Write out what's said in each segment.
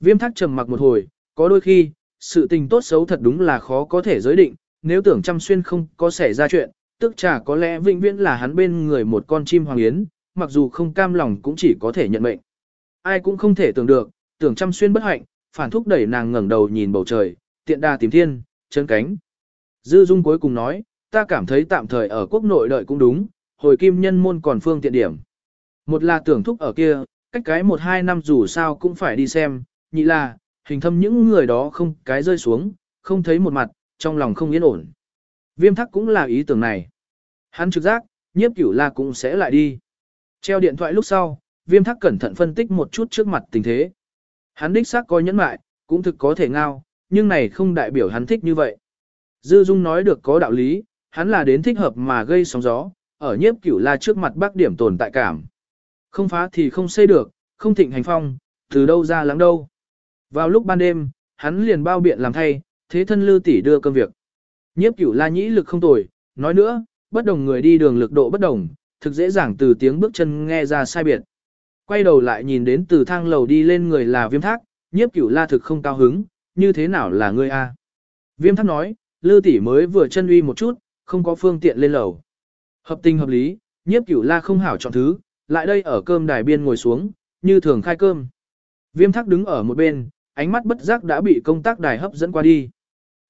Viêm thác trầm mặc một hồi, có đôi khi, sự tình tốt xấu thật đúng là khó có thể giới định, nếu tưởng chăm xuyên không có xảy ra chuyện, tức chả có lẽ vĩnh viễn là hắn bên người một con chim hoàng yến, mặc dù không cam lòng cũng chỉ có thể nhận mệnh. Ai cũng không thể tưởng được, tưởng chăm xuyên bất hạnh, phản thúc đẩy nàng ngẩng đầu nhìn bầu trời, tiện đa tìm thiên, chân cánh. Dư Dung cuối cùng nói, ta cảm thấy tạm thời ở quốc nội đợi cũng đúng, hồi kim nhân môn còn phương tiện điểm. Một là tưởng thúc ở kia, cách cái một hai năm dù sao cũng phải đi xem, nhị là, hình thâm những người đó không cái rơi xuống, không thấy một mặt, trong lòng không yên ổn. Viêm thắc cũng là ý tưởng này. Hắn trực giác, nhiếp cửu la cũng sẽ lại đi. Treo điện thoại lúc sau, viêm thắc cẩn thận phân tích một chút trước mặt tình thế. Hắn đích xác coi nhẫn mại, cũng thực có thể ngao, nhưng này không đại biểu hắn thích như vậy. Dư Dung nói được có đạo lý, hắn là đến thích hợp mà gây sóng gió, ở nhiếp cửu la trước mặt bác điểm tồn tại cảm. Không phá thì không xây được, không thịnh hành phong, từ đâu ra lắng đâu. Vào lúc ban đêm, hắn liền bao biện làm thay, thế thân lư tỷ đưa cơm việc. Nhiếp cửu la nhĩ lực không tồi, nói nữa, bất đồng người đi đường lực độ bất đồng, thực dễ dàng từ tiếng bước chân nghe ra sai biệt. Quay đầu lại nhìn đến từ thang lầu đi lên người là viêm thác, nhiếp cửu la thực không cao hứng, như thế nào là ngươi a? Viêm thác nói, lư tỷ mới vừa chân uy một chút, không có phương tiện lên lầu. Hợp tình hợp lý, nhiếp cửu la không hảo chọn thứ, lại đây ở cơm đài biên ngồi xuống, như thường khai cơm. Viêm thác đứng ở một bên, ánh mắt bất giác đã bị công tác đài hấp dẫn qua đi.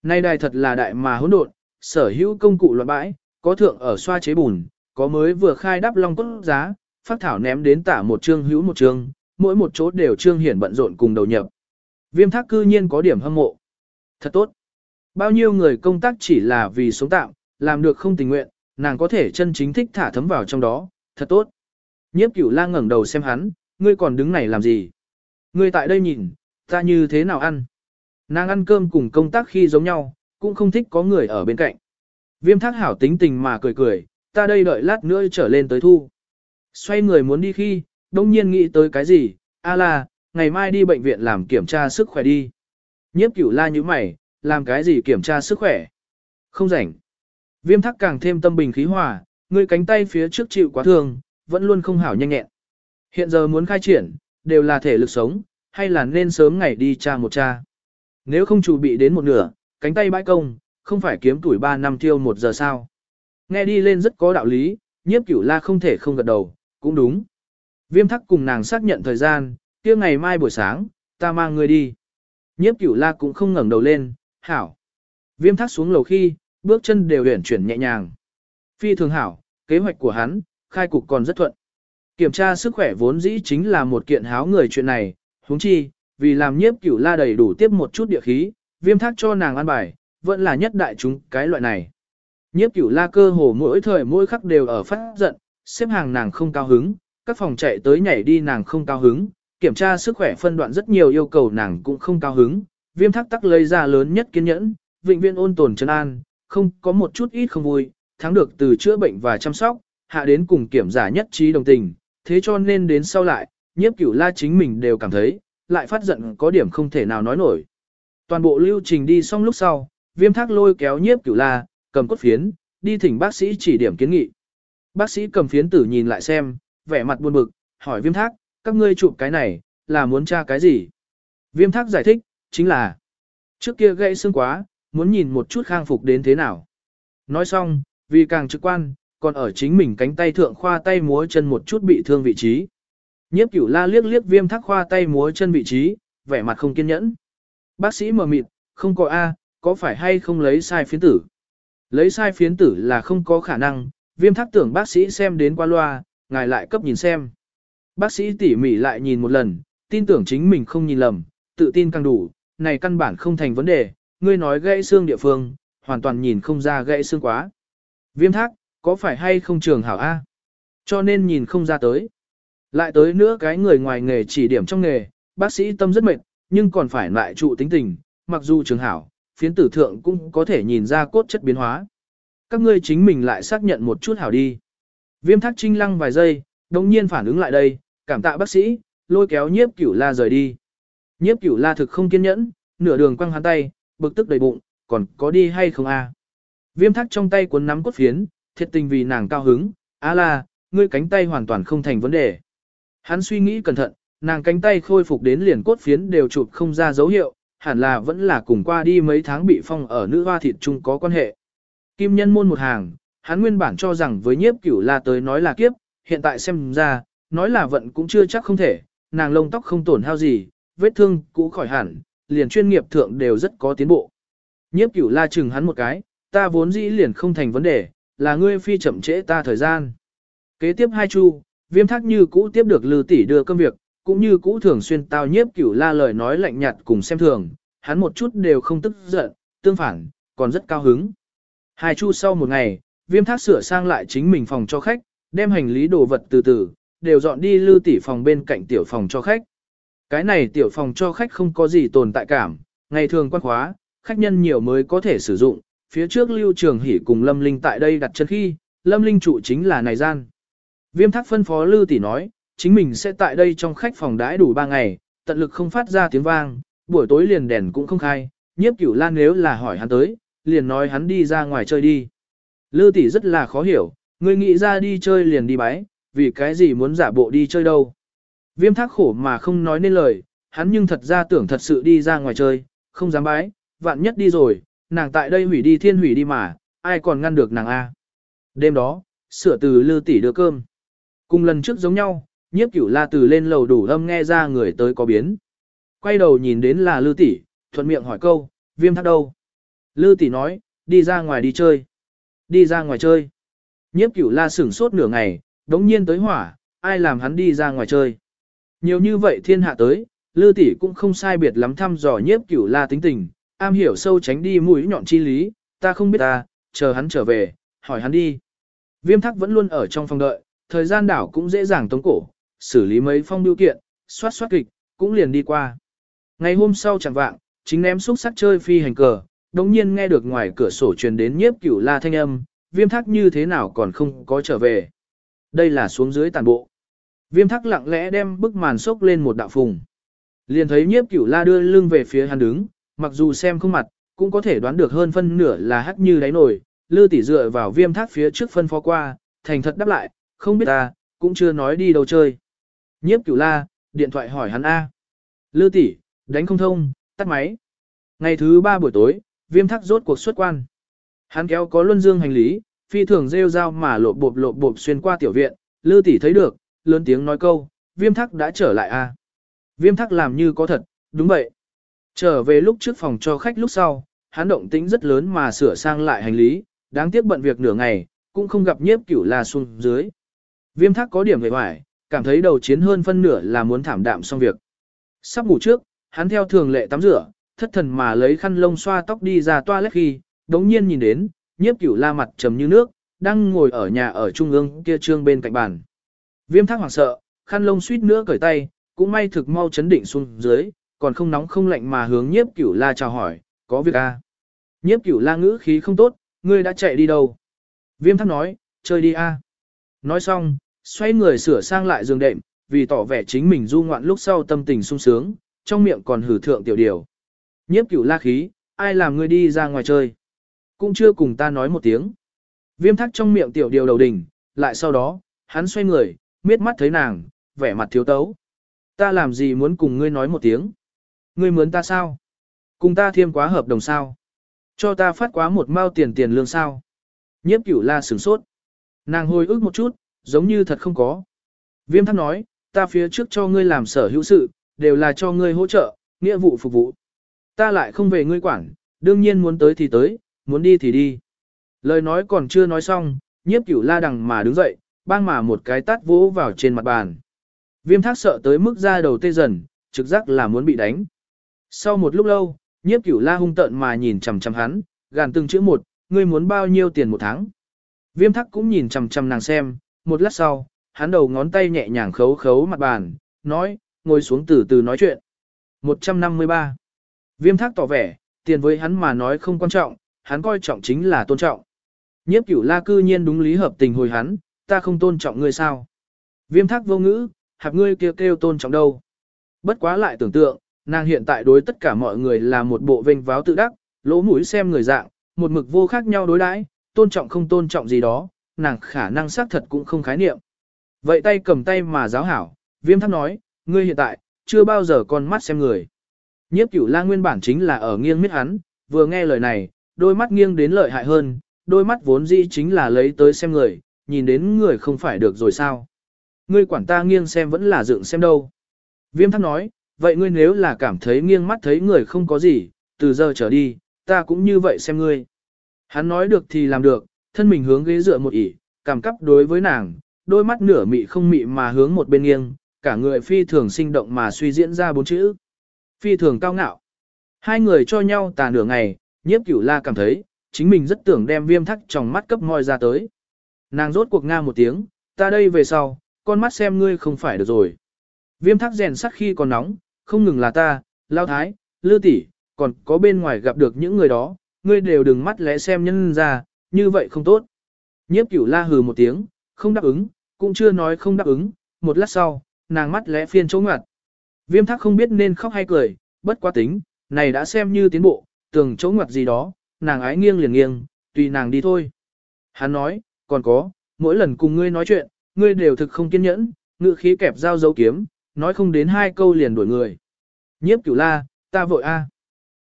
Nay đài thật là đại mà hỗn độn, sở hữu công cụ loạn bãi, có thượng ở xoa chế bùn, có mới vừa khai đắp long cốt giá, phát thảo ném đến tả một chương hữu một chương, mỗi một chỗ đều trương hiển bận rộn cùng đầu nhập. Viêm thác cư nhiên có điểm hâm mộ. Thật tốt. Bao nhiêu người công tác chỉ là vì sống tạm, làm được không tình nguyện, nàng có thể chân chính thích thả thấm vào trong đó, thật tốt. Nhiếp cửu la ngẩng đầu xem hắn, ngươi còn đứng này làm gì? Ngươi tại đây nhìn, ta như thế nào ăn? Nàng ăn cơm cùng công tác khi giống nhau, cũng không thích có người ở bên cạnh. Viêm thác hảo tính tình mà cười cười, ta đây đợi lát nữa trở lên tới thu. Xoay người muốn đi khi, đông nhiên nghĩ tới cái gì, a là ngày mai đi bệnh viện làm kiểm tra sức khỏe đi. Nhiếp cửu la như mày, làm cái gì kiểm tra sức khỏe? Không rảnh. Viêm thắc càng thêm tâm bình khí hòa, người cánh tay phía trước chịu quá thương, vẫn luôn không hảo nhanh nhẹn. Hiện giờ muốn khai triển, đều là thể lực sống, hay là nên sớm ngày đi tra một tra. Nếu không chuẩn bị đến một nửa, cánh tay bãi công, không phải kiếm tuổi 3 năm tiêu một giờ sao. Nghe đi lên rất có đạo lý, nhiếp cửu la không thể không gật đầu, cũng đúng. Viêm thắc cùng nàng xác nhận thời gian, kia ngày mai buổi sáng, ta mang người đi. Nhiếp cửu la cũng không ngẩng đầu lên, hảo. Viêm thắc xuống lầu khi, bước chân đều huyển chuyển nhẹ nhàng. Phi thường hảo, kế hoạch của hắn, khai cục còn rất thuận. Kiểm tra sức khỏe vốn dĩ chính là một kiện háo người chuyện này, huống chi, vì làm nhiếp cửu la đầy đủ tiếp một chút địa khí, viêm thác cho nàng ăn bài, vẫn là nhất đại chúng cái loại này. Nhiếp cửu la cơ hồ mỗi thời mỗi khắc đều ở phát giận, xếp hàng nàng không cao hứng, các phòng chạy tới nhảy đi nàng không cao hứng, kiểm tra sức khỏe phân đoạn rất nhiều yêu cầu nàng cũng không cao hứng, viêm thác tắc lấy ra lớn nhất kiên nhẫn, vịnh viên ôn tồn chân an, không có một chút ít không vui, thắng được từ chữa bệnh và chăm sóc, hạ đến cùng kiểm giả nhất trí đồng tình, thế cho nên đến sau lại, nhiếp cửu la chính mình đều cảm thấy, lại phát giận có điểm không thể nào nói nổi. Toàn bộ lưu trình đi xong lúc sau, viêm thác lôi kéo nhiếp cửu la, cầm cốt phiến, đi thỉnh bác sĩ chỉ điểm kiến nghị. Bác sĩ cầm phiến tử nhìn lại xem, vẻ mặt buồn bực, hỏi viêm thác, các ngươi chụp cái này, là muốn tra cái gì? Viêm thác giải thích, chính là, trước kia gãy xương quá, muốn nhìn một chút khang phục đến thế nào. Nói xong, vì càng trực quan, còn ở chính mình cánh tay thượng khoa tay múa chân một chút bị thương vị trí. Nhiếp cửu la liếc liếc viêm thác khoa tay múa chân vị trí, vẻ mặt không kiên nhẫn. Bác sĩ mở mịt, không có A, có phải hay không lấy sai phiến tử? Lấy sai phiến tử là không có khả năng, viêm thác tưởng bác sĩ xem đến qua loa, ngài lại cấp nhìn xem. Bác sĩ tỉ mỉ lại nhìn một lần, tin tưởng chính mình không nhìn lầm, tự tin càng đủ, này căn bản không thành vấn đề, ngươi nói gãy xương địa phương, hoàn toàn nhìn không ra gãy xương quá. Viêm thác, có phải hay không trường hảo A? Cho nên nhìn không ra tới. Lại tới nữa cái người ngoài nghề chỉ điểm trong nghề, bác sĩ tâm rất mệt, nhưng còn phải lại trụ tính tình, mặc dù trường hảo, phiến tử thượng cũng có thể nhìn ra cốt chất biến hóa. Các ngươi chính mình lại xác nhận một chút hảo đi. Viêm thác trinh lăng vài giây, đồng nhiên phản ứng lại đây, cảm tạ bác sĩ, lôi kéo nhiếp cửu la rời đi. Nhiếp cửu la thực không kiên nhẫn, nửa đường quăng hắn tay, bực tức đầy bụng, còn có đi hay không a? Viêm thác trong tay cuốn nắm cốt phiến, thiệt tình vì nàng cao hứng, A la, ngươi cánh tay hoàn toàn không thành vấn đề. Hắn suy nghĩ cẩn thận, nàng cánh tay khôi phục đến liền cốt phiến đều chụp không ra dấu hiệu, hẳn là vẫn là cùng qua đi mấy tháng bị phong ở nữ hoa thịt chung có quan hệ. Kim nhân môn một hàng, hắn nguyên bản cho rằng với nhiếp cửu la tới nói là kiếp, hiện tại xem ra, nói là vận cũng chưa chắc không thể, nàng lông tóc không tổn hao gì, vết thương cũ khỏi hẳn, liền chuyên nghiệp thượng đều rất có tiến bộ. Nhiếp cửu la chừng hắn một cái, ta vốn dĩ liền không thành vấn đề, là ngươi phi chậm trễ ta thời gian. Kế tiếp hai chu, viêm thác như cũ tiếp được lư tỷ đưa cơm việc, cũng như cũ thường xuyên tao nhiếp cửu la lời nói lạnh nhạt cùng xem thường, hắn một chút đều không tức giận, tương phản, còn rất cao hứng. Hai chu sau một ngày, viêm thác sửa sang lại chính mình phòng cho khách, đem hành lý đồ vật từ từ, đều dọn đi lư tỷ phòng bên cạnh tiểu phòng cho khách. Cái này tiểu phòng cho khách không có gì tồn tại cảm, ngày thường quan khóa, khách nhân nhiều mới có thể sử dụng, phía trước lưu trường hỉ cùng lâm linh tại đây đặt chân khi, lâm linh trụ chính là này gian. Viêm thác phân phó lư tỷ nói, chính mình sẽ tại đây trong khách phòng đãi đủ 3 ngày, tận lực không phát ra tiếng vang, buổi tối liền đèn cũng không khai, nhiếp cửu lan nếu là hỏi hắn tới, liền nói hắn đi ra ngoài chơi đi. Lư tỷ rất là khó hiểu, người nghĩ ra đi chơi liền đi bái, vì cái gì muốn giả bộ đi chơi đâu. Viêm thác khổ mà không nói nên lời, hắn nhưng thật ra tưởng thật sự đi ra ngoài chơi, không dám bái, vạn nhất đi rồi, nàng tại đây hủy đi thiên hủy đi mà, ai còn ngăn được nàng a? Đêm đó, sửa từ lư tỷ đưa cơm. Cùng lần trước giống nhau, nhiếp cửu la từ lên lầu đủ âm nghe ra người tới có biến. Quay đầu nhìn đến là lư tỷ, thuận miệng hỏi câu, viêm thác đâu? Lư tỷ nói, đi ra ngoài đi chơi. Đi ra ngoài chơi. Nhiếp cửu la sửng sốt nửa ngày, đống nhiên tới hỏa, ai làm hắn đi ra ngoài chơi. Nhiều như vậy thiên hạ tới, lư tỷ cũng không sai biệt lắm thăm dò nhiếp cửu la tính tình, am hiểu sâu tránh đi mũi nhọn chi lý, ta không biết ta, chờ hắn trở về, hỏi hắn đi. Viêm thắc vẫn luôn ở trong phòng đợi, thời gian đảo cũng dễ dàng tống cổ, xử lý mấy phong biểu kiện, soát soát kịch, cũng liền đi qua. Ngày hôm sau chẳng vạng, chính ném xúc sắc chơi phi hành cờ, đồng nhiên nghe được ngoài cửa sổ truyền đến nhiếp cửu la thanh âm, viêm thắc như thế nào còn không có trở về. Đây là xuống dưới tàn bộ. Viêm thắc lặng lẽ đem bức màn sốc lên một đạo phùng. Liền thấy nhiếp cửu la đưa lưng về phía hắn đứng, mặc dù xem không mặt, cũng có thể đoán được hơn phân nửa là hắc như đáy nổi, lư tỷ dựa vào viêm thác phía trước phân phó qua, thành thật đáp lại, không biết ta, cũng chưa nói đi đâu chơi. Nhiếp cửu la, điện thoại hỏi hắn A. Lư tỷ, đánh không thông, tắt máy. Ngày thứ ba buổi tối, viêm thác rốt cuộc xuất quan. Hắn kéo có luân dương hành lý, phi thường rêu rao mà lộp bộp lộp bộp xuyên qua tiểu viện, lư tỷ thấy được, lớn tiếng nói câu, viêm thác đã trở lại A. Viêm thác làm như có thật, đúng vậy. Trở về lúc trước phòng cho khách lúc sau, hắn động tĩnh rất lớn mà sửa sang lại hành lý, đáng tiếc bận việc nửa ngày, cũng không gặp nhiếp cửu la xuống dưới. Viêm thác có điểm về hoài, cảm thấy đầu chiến hơn phân nửa là muốn thảm đạm xong việc. Sắp ngủ trước, hắn theo thường lệ tắm rửa, thất thần mà lấy khăn lông xoa tóc đi ra toilet khi, đống nhiên nhìn đến, nhiếp cửu la mặt trầm như nước, đang ngồi ở nhà ở trung ương kia trương bên cạnh bàn. Viêm thác hoảng sợ, khăn lông suýt nữa cởi tay, cũng may thực mau chấn định xuống dưới, còn không nóng không lạnh mà hướng nhiếp cửu la chào hỏi, có việc a? À? Nhiếp cửu la ngữ khí không tốt, ngươi đã chạy đi đâu? Viêm Thác nói, chơi đi a. À? Nói xong, xoay người sửa sang lại giường đệm, vì tỏ vẻ chính mình du ngoạn lúc sau tâm tình sung sướng, trong miệng còn hử thượng tiểu điều. Nhiếp cửu la khí, ai làm ngươi đi ra ngoài chơi? Cũng chưa cùng ta nói một tiếng. Viêm thắc trong miệng tiểu điều đầu đỉnh, lại sau đó, hắn xoay người, miết mắt thấy nàng, vẻ mặt thiếu tấu. Ta làm gì muốn cùng ngươi nói một tiếng? Ngươi mướn ta sao? Cùng ta thiêm quá hợp đồng sao? Cho ta phát quá một mao tiền tiền lương sao? Nhiếp cửu la sửng sốt. Nàng hồi ức một chút, giống như thật không có. Viêm thắc nói, ta phía trước cho ngươi làm sở hữu sự, đều là cho ngươi hỗ trợ, nghĩa vụ phục vụ. Ta lại không về ngươi quản, đương nhiên muốn tới thì tới, muốn đi thì đi. Lời nói còn chưa nói xong, nhiếp cửu la đằng mà đứng dậy, bang mà một cái tát vỗ vào trên mặt bàn. Viêm thác sợ tới mức ra đầu tê dần, trực giác là muốn bị đánh. Sau một lúc lâu, nhiếp cửu la hung tợn mà nhìn chằm chằm hắn, gàn từng chữ một, ngươi muốn bao nhiêu tiền một tháng. Viêm thắc cũng nhìn chằm chằm nàng xem, một lát sau, hắn đầu ngón tay nhẹ nhàng khấu khấu mặt bàn, nói, ngồi xuống từ từ nói chuyện. 153. Viêm thác tỏ vẻ, tiền với hắn mà nói không quan trọng, hắn coi trọng chính là tôn trọng. Nhiếp cửu la cư nhiên đúng lý hợp tình hồi hắn, ta không tôn trọng ngươi sao. Viêm thác vô ngữ, hạp ngươi kêu kêu tôn trọng đâu. Bất quá lại tưởng tượng, Nàng hiện tại đối tất cả mọi người là một bộ vênh váo tự đắc, lỗ mũi xem người dạng, một mực vô khác nhau đối đãi, tôn trọng không tôn trọng gì đó, nàng khả năng xác thật cũng không khái niệm. Vậy tay cầm tay mà giáo hảo, viêm thắp nói, ngươi hiện tại, chưa bao giờ con mắt xem người. Nhiếp cửu la nguyên bản chính là ở nghiêng miết hắn, vừa nghe lời này, đôi mắt nghiêng đến lợi hại hơn, đôi mắt vốn dĩ chính là lấy tới xem người, nhìn đến người không phải được rồi sao. Ngươi quản ta nghiêng xem vẫn là dựng xem đâu. Viêm thắc nói, vậy ngươi nếu là cảm thấy nghiêng mắt thấy người không có gì, từ giờ trở đi, ta cũng như vậy xem ngươi. Hắn nói được thì làm được, thân mình hướng ghế dựa một ỉ, cảm cắp đối với nàng, đôi mắt nửa mị không mị mà hướng một bên nghiêng, cả người phi thường sinh động mà suy diễn ra bốn chữ. Phi thường cao ngạo. Hai người cho nhau tà nửa ngày, nhiếp cửu la cảm thấy, chính mình rất tưởng đem viêm thắc trong mắt cấp ngoi ra tới. Nàng rốt cuộc nga một tiếng, ta đây về sau, con mắt xem ngươi không phải được rồi. Viêm thắc rèn sắc khi còn nóng, không ngừng là ta, lao thái, lư tỷ, còn có bên ngoài gặp được những người đó, ngươi đều đừng mắt lẽ xem nhân ra, như vậy không tốt. Nhiếp cửu la hừ một tiếng, không đáp ứng, cũng chưa nói không đáp ứng, một lát sau, nàng mắt lẽ phiên chỗ ngoặt. Viêm thắc không biết nên khóc hay cười, bất quá tính, này đã xem như tiến bộ, tưởng chỗ ngoặt gì đó, nàng ái nghiêng liền nghiêng, tùy nàng đi thôi. Hắn nói, còn có, mỗi lần cùng ngươi nói chuyện, ngươi đều thực không kiên nhẫn, ngự khí kẹp dao dấu kiếm, nói không đến hai câu liền đuổi người. Nhiếp cửu la, ta vội a.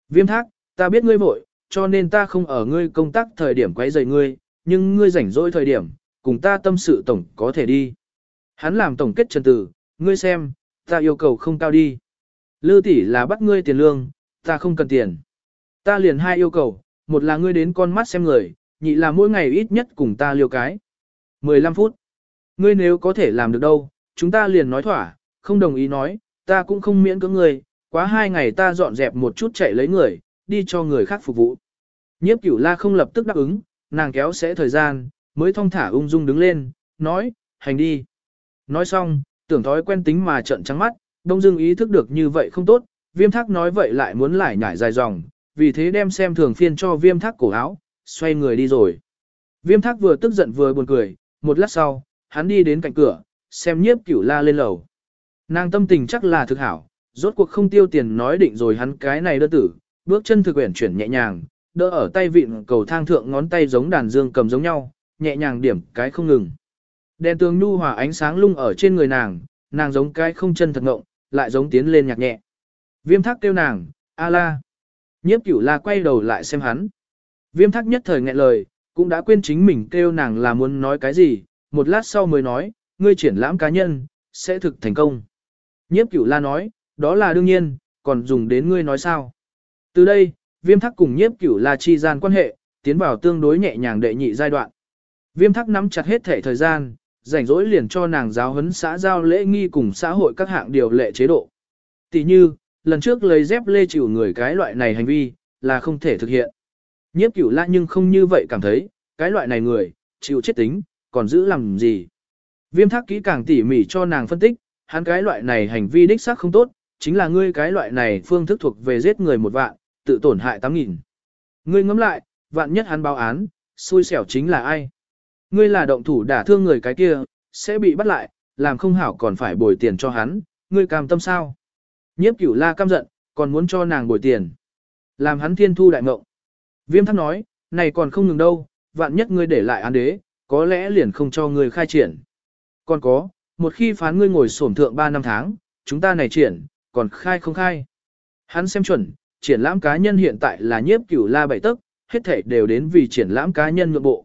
Viêm thác, ta biết ngươi vội, cho nên ta không ở ngươi công tác thời điểm quấy rầy ngươi, nhưng ngươi rảnh rỗi thời điểm, cùng ta tâm sự tổng có thể đi. Hắn làm tổng kết trần tử, ngươi xem, ta yêu cầu không cao đi. Lư tỷ là bắt ngươi tiền lương, ta không cần tiền. Ta liền hai yêu cầu, một là ngươi đến con mắt xem người, nhị là mỗi ngày ít nhất cùng ta liều cái. 15 phút. Ngươi nếu có thể làm được đâu, chúng ta liền nói thỏa, không đồng ý nói, ta cũng không miễn cưỡng ngươi, quá hai ngày ta dọn dẹp một chút chạy lấy người, đi cho người khác phục vụ. Nhiếp cửu la không lập tức đáp ứng, nàng kéo sẽ thời gian, mới thong thả ung dung đứng lên, nói, hành đi. Nói xong, tưởng thói quen tính mà trận trắng mắt, đông dương ý thức được như vậy không tốt, viêm thác nói vậy lại muốn lại nhảy dài dòng, vì thế đem xem thường phiên cho viêm thác cổ áo, xoay người đi rồi. Viêm thác vừa tức giận vừa buồn cười, một lát sau, hắn đi đến cạnh cửa, xem nhiếp cửu la lên lầu. Nàng tâm tình chắc là thực hảo, rốt cuộc không tiêu tiền nói định rồi hắn cái này đơn tử, bước chân thực quyển chuyển nhẹ nhàng, đỡ ở tay vịn cầu thang thượng ngón tay giống đàn dương cầm giống nhau, nhẹ nhàng điểm cái không ngừng. Đèn tường nhu hòa ánh sáng lung ở trên người nàng, nàng giống cái không chân thật ngộng, lại giống tiến lên nhạc nhẹ. Viêm thác kêu nàng, a la. Nhiếp cửu la quay đầu lại xem hắn. Viêm thác nhất thời nghẹn lời, cũng đã quên chính mình kêu nàng là muốn nói cái gì, một lát sau mới nói, ngươi triển lãm cá nhân, sẽ thực thành công. Nhiếp cửu la nói, đó là đương nhiên, còn dùng đến ngươi nói sao. Từ đây, viêm thác cùng nhiếp cửu là chi gian quan hệ, tiến vào tương đối nhẹ nhàng đệ nhị giai đoạn. Viêm thác nắm chặt hết thể thời gian, rảnh rỗi liền cho nàng giáo huấn xã giao lễ nghi cùng xã hội các hạng điều lệ chế độ. Tỷ như, lần trước lấy dép lê chịu người cái loại này hành vi, là không thể thực hiện. Nhiếp cửu la nhưng không như vậy cảm thấy, cái loại này người, chịu chết tính, còn giữ làm gì. Viêm thác kỹ càng tỉ mỉ cho nàng phân tích, hắn cái loại này hành vi đích xác không tốt, chính là ngươi cái loại này phương thức thuộc về giết người một vạn, tự tổn hại tám nghìn. Ngươi ngẫm lại, vạn nhất hắn báo án, xui xẻo chính là ai? Ngươi là động thủ đả thương người cái kia, sẽ bị bắt lại, làm không hảo còn phải bồi tiền cho hắn, ngươi cam tâm sao? Nhiếp cửu la căm giận, còn muốn cho nàng bồi tiền. Làm hắn thiên thu đại ngộng. Viêm thắc nói, này còn không ngừng đâu, vạn nhất ngươi để lại án đế, có lẽ liền không cho ngươi khai triển. Còn có, một khi phán ngươi ngồi sổm thượng 3 năm tháng, chúng ta này triển, còn khai không khai. Hắn xem chuẩn, triển lãm cá nhân hiện tại là nhiếp cửu la bảy tức, hết thể đều đến vì triển lãm cá nhân nhượng bộ.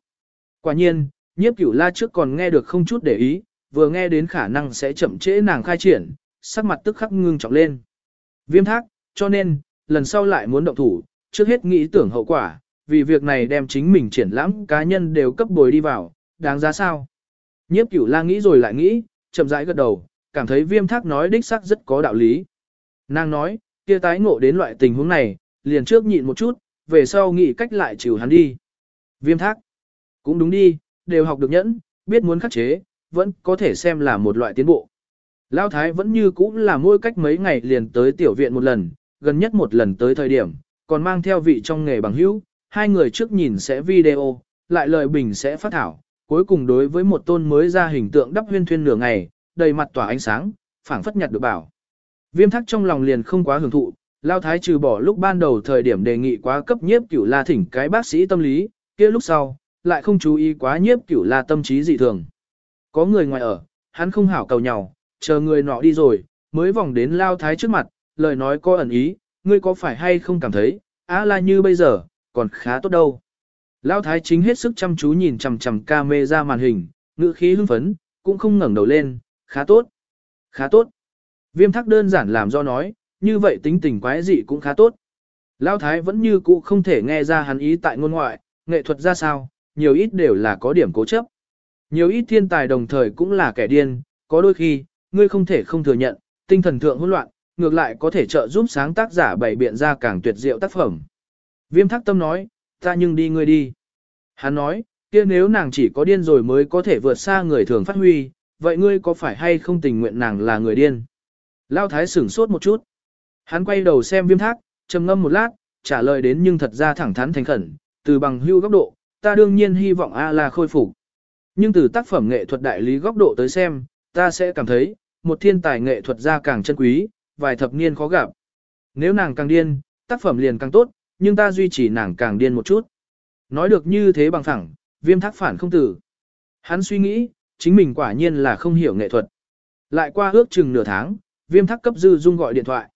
Quả nhiên, nhiếp cửu la trước còn nghe được không chút để ý, vừa nghe đến khả năng sẽ chậm trễ nàng khai triển, sắc mặt tức khắc ngưng trọng lên. Viêm thác, cho nên, lần sau lại muốn động thủ, trước hết nghĩ tưởng hậu quả, vì việc này đem chính mình triển lãm cá nhân đều cấp bồi đi vào, đáng giá sao? Nhiếp cửu la nghĩ rồi lại nghĩ, chậm rãi gật đầu, cảm thấy viêm thác nói đích xác rất có đạo lý. Nàng nói, kia tái ngộ đến loại tình huống này, liền trước nhịn một chút, về sau nghĩ cách lại chịu hắn đi. Viêm thác, cũng đúng đi, đều học được nhẫn, biết muốn khắc chế, vẫn có thể xem là một loại tiến bộ. Lao Thái vẫn như cũ là mỗi cách mấy ngày liền tới tiểu viện một lần, gần nhất một lần tới thời điểm, còn mang theo vị trong nghề bằng hữu, hai người trước nhìn sẽ video, lại lời bình sẽ phát thảo, cuối cùng đối với một tôn mới ra hình tượng đắp huyên thuyên nửa ngày, đầy mặt tỏa ánh sáng, phảng phất nhặt được bảo. Viêm thắc trong lòng liền không quá hưởng thụ, Lao Thái trừ bỏ lúc ban đầu thời điểm đề nghị quá cấp nhiếp cửu la thỉnh cái bác sĩ tâm lý, kia lúc sau, lại không chú ý quá nhiếp cửu la tâm trí dị thường. Có người ngoài ở, hắn không hảo cầu nhau, chờ người nọ đi rồi, mới vòng đến lao thái trước mặt, lời nói có ẩn ý, ngươi có phải hay không cảm thấy, á la như bây giờ, còn khá tốt đâu. Lao thái chính hết sức chăm chú nhìn chằm chằm ca mê ra màn hình, ngữ khí hưng phấn, cũng không ngẩng đầu lên, khá tốt, khá tốt. Viêm thắc đơn giản làm do nói, như vậy tính tình quái dị cũng khá tốt. Lao thái vẫn như cũ không thể nghe ra hắn ý tại ngôn ngoại, nghệ thuật ra sao, nhiều ít đều là có điểm cố chấp. Nhiều ít thiên tài đồng thời cũng là kẻ điên, có đôi khi, ngươi không thể không thừa nhận, tinh thần thượng hỗn loạn, ngược lại có thể trợ giúp sáng tác giả bày biện ra càng tuyệt diệu tác phẩm. Viêm thác tâm nói, ta nhưng đi ngươi đi. Hắn nói, kia nếu nàng chỉ có điên rồi mới có thể vượt xa người thường phát huy, vậy ngươi có phải hay không tình nguyện nàng là người điên? Lao thái sửng sốt một chút. Hắn quay đầu xem viêm thác, trầm ngâm một lát, trả lời đến nhưng thật ra thẳng thắn thành khẩn, từ bằng hưu góc độ, ta đương nhiên hy vọng A là khôi phục. Nhưng từ tác phẩm nghệ thuật đại lý góc độ tới xem, ta sẽ cảm thấy, một thiên tài nghệ thuật gia càng chân quý, vài thập niên khó gặp. Nếu nàng càng điên, tác phẩm liền càng tốt, nhưng ta duy trì nàng càng điên một chút. Nói được như thế bằng phẳng, viêm thác phản không tử. Hắn suy nghĩ, chính mình quả nhiên là không hiểu nghệ thuật. Lại qua ước chừng nửa tháng, viêm thắc cấp dư dung gọi điện thoại.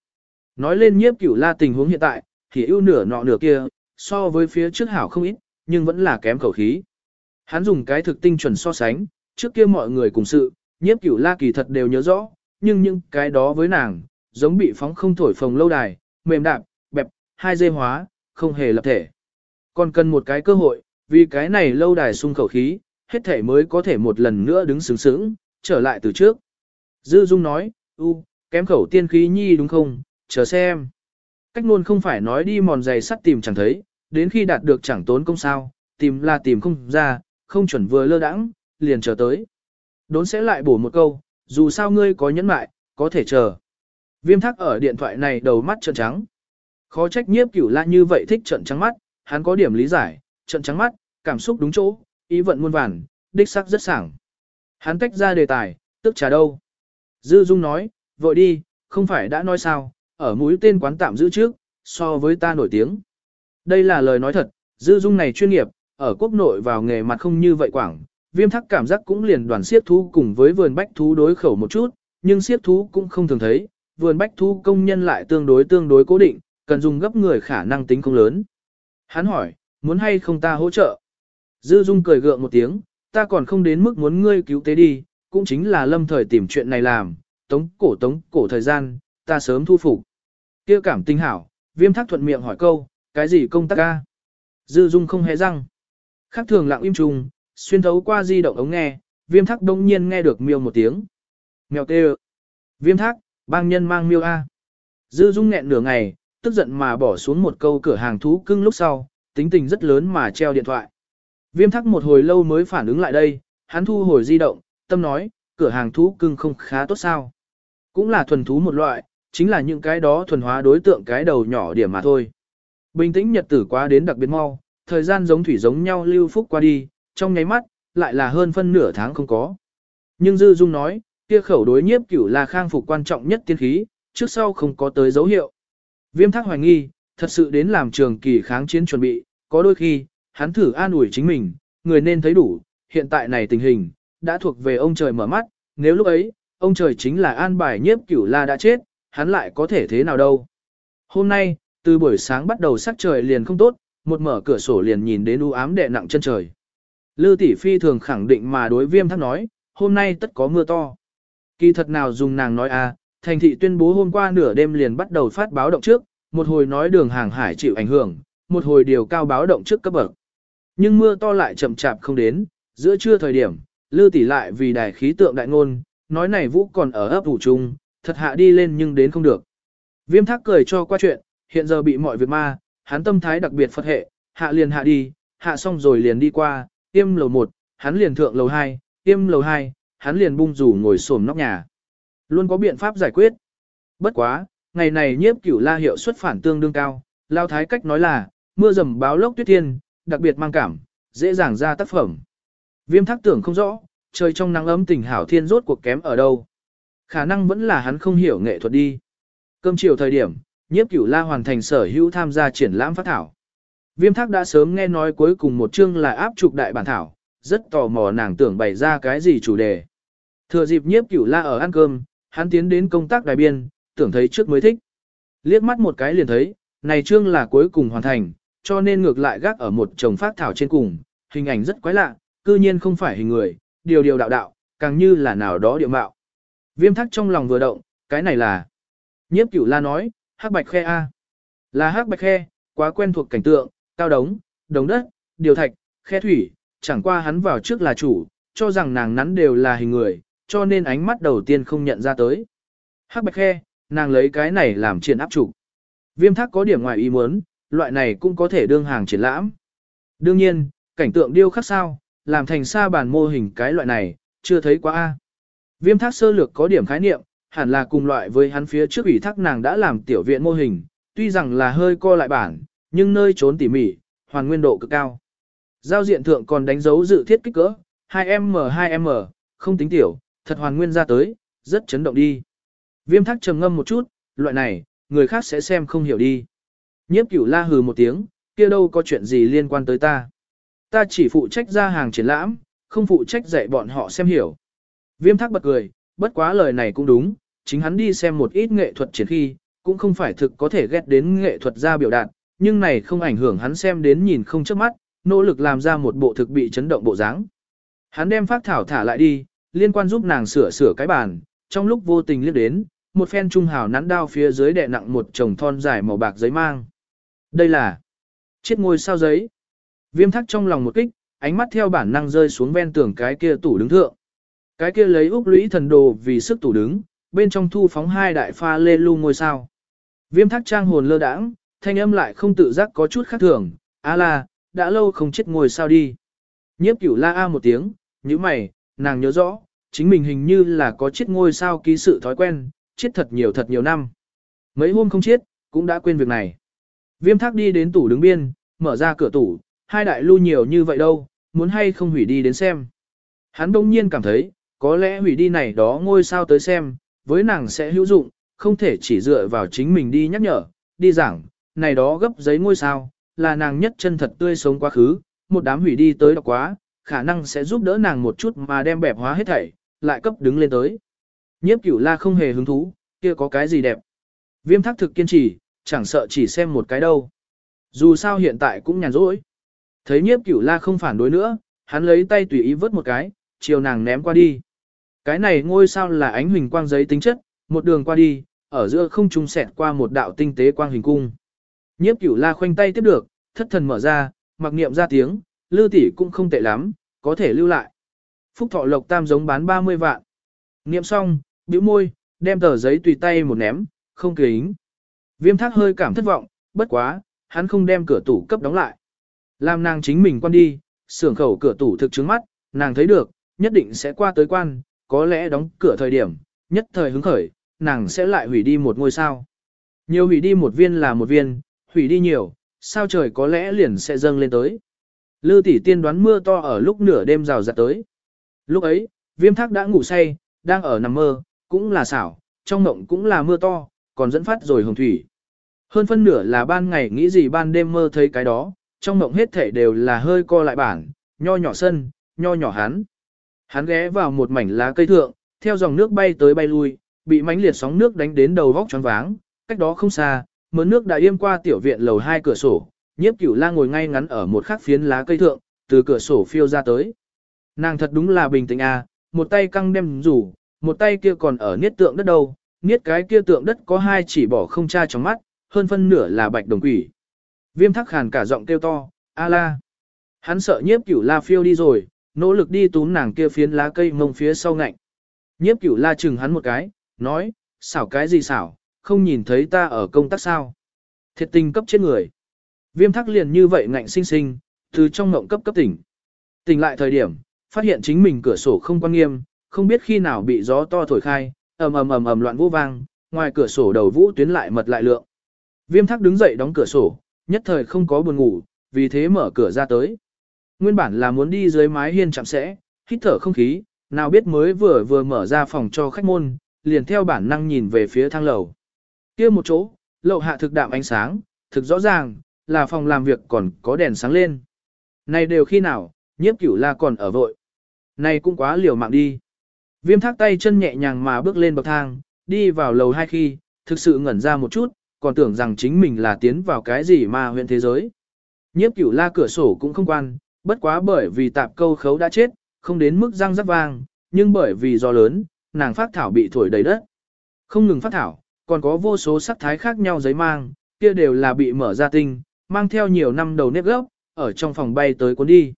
Nói lên nhiếp cửu la tình huống hiện tại, thì ưu nửa nọ nửa kia, so với phía trước hảo không ít, nhưng vẫn là kém khẩu khí. Hắn dùng cái thực tinh chuẩn so sánh, trước kia mọi người cùng sự, nhiếp cửu la kỳ thật đều nhớ rõ, nhưng những cái đó với nàng, giống bị phóng không thổi phồng lâu đài, mềm đạp, bẹp, hai dây hóa, không hề lập thể. Còn cần một cái cơ hội, vì cái này lâu đài sung khẩu khí, hết thể mới có thể một lần nữa đứng sướng sướng, trở lại từ trước. Dư Dung nói, u, kém khẩu tiên khí nhi đúng không, chờ xem. Cách luôn không phải nói đi mòn giày sắt tìm chẳng thấy, đến khi đạt được chẳng tốn công sao, tìm là tìm không ra, không chuẩn vừa lơ đãng, liền chờ tới. Đốn sẽ lại bổ một câu, dù sao ngươi có nhẫn mại, có thể chờ. Viêm thắc ở điện thoại này đầu mắt trợn trắng. Khó trách nhiếp cửu la như vậy thích trợn trắng mắt, hắn có điểm lý giải, trợn trắng mắt, cảm xúc đúng chỗ, ý vận muôn vàn, đích sắc rất sảng. Hắn tách ra đề tài, tức trà đâu. Dư Dung nói, vội đi, không phải đã nói sao, ở mũi tên quán tạm giữ trước, so với ta nổi tiếng. Đây là lời nói thật, Dư Dung này chuyên nghiệp, ở quốc nội vào nghề mặt không như vậy quảng, viêm thắc cảm giác cũng liền đoàn siết thú cùng với vườn bách thú đối khẩu một chút, nhưng siết thú cũng không thường thấy, vườn bách thú công nhân lại tương đối tương đối cố định, cần dùng gấp người khả năng tính không lớn. Hắn hỏi, muốn hay không ta hỗ trợ? Dư Dung cười gượng một tiếng, ta còn không đến mức muốn ngươi cứu tế đi, cũng chính là lâm thời tìm chuyện này làm, tống cổ tống cổ thời gian, ta sớm thu phục. Kia cảm tinh hảo, viêm thác thuận miệng hỏi câu, cái gì công tác ca? Dư Dung không hề răng. Khác thường lặng im trùng, xuyên thấu qua di động ống nghe, viêm thác đông nhiên nghe được miêu một tiếng. Mèo kêu. Viêm thác, bang nhân mang miêu A. Dư Dung nghẹn nửa ngày, tức giận mà bỏ xuống một câu cửa hàng thú cưng lúc sau, tính tình rất lớn mà treo điện thoại. Viêm thắc một hồi lâu mới phản ứng lại đây, hắn thu hồi di động, tâm nói, cửa hàng thú cưng không khá tốt sao. Cũng là thuần thú một loại, chính là những cái đó thuần hóa đối tượng cái đầu nhỏ điểm mà thôi. Bình tĩnh nhật tử quá đến đặc biệt mau, thời gian giống thủy giống nhau lưu phúc qua đi, trong nháy mắt, lại là hơn phân nửa tháng không có. Nhưng Dư Dung nói, kia khẩu đối nhiếp cửu là khang phục quan trọng nhất tiên khí, trước sau không có tới dấu hiệu. Viêm thác hoài nghi, thật sự đến làm trường kỳ kháng chiến chuẩn bị, có đôi khi, hắn thử an ủi chính mình, người nên thấy đủ, hiện tại này tình hình, đã thuộc về ông trời mở mắt, nếu lúc ấy, ông trời chính là an bài nhiếp cửu la đã chết, hắn lại có thể thế nào đâu. Hôm nay, từ buổi sáng bắt đầu sắc trời liền không tốt, một mở cửa sổ liền nhìn đến u ám đè nặng chân trời. Lư tỷ phi thường khẳng định mà đối viêm thắc nói, hôm nay tất có mưa to. Kỳ thật nào dùng nàng nói à, thành thị tuyên bố hôm qua nửa đêm liền bắt đầu phát báo động trước, một hồi nói đường hàng hải chịu ảnh hưởng, một hồi điều cao báo động trước cấp bậc. Nhưng mưa to lại chậm chạp không đến, giữa trưa thời điểm, Lư tỷ lại vì đài khí tượng đại ngôn, nói này vũ còn ở ấp ủ chung, thật hạ đi lên nhưng đến không được. Viêm thác cười cho qua chuyện, hiện giờ bị mọi việc ma, hắn tâm thái đặc biệt phật hệ, hạ liền hạ đi, hạ xong rồi liền đi qua, tiêm lầu 1, hắn liền thượng lầu 2, tiêm lầu 2, hắn liền bung rủ ngồi xổm nóc nhà. Luôn có biện pháp giải quyết. Bất quá, ngày này nhiếp cửu la hiệu suất phản tương đương cao, lao thái cách nói là, mưa rầm báo lốc tuyết thiên, đặc biệt mang cảm, dễ dàng ra tác phẩm. Viêm thác tưởng không rõ, trời trong nắng ấm tình hảo thiên rốt cuộc kém ở đâu. Khả năng vẫn là hắn không hiểu nghệ thuật đi. Cơm chiều thời điểm, nhiếp cửu la hoàn thành sở hữu tham gia triển lãm phát thảo. Viêm thác đã sớm nghe nói cuối cùng một chương là áp trục đại bản thảo, rất tò mò nàng tưởng bày ra cái gì chủ đề. Thừa dịp nhiếp cửu la ở ăn cơm, hắn tiến đến công tác đài biên, tưởng thấy trước mới thích. Liếc mắt một cái liền thấy, này chương là cuối cùng hoàn thành, cho nên ngược lại gác ở một chồng phát thảo trên cùng, hình ảnh rất quái lạ, cư nhiên không phải hình người, điều điều đạo đạo, càng như là nào đó địa mạo. Viêm thắc trong lòng vừa động, cái này là... Nhiếp cửu la nói, hắc bạch khe A. Là hắc bạch khe, quá quen thuộc cảnh tượng, cao đống, đống đất, điều thạch, khe thủy, chẳng qua hắn vào trước là chủ, cho rằng nàng nắn đều là hình người, cho nên ánh mắt đầu tiên không nhận ra tới. Hắc bạch khe, nàng lấy cái này làm triển áp chủ Viêm thác có điểm ngoài ý muốn, loại này cũng có thể đương hàng triển lãm. Đương nhiên, cảnh tượng điêu khắc sao, làm thành sa bàn mô hình cái loại này, chưa thấy quá a. Viêm thác sơ lược có điểm khái niệm, hẳn là cùng loại với hắn phía trước ủy thác nàng đã làm tiểu viện mô hình, tuy rằng là hơi co lại bản, nhưng nơi trốn tỉ mỉ, hoàn nguyên độ cực cao. Giao diện thượng còn đánh dấu dự thiết kích cỡ, 2M2M, không tính tiểu, thật hoàn nguyên ra tới, rất chấn động đi. Viêm thác trầm ngâm một chút, loại này, người khác sẽ xem không hiểu đi. Nhiếp cửu la hừ một tiếng, kia đâu có chuyện gì liên quan tới ta. Ta chỉ phụ trách ra hàng triển lãm, không phụ trách dạy bọn họ xem hiểu. Viêm thác bật cười, bất quá lời này cũng đúng, chính hắn đi xem một ít nghệ thuật triển khi, cũng không phải thực có thể ghét đến nghệ thuật ra biểu đạt, nhưng này không ảnh hưởng hắn xem đến nhìn không chớp mắt, nỗ lực làm ra một bộ thực bị chấn động bộ dáng. Hắn đem phát thảo thả lại đi, liên quan giúp nàng sửa sửa cái bàn, trong lúc vô tình liếc đến, một phen trung hào nắn đao phía dưới đè nặng một chồng thon dài màu bạc giấy mang. Đây là chiếc ngôi sao giấy. Viêm thắc trong lòng một kích, ánh mắt theo bản năng rơi xuống ven tường cái kia tủ đứng thượng. Cái kia lấy úc lũy thần đồ vì sức tủ đứng, bên trong thu phóng hai đại pha lê lu ngôi sao. Viêm thắc trang hồn lơ đãng, thanh âm lại không tự giác có chút khác thường, a la, đã lâu không chết ngôi sao đi. Nhiếp cửu la a một tiếng, như mày, nàng nhớ rõ, chính mình hình như là có chết ngôi sao ký sự thói quen, chết thật nhiều thật nhiều năm. Mấy hôm không chết, cũng đã quên việc này. Viêm thác đi đến tủ đứng biên, mở ra cửa tủ, hai đại lưu nhiều như vậy đâu, muốn hay không hủy đi đến xem. Hắn đông nhiên cảm thấy, có lẽ hủy đi này đó ngôi sao tới xem, với nàng sẽ hữu dụng, không thể chỉ dựa vào chính mình đi nhắc nhở, đi giảng, này đó gấp giấy ngôi sao, là nàng nhất chân thật tươi sống quá khứ, một đám hủy đi tới đọc quá, khả năng sẽ giúp đỡ nàng một chút mà đem bẹp hóa hết thảy, lại cấp đứng lên tới. Nhiếp cửu la không hề hứng thú, kia có cái gì đẹp. Viêm thác thực kiên trì, chẳng sợ chỉ xem một cái đâu. Dù sao hiện tại cũng nhàn rỗi. Thấy nhiếp cửu la không phản đối nữa, hắn lấy tay tùy ý vớt một cái, chiều nàng ném qua đi. Cái này ngôi sao là ánh huỳnh quang giấy tính chất, một đường qua đi, ở giữa không trung xẹt qua một đạo tinh tế quang hình cung. Nhiếp cửu la khoanh tay tiếp được, thất thần mở ra, mặc niệm ra tiếng, lư tỷ cũng không tệ lắm, có thể lưu lại. Phúc thọ lộc tam giống bán 30 vạn. Niệm xong, bĩu môi, đem tờ giấy tùy tay một ném, không kính. Viêm thác hơi cảm thất vọng, bất quá, hắn không đem cửa tủ cấp đóng lại. Làm nàng chính mình quan đi, sưởng khẩu cửa tủ thực chứng mắt, nàng thấy được, nhất định sẽ qua tới quan, có lẽ đóng cửa thời điểm, nhất thời hứng khởi, nàng sẽ lại hủy đi một ngôi sao. Nhiều hủy đi một viên là một viên, hủy đi nhiều, sao trời có lẽ liền sẽ dâng lên tới. Lư tỷ tiên đoán mưa to ở lúc nửa đêm rào rạt tới. Lúc ấy, viêm thác đã ngủ say, đang ở nằm mơ, cũng là xảo, trong mộng cũng là mưa to, còn dẫn phát rồi hồng thủy. Hơn phân nửa là ban ngày nghĩ gì ban đêm mơ thấy cái đó, trong mộng hết thể đều là hơi co lại bản, nho nhỏ sân, nho nhỏ hắn. Hắn ghé vào một mảnh lá cây thượng, theo dòng nước bay tới bay lui, bị mánh liệt sóng nước đánh đến đầu vóc tròn váng, cách đó không xa, mớ nước đã yêm qua tiểu viện lầu hai cửa sổ, nhiếp cửu la ngồi ngay ngắn ở một khắc phiến lá cây thượng, từ cửa sổ phiêu ra tới. Nàng thật đúng là bình tĩnh à, một tay căng đem rủ, một tay kia còn ở niết tượng đất đâu, niết cái kia tượng đất có hai chỉ bỏ không tra trong mắt, hơn phân nửa là bạch đồng quỷ. Viêm thắc khàn cả giọng kêu to, a la. Hắn sợ nhiếp cửu la phiêu đi rồi, nỗ lực đi túm nàng kia phiến lá cây mông phía sau ngạnh. Nhiếp cửu la chừng hắn một cái, nói, xảo cái gì xảo, không nhìn thấy ta ở công tác sao. Thiệt tình cấp chết người. Viêm thắc liền như vậy ngạnh sinh sinh, từ trong ngộng cấp cấp tỉnh. Tỉnh lại thời điểm, phát hiện chính mình cửa sổ không quan nghiêm, không biết khi nào bị gió to thổi khai, ầm ầm ầm ầm loạn vô vang, ngoài cửa sổ đầu vũ tuyến lại mật lại lượng. Viêm thắc đứng dậy đóng cửa sổ, nhất thời không có buồn ngủ, vì thế mở cửa ra tới. Nguyên bản là muốn đi dưới mái hiên chạm sẽ, hít thở không khí, nào biết mới vừa vừa mở ra phòng cho khách môn, liền theo bản năng nhìn về phía thang lầu. kia một chỗ, lậu hạ thực đạm ánh sáng, thực rõ ràng, là phòng làm việc còn có đèn sáng lên. Này đều khi nào, nhiếp cửu la còn ở vội. Này cũng quá liều mạng đi. Viêm thác tay chân nhẹ nhàng mà bước lên bậc thang, đi vào lầu hai khi, thực sự ngẩn ra một chút, còn tưởng rằng chính mình là tiến vào cái gì mà huyện thế giới. Nhiếp cửu la cửa sổ cũng không quan, bất quá bởi vì tạp câu khấu đã chết, không đến mức răng rắc vang, nhưng bởi vì do lớn, nàng phát thảo bị thổi đầy đất. Không ngừng phát thảo, còn có vô số sắc thái khác nhau giấy mang, kia đều là bị mở ra tinh, mang theo nhiều năm đầu nếp gốc, ở trong phòng bay tới cuốn đi.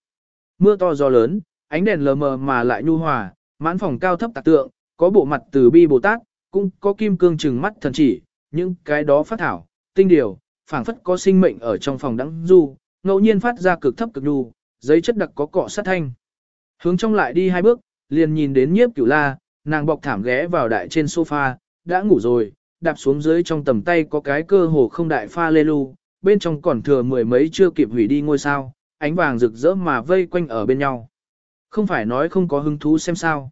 Mưa to gió lớn, ánh đèn lờ mờ mà lại nhu hòa, mãn phòng cao thấp tạc tượng, có bộ mặt từ bi Bồ Tát, cũng có kim cương trừng mắt thần chỉ, những cái đó phát thảo, tinh điều, phảng phất có sinh mệnh ở trong phòng đắng du, ngẫu nhiên phát ra cực thấp cực nhu, giấy chất đặc có cọ sát thanh. Hướng trong lại đi hai bước, liền nhìn đến nhiếp cửu la, nàng bọc thảm ghé vào đại trên sofa, đã ngủ rồi, đạp xuống dưới trong tầm tay có cái cơ hồ không đại pha lê lu, bên trong còn thừa mười mấy chưa kịp hủy đi ngôi sao, ánh vàng rực rỡ mà vây quanh ở bên nhau. Không phải nói không có hứng thú xem sao.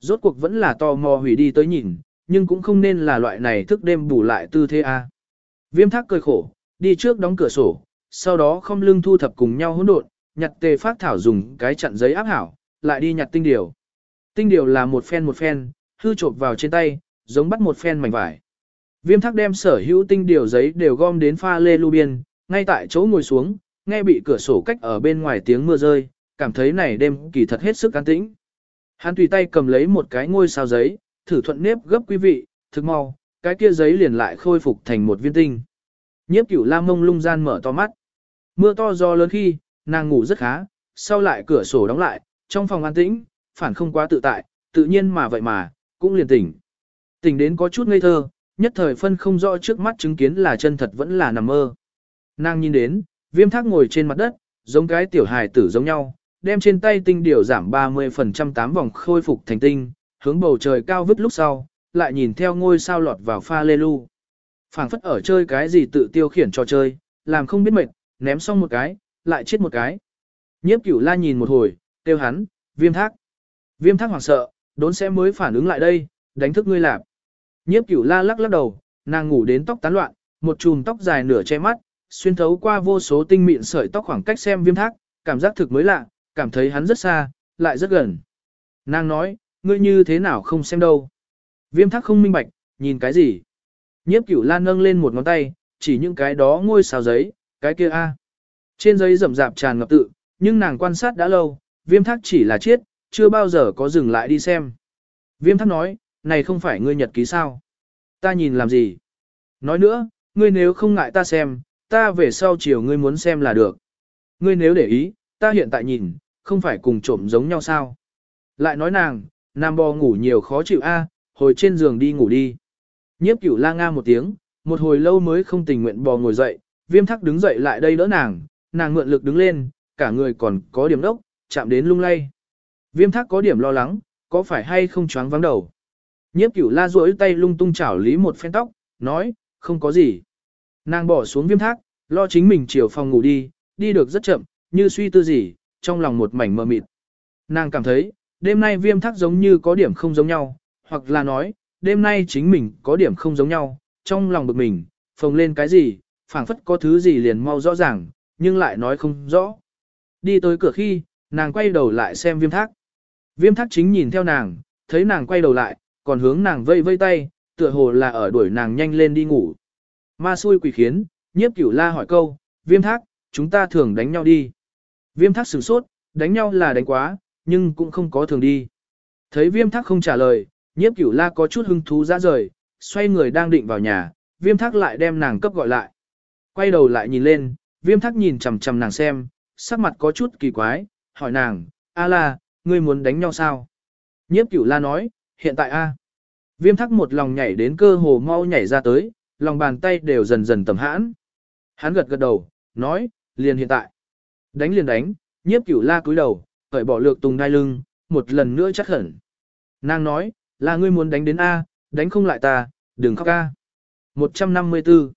Rốt cuộc vẫn là tò mò hủy đi tới nhìn, nhưng cũng không nên là loại này thức đêm bù lại tư thế a. Viêm thác cười khổ, đi trước đóng cửa sổ, sau đó không lưng thu thập cùng nhau hỗn độn, nhặt tề phát thảo dùng cái chặn giấy áp hảo, lại đi nhặt tinh điều. Tinh điều là một phen một phen, hư chộp vào trên tay, giống bắt một phen mảnh vải. Viêm thác đem sở hữu tinh điều giấy đều gom đến pha lê lưu biên, ngay tại chỗ ngồi xuống, nghe bị cửa sổ cách ở bên ngoài tiếng mưa rơi, cảm thấy này đêm kỳ thật hết sức an tĩnh. Hắn tùy tay cầm lấy một cái ngôi sao giấy, thử thuận nếp gấp quý vị, thực mau, cái kia giấy liền lại khôi phục thành một viên tinh. Nhiếp cửu lam mông lung gian mở to mắt. Mưa to gió lớn khi, nàng ngủ rất khá, sau lại cửa sổ đóng lại, trong phòng an tĩnh, phản không quá tự tại, tự nhiên mà vậy mà, cũng liền tỉnh. Tỉnh đến có chút ngây thơ, nhất thời phân không rõ trước mắt chứng kiến là chân thật vẫn là nằm mơ. Nàng nhìn đến, viêm thác ngồi trên mặt đất, giống cái tiểu hài tử giống nhau, đem trên tay tinh điều giảm 30% tám vòng khôi phục thành tinh, hướng bầu trời cao vứt lúc sau, lại nhìn theo ngôi sao lọt vào pha lê lu. phảng phất ở chơi cái gì tự tiêu khiển cho chơi, làm không biết mệt, ném xong một cái, lại chết một cái. Nhiếp cửu la nhìn một hồi, kêu hắn, viêm thác. Viêm thác hoảng sợ, đốn sẽ mới phản ứng lại đây, đánh thức ngươi lạp. Nhiếp cửu la lắc lắc đầu, nàng ngủ đến tóc tán loạn, một chùm tóc dài nửa che mắt, xuyên thấu qua vô số tinh mịn sợi tóc khoảng cách xem viêm thác, cảm giác thực mới lạ, cảm thấy hắn rất xa, lại rất gần. Nàng nói, ngươi như thế nào không xem đâu. Viêm thác không minh bạch, nhìn cái gì. Nhiếp cửu lan nâng lên một ngón tay, chỉ những cái đó ngôi sao giấy, cái kia a. Trên giấy rậm rạp tràn ngập tự, nhưng nàng quan sát đã lâu, viêm thác chỉ là chết, chưa bao giờ có dừng lại đi xem. Viêm thác nói, này không phải ngươi nhật ký sao? Ta nhìn làm gì? Nói nữa, ngươi nếu không ngại ta xem, ta về sau chiều ngươi muốn xem là được. Ngươi nếu để ý, ta hiện tại nhìn, không phải cùng trộm giống nhau sao? Lại nói nàng, nam bò ngủ nhiều khó chịu a, hồi trên giường đi ngủ đi. Nhiếp cửu la nga một tiếng, một hồi lâu mới không tình nguyện bò ngồi dậy, viêm thắc đứng dậy lại đây đỡ nàng, nàng mượn lực đứng lên, cả người còn có điểm đốc, chạm đến lung lay. Viêm thắc có điểm lo lắng, có phải hay không choáng vắng đầu. Nhiếp cửu la duỗi tay lung tung chảo lý một phen tóc, nói, không có gì. Nàng bỏ xuống viêm thác, lo chính mình chiều phòng ngủ đi, đi được rất chậm, như suy tư gì, trong lòng một mảnh mờ mịt. Nàng cảm thấy, đêm nay viêm thác giống như có điểm không giống nhau, hoặc là nói, đêm nay chính mình có điểm không giống nhau, trong lòng bực mình, phồng lên cái gì, phảng phất có thứ gì liền mau rõ ràng, nhưng lại nói không rõ. Đi tới cửa khi, nàng quay đầu lại xem viêm thác. Viêm thác chính nhìn theo nàng, thấy nàng quay đầu lại, còn hướng nàng vây vây tay, tựa hồ là ở đuổi nàng nhanh lên đi ngủ. Ma xui quỷ khiến, nhiếp cửu la hỏi câu, viêm thác, chúng ta thường đánh nhau đi. Viêm thác sửng sốt, đánh nhau là đánh quá, nhưng cũng không có thường đi. Thấy viêm thác không trả lời, nhiếp cửu la có chút hứng thú ra rời, xoay người đang định vào nhà, viêm thác lại đem nàng cấp gọi lại. Quay đầu lại nhìn lên, viêm thác nhìn chằm chằm nàng xem, sắc mặt có chút kỳ quái, hỏi nàng, a la, ngươi muốn đánh nhau sao? Nhiếp cửu la nói, hiện tại a. Viêm thác một lòng nhảy đến cơ hồ mau nhảy ra tới, lòng bàn tay đều dần dần tầm hãn. Hắn gật gật đầu, nói, liền hiện tại. Đánh liền đánh, nhiếp cửu la cúi đầu, cởi bỏ lược tùng đai lưng, một lần nữa chắc hẳn Nàng nói, là ngươi muốn đánh đến A, đánh không lại ta, đừng khóc A. 154.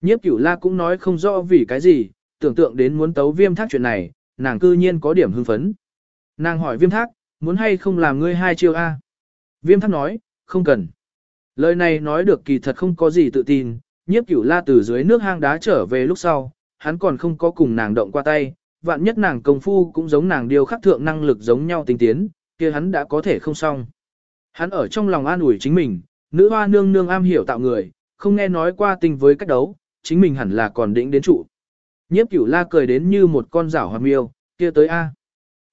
Nhiếp cửu la cũng nói không rõ vì cái gì, tưởng tượng đến muốn tấu viêm thác chuyện này, nàng cư nhiên có điểm hưng phấn. Nàng hỏi viêm thác, muốn hay không làm ngươi hai chiêu A. Viêm thác nói, không cần. Lời này nói được kỳ thật không có gì tự tin, nhiếp cửu la từ dưới nước hang đá trở về lúc sau, hắn còn không có cùng nàng động qua tay, vạn nhất nàng công phu cũng giống nàng điều khắc thượng năng lực giống nhau tinh tiến, kia hắn đã có thể không xong. Hắn ở trong lòng an ủi chính mình, nữ hoa nương nương am hiểu tạo người, không nghe nói qua tình với cách đấu, chính mình hẳn là còn đỉnh đến trụ. Nhiếp cửu la cười đến như một con rảo hoa miêu, kia tới A.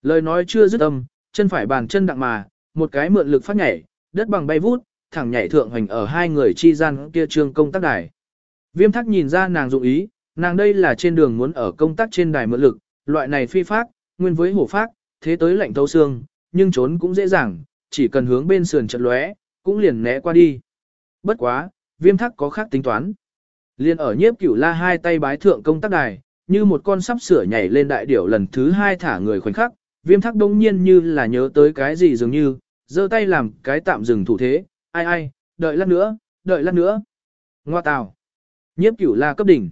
Lời nói chưa dứt âm, chân phải bàn chân đặng mà, một cái mượn lực phát nhảy, đất bằng bay vút, thẳng nhảy thượng hành ở hai người chi gian kia trương công tác đài. Viêm thắc nhìn ra nàng dụng ý, nàng đây là trên đường muốn ở công tác trên đài mượn lực, loại này phi phác, nguyên với hổ phác, thế tới lạnh thấu xương, nhưng trốn cũng dễ dàng, chỉ cần hướng bên sườn trận lóe, cũng liền né qua đi. Bất quá, viêm thắc có khác tính toán. Liên ở nhiếp cửu la hai tay bái thượng công tác đài, như một con sắp sửa nhảy lên đại điểu lần thứ hai thả người khoảnh khắc, viêm thắc đông nhiên như là nhớ tới cái gì dường như, giơ tay làm cái tạm dừng thủ thế, ai ai, đợi lát nữa, đợi lát nữa. Ngoa tào. Nhiếp cửu la cấp đỉnh.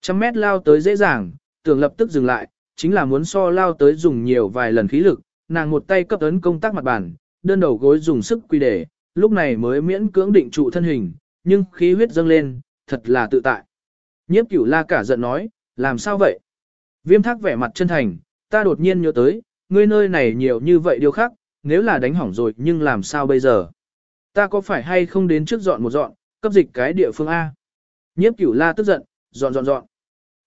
Trăm mét lao tới dễ dàng, tưởng lập tức dừng lại, chính là muốn so lao tới dùng nhiều vài lần khí lực, nàng một tay cấp ấn công tác mặt bàn, đơn đầu gối dùng sức quy để, lúc này mới miễn cưỡng định trụ thân hình, nhưng khí huyết dâng lên, thật là tự tại. Nhiếp cửu la cả giận nói, làm sao vậy? Viêm thác vẻ mặt chân thành, ta đột nhiên nhớ tới, ngươi nơi này nhiều như vậy điều khác, nếu là đánh hỏng rồi nhưng làm sao bây giờ? Ta có phải hay không đến trước dọn một dọn, cấp dịch cái địa phương A? Nhiếp cửu la tức giận, dọn dọn dọn.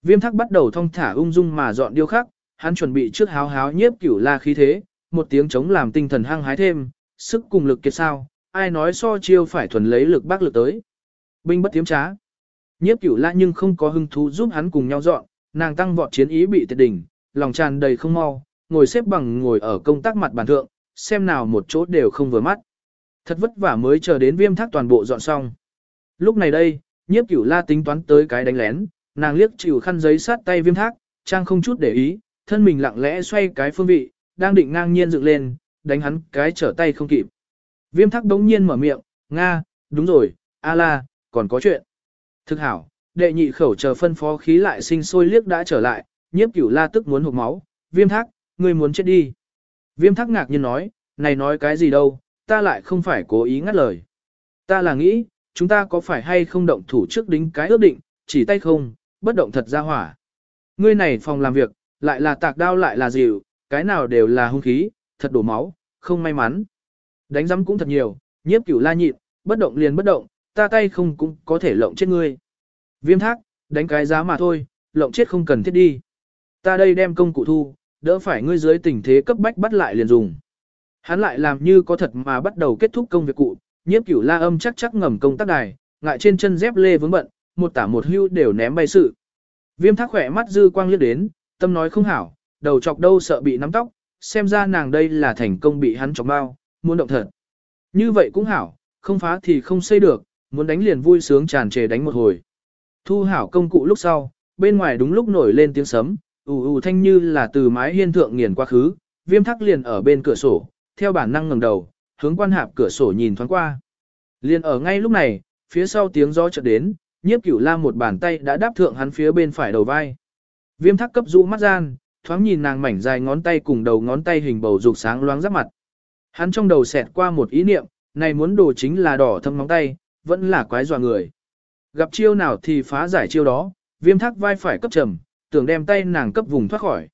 Viêm thác bắt đầu thong thả ung dung mà dọn điêu khắc, hắn chuẩn bị trước háo háo nhiếp cửu la khí thế, một tiếng chống làm tinh thần hăng hái thêm, sức cùng lực kiệt sao, ai nói so chiêu phải thuần lấy lực bác lực tới. Binh bất tiếm trá. Nhiếp cửu la nhưng không có hứng thú giúp hắn cùng nhau dọn, nàng tăng vọt chiến ý bị tiệt đỉnh, lòng tràn đầy không mau, ngồi xếp bằng ngồi ở công tác mặt bàn thượng, xem nào một chỗ đều không vừa mắt. Thật vất vả mới chờ đến viêm thác toàn bộ dọn xong. Lúc này đây, nhiếp cửu la tính toán tới cái đánh lén, nàng liếc chịu khăn giấy sát tay viêm thác, trang không chút để ý, thân mình lặng lẽ xoay cái phương vị, đang định ngang nhiên dựng lên, đánh hắn cái trở tay không kịp. Viêm thác đống nhiên mở miệng, Nga, đúng rồi, a la, còn có chuyện. Thực hảo, đệ nhị khẩu chờ phân phó khí lại sinh sôi liếc đã trở lại, nhiếp cửu la tức muốn hụt máu, viêm thác, ngươi muốn chết đi. Viêm thác ngạc nhiên nói, này nói cái gì đâu, ta lại không phải cố ý ngắt lời. Ta là nghĩ, chúng ta có phải hay không động thủ trước đính cái ước định, chỉ tay không, bất động thật ra hỏa. Ngươi này phòng làm việc, lại là tạc đao lại là dịu, cái nào đều là hung khí, thật đổ máu, không may mắn. Đánh giấm cũng thật nhiều, nhiếp cửu la nhịn, bất động liền bất động, ta tay không cũng có thể lộng chết ngươi. Viêm thác, đánh cái giá mà thôi, lộng chết không cần thiết đi. Ta đây đem công cụ thu, đỡ phải ngươi dưới tình thế cấp bách bắt lại liền dùng. Hắn lại làm như có thật mà bắt đầu kết thúc công việc cụ, nhiếp cửu la âm chắc chắc ngầm công tác đài, ngại trên chân dép lê vướng bận, một tả một hưu đều ném bay sự. Viêm thác khỏe mắt dư quang liếc đến, tâm nói không hảo, đầu chọc đâu sợ bị nắm tóc, xem ra nàng đây là thành công bị hắn chọc bao, muốn động thật. Như vậy cũng hảo, không phá thì không xây được, muốn đánh liền vui sướng tràn trề đánh một hồi. Thu hảo công cụ lúc sau, bên ngoài đúng lúc nổi lên tiếng sấm, ù ù thanh như là từ mái hiên thượng nghiền qua khứ, viêm thắc liền ở bên cửa sổ, theo bản năng ngẩng đầu, hướng quan hạp cửa sổ nhìn thoáng qua. Liền ở ngay lúc này, phía sau tiếng gió chợt đến, nhiếp cửu la một bàn tay đã đáp thượng hắn phía bên phải đầu vai. Viêm thắc cấp rũ mắt gian, thoáng nhìn nàng mảnh dài ngón tay cùng đầu ngón tay hình bầu dục sáng loáng giáp mặt. Hắn trong đầu xẹt qua một ý niệm, này muốn đồ chính là đỏ thâm móng tay, vẫn là quái dọa người. Gặp chiêu nào thì phá giải chiêu đó, viêm thác vai phải cấp trầm, tưởng đem tay nàng cấp vùng thoát khỏi.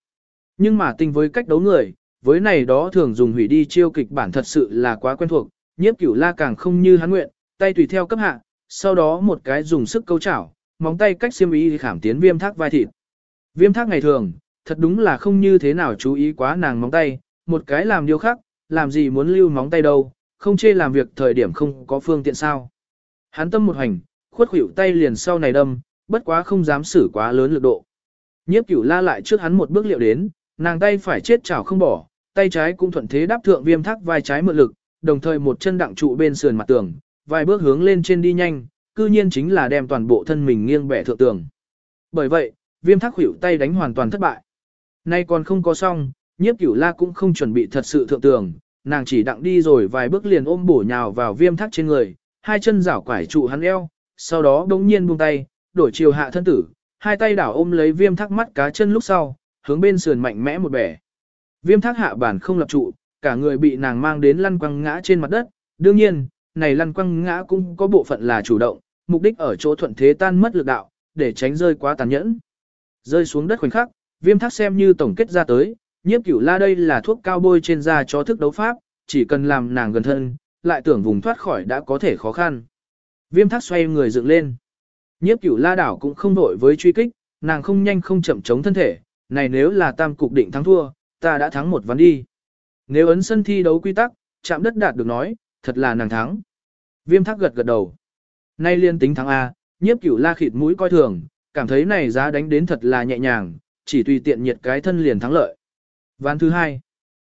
Nhưng mà tình với cách đấu người, với này đó thường dùng hủy đi chiêu kịch bản thật sự là quá quen thuộc, nhiếp cửu la càng không như hắn nguyện, tay tùy theo cấp hạ, sau đó một cái dùng sức câu chảo, móng tay cách xiêm ý khảm tiến viêm thác vai thịt. Viêm thác ngày thường, thật đúng là không như thế nào chú ý quá nàng móng tay, một cái làm điều khác, làm gì muốn lưu móng tay đâu, không chê làm việc thời điểm không có phương tiện sao. Hắn tâm một hành, khuất khủy tay liền sau này đâm, bất quá không dám xử quá lớn lực độ. Nhiếp cửu la lại trước hắn một bước liệu đến, nàng tay phải chết chảo không bỏ, tay trái cũng thuận thế đáp thượng viêm thác vai trái mượn lực, đồng thời một chân đặng trụ bên sườn mặt tường, vài bước hướng lên trên đi nhanh, cư nhiên chính là đem toàn bộ thân mình nghiêng bẻ thượng tường. Bởi vậy, viêm thác hữu tay đánh hoàn toàn thất bại. Nay còn không có xong, nhiếp cửu la cũng không chuẩn bị thật sự thượng tường, nàng chỉ đặng đi rồi vài bước liền ôm bổ nhào vào viêm thác trên người, hai chân rảo quải trụ hắn eo, sau đó đống nhiên buông tay, đổi chiều hạ thân tử, hai tay đảo ôm lấy viêm thác mắt cá chân lúc sau, hướng bên sườn mạnh mẽ một bẻ. Viêm thác hạ bản không lập trụ, cả người bị nàng mang đến lăn quăng ngã trên mặt đất, đương nhiên, này lăn quăng ngã cũng có bộ phận là chủ động, mục đích ở chỗ thuận thế tan mất lực đạo, để tránh rơi quá tàn nhẫn. Rơi xuống đất khoảnh khắc, viêm thác xem như tổng kết ra tới, nhiếp cửu la đây là thuốc cao bôi trên da cho thức đấu pháp, chỉ cần làm nàng gần thân, lại tưởng vùng thoát khỏi đã có thể khó khăn. Viêm thác xoay người dựng lên. Nhiếp cửu la đảo cũng không vội với truy kích, nàng không nhanh không chậm chống thân thể, này nếu là tam cục định thắng thua, ta đã thắng một ván đi. Nếu ấn sân thi đấu quy tắc, chạm đất đạt được nói, thật là nàng thắng. Viêm thác gật gật đầu. Nay liên tính thắng A, nhiếp cửu la khịt mũi coi thường, cảm thấy này giá đánh đến thật là nhẹ nhàng, chỉ tùy tiện nhiệt cái thân liền thắng lợi. Ván thứ hai,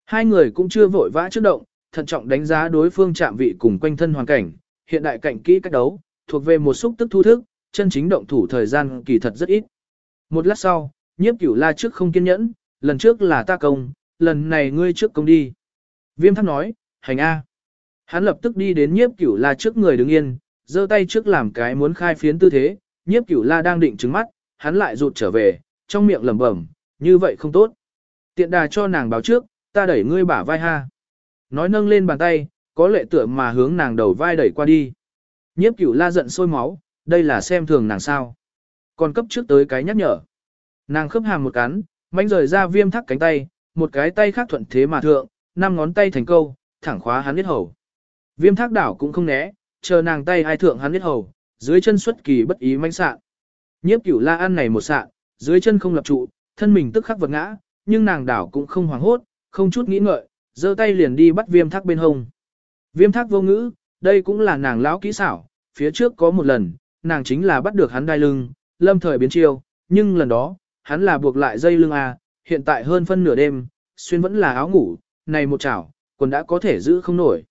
hai người cũng chưa vội vã trước động, thận trọng đánh giá đối phương chạm vị cùng quanh thân hoàn cảnh, hiện đại cảnh kỹ cách đấu, thuộc về một xúc tức thu thức, chân chính động thủ thời gian kỳ thật rất ít. Một lát sau, nhiếp cửu la trước không kiên nhẫn, lần trước là ta công, lần này ngươi trước công đi. Viêm thắc nói, hành A. Hắn lập tức đi đến nhiếp cửu la trước người đứng yên, giơ tay trước làm cái muốn khai phiến tư thế, nhiếp cửu la đang định trứng mắt, hắn lại rụt trở về, trong miệng lẩm bẩm, như vậy không tốt. Tiện đà cho nàng báo trước, ta đẩy ngươi bả vai ha. Nói nâng lên bàn tay, có lệ tựa mà hướng nàng đầu vai đẩy qua đi. Nhiếp cửu la giận sôi máu, đây là xem thường nàng sao. Còn cấp trước tới cái nhắc nhở. Nàng khớp hàm một cắn, manh rời ra viêm thắc cánh tay, một cái tay khác thuận thế mà thượng, năm ngón tay thành câu, thẳng khóa hắn biết hầu. Viêm thác đảo cũng không né, chờ nàng tay hai thượng hắn biết hầu, dưới chân xuất kỳ bất ý manh sạn. Nhiếp cửu la ăn này một sạn, dưới chân không lập trụ, thân mình tức khắc vật ngã, nhưng nàng đảo cũng không hoảng hốt, không chút nghĩ ngợi, giơ tay liền đi bắt viêm thác bên hông. Viêm thác vô ngữ, đây cũng là nàng lão kỹ xảo, phía trước có một lần, nàng chính là bắt được hắn đai lưng, lâm thời biến chiêu, nhưng lần đó, hắn là buộc lại dây lưng à, hiện tại hơn phân nửa đêm, xuyên vẫn là áo ngủ, này một chảo, quần đã có thể giữ không nổi.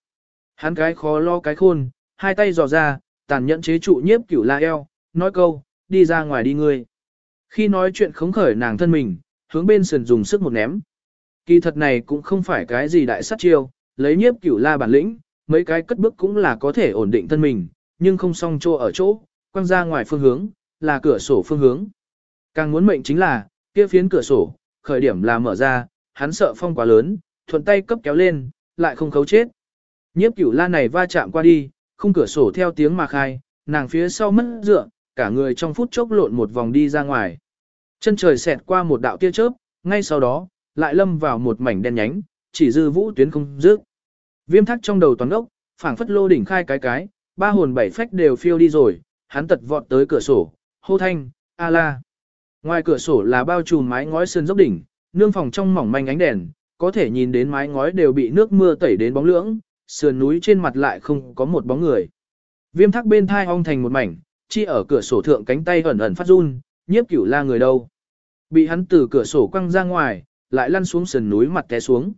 Hắn cái khó lo cái khôn, hai tay dò ra, tàn nhẫn chế trụ nhiếp cửu la eo, nói câu, đi ra ngoài đi ngươi. Khi nói chuyện khống khởi nàng thân mình, hướng bên sườn dùng sức một ném. Kỳ thật này cũng không phải cái gì đại sát chiêu, lấy nhiếp cửu la bản lĩnh, mấy cái cất bước cũng là có thể ổn định thân mình, nhưng không song chỗ ở chỗ, quăng ra ngoài phương hướng, là cửa sổ phương hướng. Càng muốn mệnh chính là, kia phiến cửa sổ, khởi điểm là mở ra, hắn sợ phong quá lớn, thuận tay cấp kéo lên, lại không khấu chết. Nhiếp cửu la này va chạm qua đi, khung cửa sổ theo tiếng mà khai, nàng phía sau mất dựa, cả người trong phút chốc lộn một vòng đi ra ngoài. Chân trời xẹt qua một đạo tia chớp, ngay sau đó, lại lâm vào một mảnh đen nhánh, chỉ dư vũ tuyến không dứt. Viêm thắc trong đầu toàn ốc, phảng phất lô đỉnh khai cái cái, ba hồn bảy phách đều phiêu đi rồi, hắn tật vọt tới cửa sổ, hô thanh, a la. Ngoài cửa sổ là bao trùm mái ngói sơn dốc đỉnh, nương phòng trong mỏng manh ánh đèn, có thể nhìn đến mái ngói đều bị nước mưa tẩy đến bóng lưỡng, sườn núi trên mặt lại không có một bóng người. Viêm thắc bên thai ong thành một mảnh, chi ở cửa sổ thượng cánh tay ẩn ẩn phát run, nhiếp cửu la người đâu. Bị hắn từ cửa sổ quăng ra ngoài, lại lăn xuống sườn núi mặt té xuống.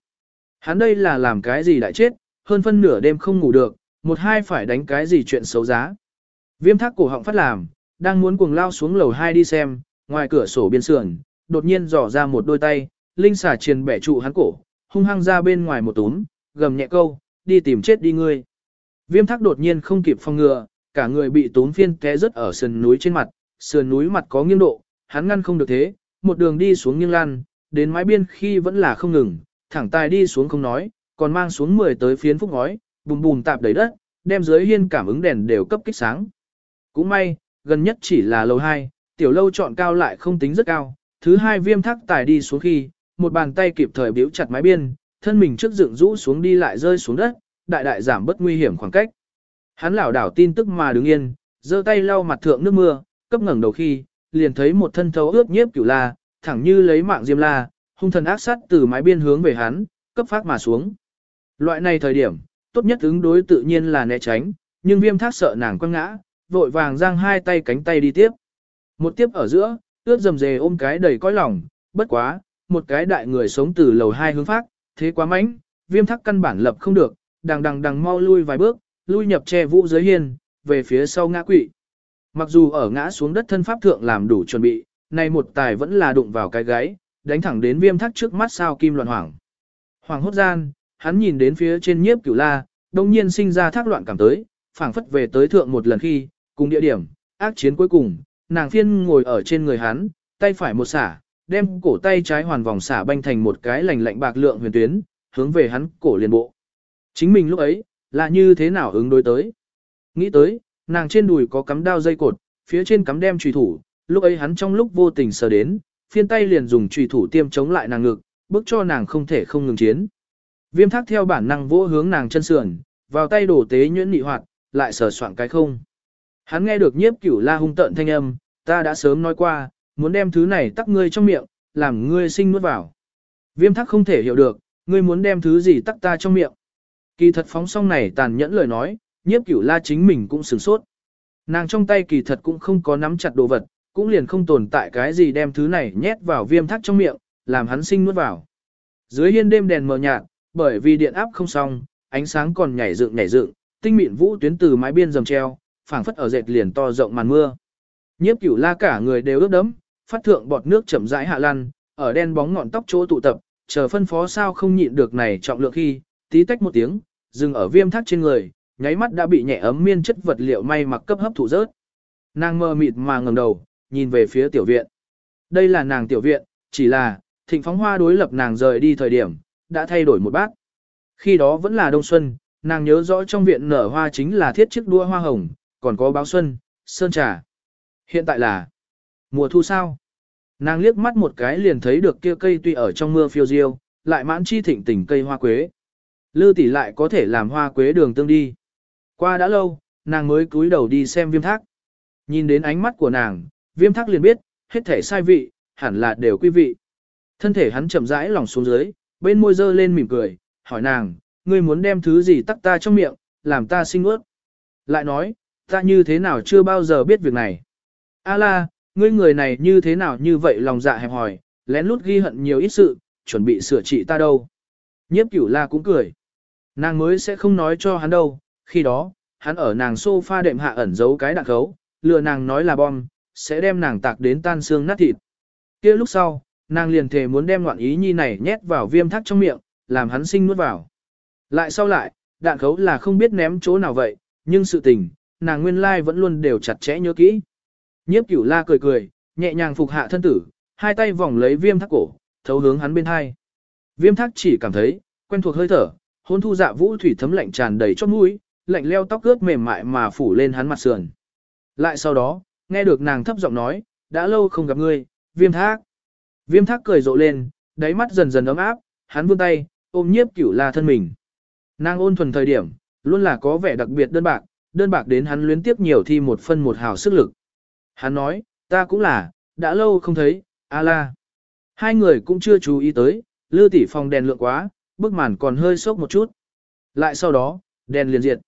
Hắn đây là làm cái gì đại chết, hơn phân nửa đêm không ngủ được, một hai phải đánh cái gì chuyện xấu giá. Viêm thác cổ họng phát làm, đang muốn cuồng lao xuống lầu hai đi xem, ngoài cửa sổ biên sườn, đột nhiên dò ra một đôi tay, linh xà triền bẻ trụ hắn cổ, hung hăng ra bên ngoài một túm, gầm nhẹ câu, đi tìm chết đi ngươi. Viêm thác đột nhiên không kịp phòng ngừa, cả người bị tốn phiên té rớt ở sườn núi trên mặt, sườn núi mặt có nghiêng độ, hắn ngăn không được thế, một đường đi xuống nghiêng lan, đến mái biên khi vẫn là không ngừng, thẳng tài đi xuống không nói, còn mang xuống 10 tới phiến phúc ngói, bùm bùm tạp đầy đất, đem dưới hiên cảm ứng đèn đều cấp kích sáng. Cũng may, gần nhất chỉ là lầu 2, tiểu lâu chọn cao lại không tính rất cao, thứ hai viêm thác tài đi xuống khi, một bàn tay kịp thời biểu chặt mái biên, thân mình trước dựng rũ xuống đi lại rơi xuống đất, đại đại giảm bất nguy hiểm khoảng cách. Hắn lảo đảo tin tức mà đứng yên, giơ tay lau mặt thượng nước mưa, cấp ngẩng đầu khi, liền thấy một thân thấu ướt nhiếp cửu la, thẳng như lấy mạng diêm la, hung thần ác sát từ mái biên hướng về hắn, cấp phát mà xuống. Loại này thời điểm, tốt nhất ứng đối tự nhiên là né tránh, nhưng viêm thác sợ nàng quăng ngã, vội vàng giang hai tay cánh tay đi tiếp. Một tiếp ở giữa, ướt dầm dề ôm cái đầy cõi lòng, bất quá, một cái đại người sống từ lầu hai hướng phát, thế quá mánh, viêm thắc căn bản lập không được, đằng đằng đằng mau lui vài bước, lui nhập che vũ dưới hiên, về phía sau ngã quỵ. Mặc dù ở ngã xuống đất thân pháp thượng làm đủ chuẩn bị, nay một tài vẫn là đụng vào cái gáy, đánh thẳng đến viêm thắc trước mắt sao kim loạn hoảng. Hoàng hốt gian, hắn nhìn đến phía trên nhiếp cửu la, đồng nhiên sinh ra thác loạn cảm tới, phảng phất về tới thượng một lần khi, cùng địa điểm, ác chiến cuối cùng, nàng phiên ngồi ở trên người hắn, tay phải một xả, đem cổ tay trái hoàn vòng xả banh thành một cái lành lạnh bạc lượng huyền tuyến, hướng về hắn cổ liền bộ. Chính mình lúc ấy, là như thế nào ứng đối tới? Nghĩ tới, nàng trên đùi có cắm đao dây cột, phía trên cắm đem trùy thủ, lúc ấy hắn trong lúc vô tình sờ đến, phiên tay liền dùng trùy thủ tiêm chống lại nàng ngực, bước cho nàng không thể không ngừng chiến. Viêm thác theo bản năng vỗ hướng nàng chân sườn, vào tay đổ tế nhuyễn nị hoạt, lại sờ soạn cái không. Hắn nghe được nhiếp cửu la hung tận thanh âm, ta đã sớm nói qua, muốn đem thứ này tắc ngươi trong miệng, làm ngươi sinh nuốt vào. Viêm thắc không thể hiểu được, ngươi muốn đem thứ gì tắc ta trong miệng. Kỳ thật phóng song này tàn nhẫn lời nói, nhiếp cửu la chính mình cũng sửng sốt. Nàng trong tay kỳ thật cũng không có nắm chặt đồ vật, cũng liền không tồn tại cái gì đem thứ này nhét vào viêm thắc trong miệng, làm hắn sinh nuốt vào. Dưới hiên đêm đèn mờ nhạt, bởi vì điện áp không xong, ánh sáng còn nhảy dựng nhảy dựng, tinh mịn vũ tuyến từ mái biên dầm treo, phảng phất ở dệt liền to rộng màn mưa. Nhiếp Cửu La cả người đều ướt đẫm, phát thượng bọt nước chậm rãi hạ lăn, ở đen bóng ngọn tóc chỗ tụ tập, chờ phân phó sao không nhịn được này trọng lượng khi, tí tách một tiếng, dừng ở viêm thác trên người, nháy mắt đã bị nhẹ ấm miên chất vật liệu may mặc cấp hấp thụ rớt. Nàng mơ mịt mà ngẩng đầu, nhìn về phía tiểu viện. Đây là nàng tiểu viện, chỉ là, thịnh phóng hoa đối lập nàng rời đi thời điểm, đã thay đổi một bát Khi đó vẫn là đông xuân, nàng nhớ rõ trong viện nở hoa chính là thiết chiếc đua hoa hồng, còn có báo xuân, sơn trà. Hiện tại là mùa thu sao? Nàng liếc mắt một cái liền thấy được kia cây tuy ở trong mưa phiêu diêu, lại mãn chi thịnh tỉnh cây hoa quế. Lư tỷ lại có thể làm hoa quế đường tương đi. Qua đã lâu, nàng mới cúi đầu đi xem viêm thác. Nhìn đến ánh mắt của nàng, viêm thác liền biết, hết thể sai vị, hẳn là đều quý vị. Thân thể hắn chậm rãi lỏng xuống dưới, bên môi dơ lên mỉm cười, hỏi nàng, ngươi muốn đem thứ gì tắc ta trong miệng, làm ta sinh ướt. Lại nói, ta như thế nào chưa bao giờ biết việc này. A la, ngươi người này như thế nào như vậy lòng dạ hẹp hòi, lén lút ghi hận nhiều ít sự, chuẩn bị sửa trị ta đâu. Nhiếp cửu la cũng cười. Nàng mới sẽ không nói cho hắn đâu, khi đó, hắn ở nàng sofa đệm hạ ẩn giấu cái đạn khấu, lừa nàng nói là bom, sẽ đem nàng tạc đến tan xương nát thịt. kia lúc sau, nàng liền thề muốn đem ngoạn ý nhi này nhét vào viêm thắt trong miệng, làm hắn sinh nuốt vào. Lại sau lại, đạn khấu là không biết ném chỗ nào vậy, nhưng sự tình, nàng nguyên lai vẫn luôn đều chặt chẽ nhớ kỹ. Nhiếp cửu la cười cười, nhẹ nhàng phục hạ thân tử, hai tay vòng lấy viêm thác cổ, thấu hướng hắn bên hai. Viêm thác chỉ cảm thấy, quen thuộc hơi thở, hôn thu dạ vũ thủy thấm lạnh tràn đầy chót mũi, lạnh leo tóc ướt mềm mại mà phủ lên hắn mặt sườn. Lại sau đó, nghe được nàng thấp giọng nói, đã lâu không gặp ngươi, viêm thác. Viêm thác cười rộ lên, đáy mắt dần dần ấm áp, hắn vươn tay, ôm nhiếp cửu la thân mình. Nàng ôn thuần thời điểm, luôn là có vẻ đặc biệt đơn bạc, đơn bạc đến hắn luyến tiếp nhiều thi một phân một hào sức lực. Hắn nói, ta cũng là, đã lâu không thấy, a la. Hai người cũng chưa chú ý tới, lư tỷ phòng đèn lượng quá, bức màn còn hơi sốc một chút. Lại sau đó, đèn liền diệt.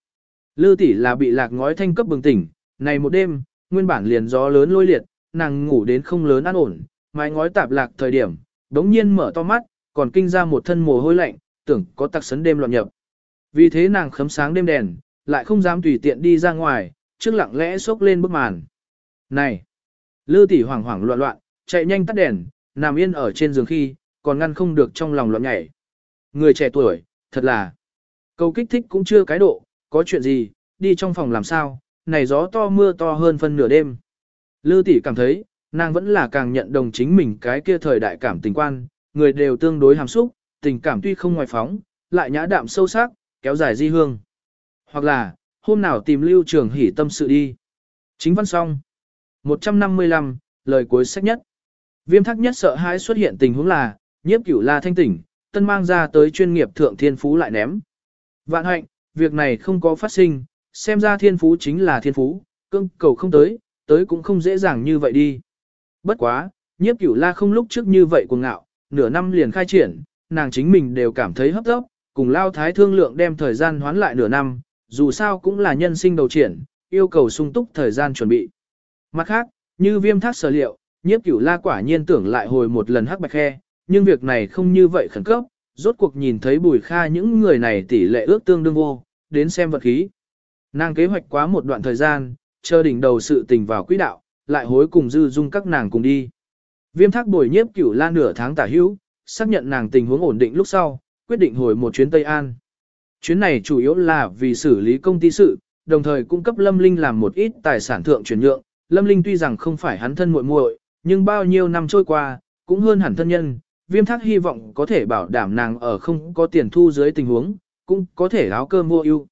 Lư tỷ là bị lạc ngói thanh cấp bừng tỉnh, này một đêm, nguyên bản liền gió lớn lôi liệt, nàng ngủ đến không lớn an ổn, mái ngói tạp lạc thời điểm, đống nhiên mở to mắt, còn kinh ra một thân mồ hôi lạnh, tưởng có tặc sấn đêm loạn nhập. Vì thế nàng khấm sáng đêm đèn, lại không dám tùy tiện đi ra ngoài, trước lặng lẽ xốc lên bức màn. Này! Lư tỷ hoảng hoảng loạn loạn, chạy nhanh tắt đèn, nằm yên ở trên giường khi, còn ngăn không được trong lòng loạn nhảy. Người trẻ tuổi, thật là, câu kích thích cũng chưa cái độ, có chuyện gì, đi trong phòng làm sao, này gió to mưa to hơn phân nửa đêm. Lư tỷ cảm thấy, nàng vẫn là càng nhận đồng chính mình cái kia thời đại cảm tình quan, người đều tương đối hàm xúc, tình cảm tuy không ngoài phóng, lại nhã đạm sâu sắc, kéo dài di hương. Hoặc là, hôm nào tìm lưu trường hỉ tâm sự đi. Chính văn xong. 155, lời cuối sách nhất. Viêm thắc nhất sợ hãi xuất hiện tình huống là, nhiếp cửu la thanh tỉnh, tân mang ra tới chuyên nghiệp thượng thiên phú lại ném. Vạn hạnh, việc này không có phát sinh, xem ra thiên phú chính là thiên phú, cưng cầu không tới, tới cũng không dễ dàng như vậy đi. Bất quá, nhiếp cửu la không lúc trước như vậy cuồng ngạo, nửa năm liền khai triển, nàng chính mình đều cảm thấy hấp tốc, cùng lao thái thương lượng đem thời gian hoán lại nửa năm, dù sao cũng là nhân sinh đầu triển, yêu cầu sung túc thời gian chuẩn bị. Mặt khác, như viêm thác sở liệu, nhiếp cửu la quả nhiên tưởng lại hồi một lần hắc bạch khe, nhưng việc này không như vậy khẩn cấp, rốt cuộc nhìn thấy bùi kha những người này tỷ lệ ước tương đương vô, đến xem vật khí. Nàng kế hoạch quá một đoạn thời gian, chờ đỉnh đầu sự tình vào quỹ đạo, lại hối cùng dư dung các nàng cùng đi. Viêm thác bồi nhiếp cửu la nửa tháng tả hữu, xác nhận nàng tình huống ổn định lúc sau, quyết định hồi một chuyến Tây An. Chuyến này chủ yếu là vì xử lý công ty sự, đồng thời cung cấp Lâm Linh làm một ít tài sản thượng chuyển nhượng. Lâm Linh tuy rằng không phải hắn thân muội muội, nhưng bao nhiêu năm trôi qua, cũng hơn hẳn thân nhân. Viêm thác hy vọng có thể bảo đảm nàng ở không có tiền thu dưới tình huống, cũng có thể áo cơm mua ưu.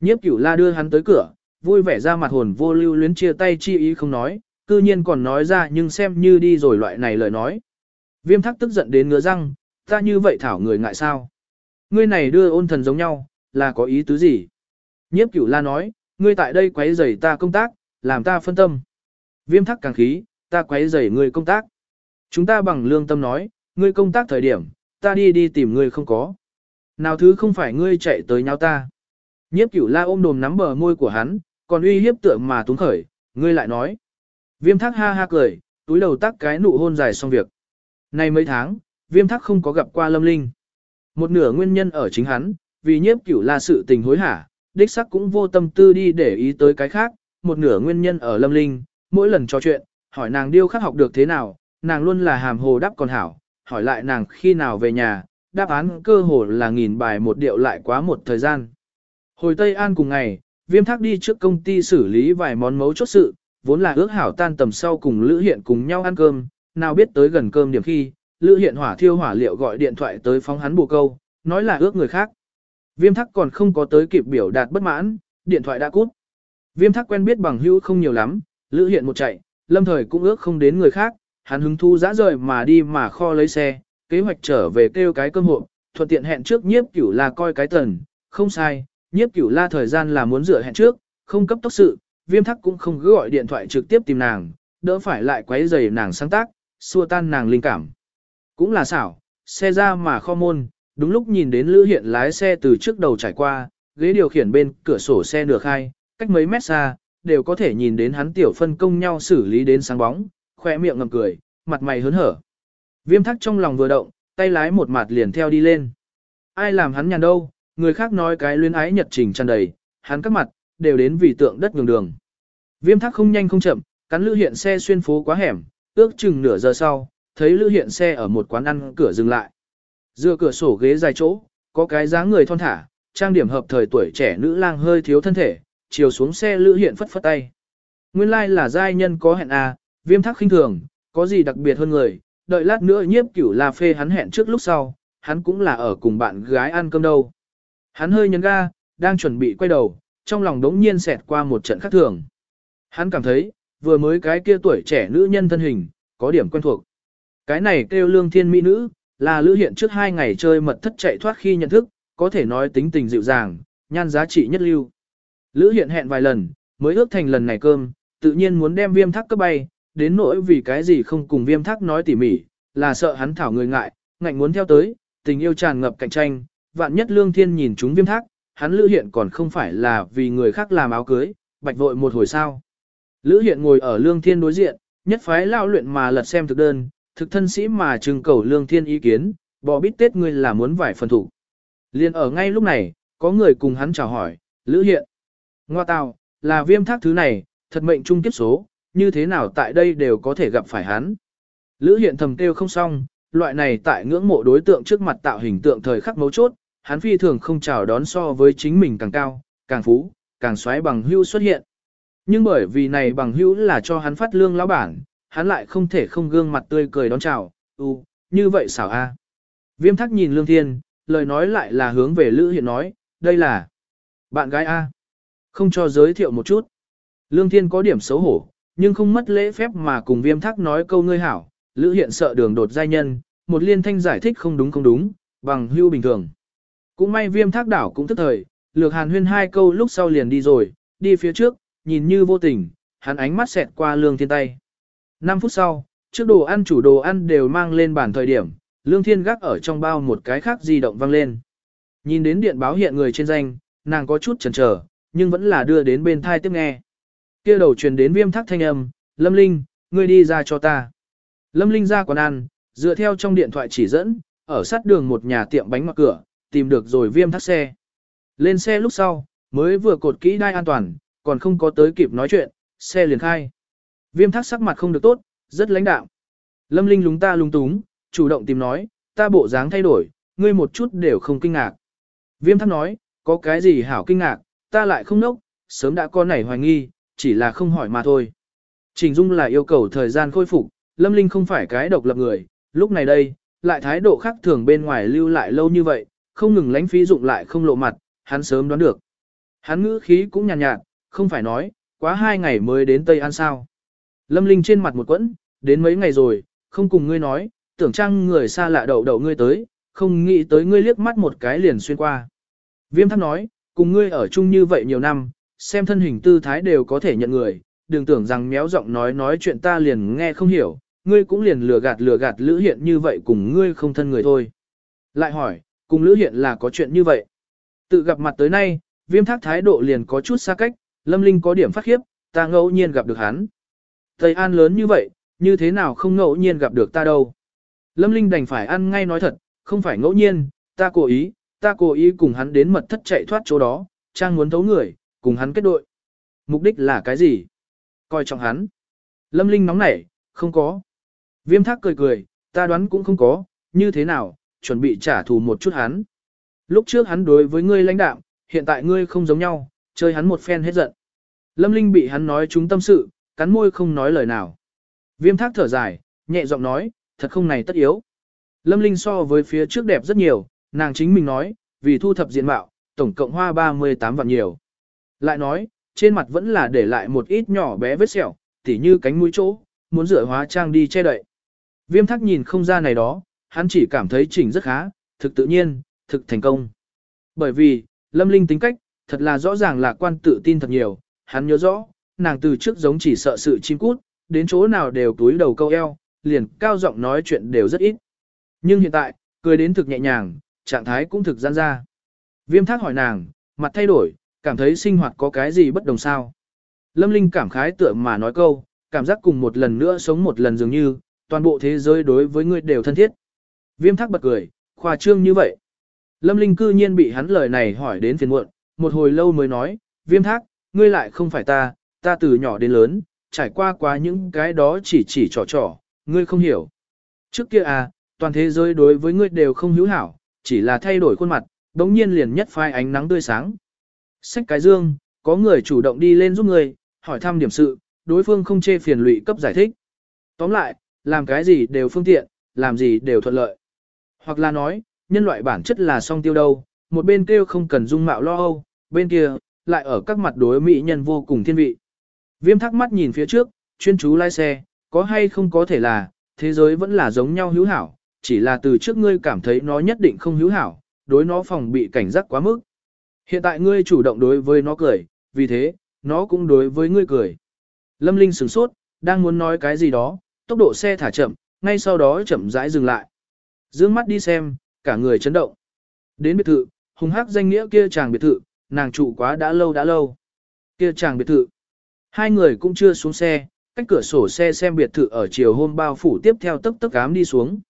Nhiếp cửu la đưa hắn tới cửa, vui vẻ ra mặt hồn vô lưu luyến chia tay chi ý không nói, cư nhiên còn nói ra nhưng xem như đi rồi loại này lời nói. Viêm thác tức giận đến ngứa răng, ta như vậy thảo người ngại sao? Ngươi này đưa ôn thần giống nhau, là có ý tứ gì? Nhiếp cửu la nói, ngươi tại đây quấy rầy ta công tác, làm ta phân tâm. Viêm thắc càng khí, ta quấy rầy ngươi công tác. Chúng ta bằng lương tâm nói, ngươi công tác thời điểm, ta đi đi tìm ngươi không có. Nào thứ không phải ngươi chạy tới nhau ta. Nhiếp cửu la ôm đồm nắm bờ môi của hắn, còn uy hiếp tượng mà túng khởi, ngươi lại nói. Viêm thắc ha ha cười, túi đầu tắc cái nụ hôn dài xong việc. Nay mấy tháng, viêm thắc không có gặp qua lâm linh. Một nửa nguyên nhân ở chính hắn, vì nhiếp cửu la sự tình hối hả, đích sắc cũng vô tâm tư đi để ý tới cái khác, một nửa nguyên nhân ở lâm linh, mỗi lần trò chuyện, hỏi nàng điêu khắc học được thế nào, nàng luôn là hàm hồ đáp còn hảo, hỏi lại nàng khi nào về nhà, đáp án cơ hồ là nghìn bài một điệu lại quá một thời gian. Hồi Tây An cùng ngày, viêm thác đi trước công ty xử lý vài món mấu chốt sự, vốn là ước hảo tan tầm sau cùng Lữ Hiện cùng nhau ăn cơm, nào biết tới gần cơm điểm khi, Lữ Hiện hỏa thiêu hỏa liệu gọi điện thoại tới phóng hắn bù câu, nói là ước người khác. Viêm thắc còn không có tới kịp biểu đạt bất mãn, điện thoại đã cút. Viêm thắc quen biết bằng hữu không nhiều lắm, Lữ Hiện một chạy, lâm thời cũng ước không đến người khác, hắn hứng thu dã rời mà đi mà kho lấy xe, kế hoạch trở về kêu cái cơm hộp, thuận tiện hẹn trước nhiếp cửu là coi cái tần, không sai, nhiếp cửu la thời gian là muốn rửa hẹn trước, không cấp tốc sự, viêm thắc cũng không cứ gọi điện thoại trực tiếp tìm nàng, đỡ phải lại quấy rầy nàng sáng tác, xua tan nàng linh cảm. Cũng là xảo, xe ra mà kho môn, đúng lúc nhìn đến Lữ Hiện lái xe từ trước đầu trải qua, ghế điều khiển bên cửa sổ xe nửa khai, cách mấy mét xa, đều có thể nhìn đến hắn tiểu phân công nhau xử lý đến sáng bóng, khoe miệng ngầm cười, mặt mày hớn hở. Viêm thắc trong lòng vừa động, tay lái một mặt liền theo đi lên. Ai làm hắn nhàn đâu, người khác nói cái luyến ái nhật trình tràn đầy, hắn các mặt, đều đến vì tượng đất nhường đường. Viêm thác không nhanh không chậm, cắn Lữ Hiện xe xuyên phố quá hẻm, ước chừng nửa giờ sau, thấy Lữ Hiện xe ở một quán ăn cửa dừng lại. Dựa cửa sổ ghế dài chỗ, có cái dáng người thon thả, trang điểm hợp thời tuổi trẻ nữ lang hơi thiếu thân thể, chiều xuống xe Lữ Hiện phất phất tay. Nguyên lai like là giai nhân có hẹn à, viêm thác khinh thường, có gì đặc biệt hơn người, đợi lát nữa nhiếp cửu là phê hắn hẹn trước lúc sau, hắn cũng là ở cùng bạn gái ăn cơm đâu. Hắn hơi nhấn ga, đang chuẩn bị quay đầu, trong lòng đống nhiên xẹt qua một trận khác thường. Hắn cảm thấy, vừa mới cái kia tuổi trẻ nữ nhân thân hình, có điểm quen thuộc. Cái này kêu lương thiên mỹ nữ, là lữ hiện trước hai ngày chơi mật thất chạy thoát khi nhận thức, có thể nói tính tình dịu dàng, nhan giá trị nhất lưu. Lữ hiện hẹn vài lần, mới ước thành lần này cơm, tự nhiên muốn đem viêm thác cấp bay, đến nỗi vì cái gì không cùng viêm thác nói tỉ mỉ, là sợ hắn thảo người ngại, ngạnh muốn theo tới, tình yêu tràn ngập cạnh tranh, vạn nhất lương thiên nhìn chúng viêm thác, hắn lữ hiện còn không phải là vì người khác làm áo cưới, bạch vội một hồi sao. Lữ hiện ngồi ở lương thiên đối diện, nhất phái lao luyện mà lật xem thực đơn, thực thân sĩ mà trưng cầu lương thiên ý kiến, bò bít tết ngươi là muốn vải phần thủ. Liên ở ngay lúc này, có người cùng hắn chào hỏi, Lữ hiện. Ngoa tào, là viêm thác thứ này, thật mệnh trung kiếp số, như thế nào tại đây đều có thể gặp phải hắn. Lữ hiện thầm kêu không xong, loại này tại ngưỡng mộ đối tượng trước mặt tạo hình tượng thời khắc mấu chốt, hắn phi thường không chào đón so với chính mình càng cao, càng phú, càng xoáy bằng hưu xuất hiện. Nhưng bởi vì này bằng hữu là cho hắn phát lương lão bản, hắn lại không thể không gương mặt tươi cười đón chào, u, như vậy xảo a. Viêm thắc nhìn lương thiên, lời nói lại là hướng về Lữ Hiện nói, đây là bạn gái a. Không cho giới thiệu một chút. Lương thiên có điểm xấu hổ, nhưng không mất lễ phép mà cùng viêm Thác nói câu ngươi hảo, Lữ Hiện sợ đường đột giai nhân, một liên thanh giải thích không đúng không đúng, bằng hưu bình thường. Cũng may viêm thác đảo cũng tức thời, lược hàn huyên hai câu lúc sau liền đi rồi, đi phía trước, nhìn như vô tình, hắn ánh mắt xẹt qua lương thiên tay. 5 phút sau, trước đồ ăn chủ đồ ăn đều mang lên bàn thời điểm, lương thiên gác ở trong bao một cái khác di động vang lên. Nhìn đến điện báo hiện người trên danh, nàng có chút chần chờ, nhưng vẫn là đưa đến bên thai tiếp nghe. kia đầu truyền đến viêm thác thanh âm, Lâm Linh, ngươi đi ra cho ta. Lâm Linh ra quán ăn, dựa theo trong điện thoại chỉ dẫn, ở sát đường một nhà tiệm bánh mặc cửa, tìm được rồi viêm thác xe. Lên xe lúc sau, mới vừa cột kỹ đai an toàn, còn không có tới kịp nói chuyện, xe liền khai. Viêm thác sắc mặt không được tốt, rất lãnh đạo. Lâm Linh lúng ta lung túng, chủ động tìm nói, ta bộ dáng thay đổi, ngươi một chút đều không kinh ngạc. Viêm thác nói, có cái gì hảo kinh ngạc, ta lại không nốc, sớm đã có nảy hoài nghi, chỉ là không hỏi mà thôi. Trình Dung là yêu cầu thời gian khôi phục, Lâm Linh không phải cái độc lập người, lúc này đây, lại thái độ khác thường bên ngoài lưu lại lâu như vậy, không ngừng lánh phí dụng lại không lộ mặt, hắn sớm đoán được. Hắn ngữ khí cũng nhàn nhạt, nhạt, không phải nói, quá hai ngày mới đến Tây An sao. Lâm Linh trên mặt một quẫn, đến mấy ngày rồi, không cùng ngươi nói, tưởng chăng người xa lạ đậu đậu ngươi tới, không nghĩ tới ngươi liếc mắt một cái liền xuyên qua. Viêm thắc nói, cùng ngươi ở chung như vậy nhiều năm, xem thân hình tư thái đều có thể nhận người, đừng tưởng rằng méo giọng nói nói chuyện ta liền nghe không hiểu, ngươi cũng liền lừa gạt lừa gạt lữ hiện như vậy cùng ngươi không thân người thôi. Lại hỏi, cùng lữ hiện là có chuyện như vậy. Tự gặp mặt tới nay, viêm thác thái độ liền có chút xa cách, lâm linh có điểm phát khiếp, ta ngẫu nhiên gặp được hắn. Tây An lớn như vậy, như thế nào không ngẫu nhiên gặp được ta đâu. Lâm Linh đành phải ăn ngay nói thật, không phải ngẫu nhiên, ta cố ý, ta cố ý cùng hắn đến mật thất chạy thoát chỗ đó, trang muốn thấu người, cùng hắn kết đội. Mục đích là cái gì? Coi trọng hắn. Lâm Linh nóng nảy, không có. Viêm thác cười cười, ta đoán cũng không có, như thế nào, chuẩn bị trả thù một chút hắn. Lúc trước hắn đối với ngươi lãnh đạm, hiện tại ngươi không giống nhau, chơi hắn một phen hết giận. Lâm Linh bị hắn nói chúng tâm sự, cắn môi không nói lời nào. Viêm thác thở dài, nhẹ giọng nói, thật không này tất yếu. Lâm Linh so với phía trước đẹp rất nhiều, nàng chính mình nói, vì thu thập diện mạo, tổng cộng hoa 38 vạn nhiều. Lại nói, trên mặt vẫn là để lại một ít nhỏ bé vết sẹo, tỉ như cánh mũi chỗ, muốn rửa hóa trang đi che đậy. Viêm thắc nhìn không ra này đó, hắn chỉ cảm thấy chỉnh rất khá, thực tự nhiên, thực thành công. Bởi vì, Lâm Linh tính cách, thật là rõ ràng là quan tự tin thật nhiều, hắn nhớ rõ, nàng từ trước giống chỉ sợ sự chim cút, đến chỗ nào đều túi đầu câu eo, liền cao giọng nói chuyện đều rất ít. Nhưng hiện tại, cười đến thực nhẹ nhàng, trạng thái cũng thực gian ra. Viêm thác hỏi nàng, mặt thay đổi, cảm thấy sinh hoạt có cái gì bất đồng sao. Lâm Linh cảm khái tựa mà nói câu, cảm giác cùng một lần nữa sống một lần dường như, toàn bộ thế giới đối với ngươi đều thân thiết. Viêm thác bật cười, khoa trương như vậy. Lâm Linh cư nhiên bị hắn lời này hỏi đến phiền muộn, một hồi lâu mới nói, viêm thác, ngươi lại không phải ta, ta từ nhỏ đến lớn, trải qua quá những cái đó chỉ chỉ trò trò, ngươi không hiểu. Trước kia à, toàn thế giới đối với ngươi đều không hữu hảo, chỉ là thay đổi khuôn mặt, đống nhiên liền nhất phai ánh nắng tươi sáng. Xách cái dương, có người chủ động đi lên giúp người, hỏi thăm điểm sự, đối phương không chê phiền lụy cấp giải thích. Tóm lại, làm cái gì đều phương tiện, làm gì đều thuận lợi. Hoặc là nói, nhân loại bản chất là song tiêu đâu, một bên kêu không cần dung mạo lo âu, bên kia, lại ở các mặt đối mỹ nhân vô cùng thiên vị. Viêm thắc mắt nhìn phía trước, chuyên chú lái xe, có hay không có thể là, thế giới vẫn là giống nhau hữu hảo, chỉ là từ trước ngươi cảm thấy nó nhất định không hữu hảo, đối nó phòng bị cảnh giác quá mức. Hiện tại ngươi chủ động đối với nó cười, vì thế, nó cũng đối với ngươi cười. Lâm Linh sửng sốt, đang muốn nói cái gì đó, tốc độ xe thả chậm, ngay sau đó chậm rãi dừng lại. Dương mắt đi xem, cả người chấn động. Đến biệt thự, hùng hắc danh nghĩa kia chàng biệt thự, nàng trụ quá đã lâu đã lâu. Kia chàng biệt thự. Hai người cũng chưa xuống xe, cách cửa sổ xe xem biệt thự ở chiều hôm bao phủ tiếp theo tức tức cám đi xuống.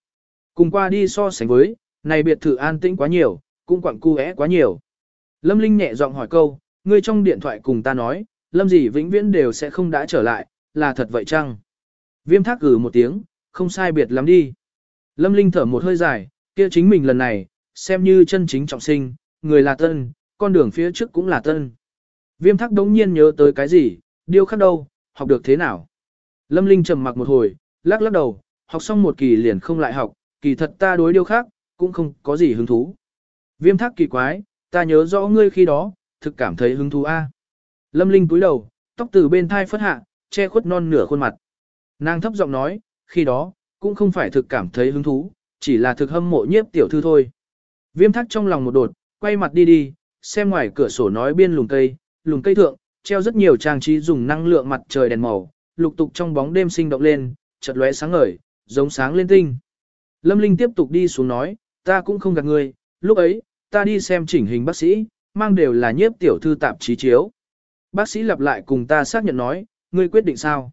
Cùng qua đi so sánh với, này biệt thự an tĩnh quá nhiều, cũng quặng cu quá nhiều. Lâm Linh nhẹ giọng hỏi câu, ngươi trong điện thoại cùng ta nói, Lâm gì vĩnh viễn đều sẽ không đã trở lại, là thật vậy chăng? Viêm thác cử một tiếng, không sai biệt lắm đi. Lâm Linh thở một hơi dài, kia chính mình lần này, xem như chân chính trọng sinh, người là tân, con đường phía trước cũng là tân. Viêm thác đống nhiên nhớ tới cái gì, điêu khắc đâu, học được thế nào. Lâm Linh trầm mặc một hồi, lắc lắc đầu, học xong một kỳ liền không lại học, kỳ thật ta đối điều khác cũng không có gì hứng thú. Viêm thác kỳ quái, ta nhớ rõ ngươi khi đó, thực cảm thấy hứng thú a. Lâm Linh cúi đầu, tóc từ bên thai phất hạ, che khuất non nửa khuôn mặt. Nàng thấp giọng nói, khi đó, cũng không phải thực cảm thấy hứng thú, chỉ là thực hâm mộ nhiếp tiểu thư thôi. Viêm thác trong lòng một đột, quay mặt đi đi, xem ngoài cửa sổ nói biên lùng cây, lùng cây thượng, treo rất nhiều trang trí dùng năng lượng mặt trời đèn màu, lục tục trong bóng đêm sinh động lên, chợt lóe sáng ngời, giống sáng lên tinh. Lâm Linh tiếp tục đi xuống nói, ta cũng không gạt người, lúc ấy, ta đi xem chỉnh hình bác sĩ, mang đều là nhiếp tiểu thư tạp chí chiếu. Bác sĩ lặp lại cùng ta xác nhận nói, ngươi quyết định sao?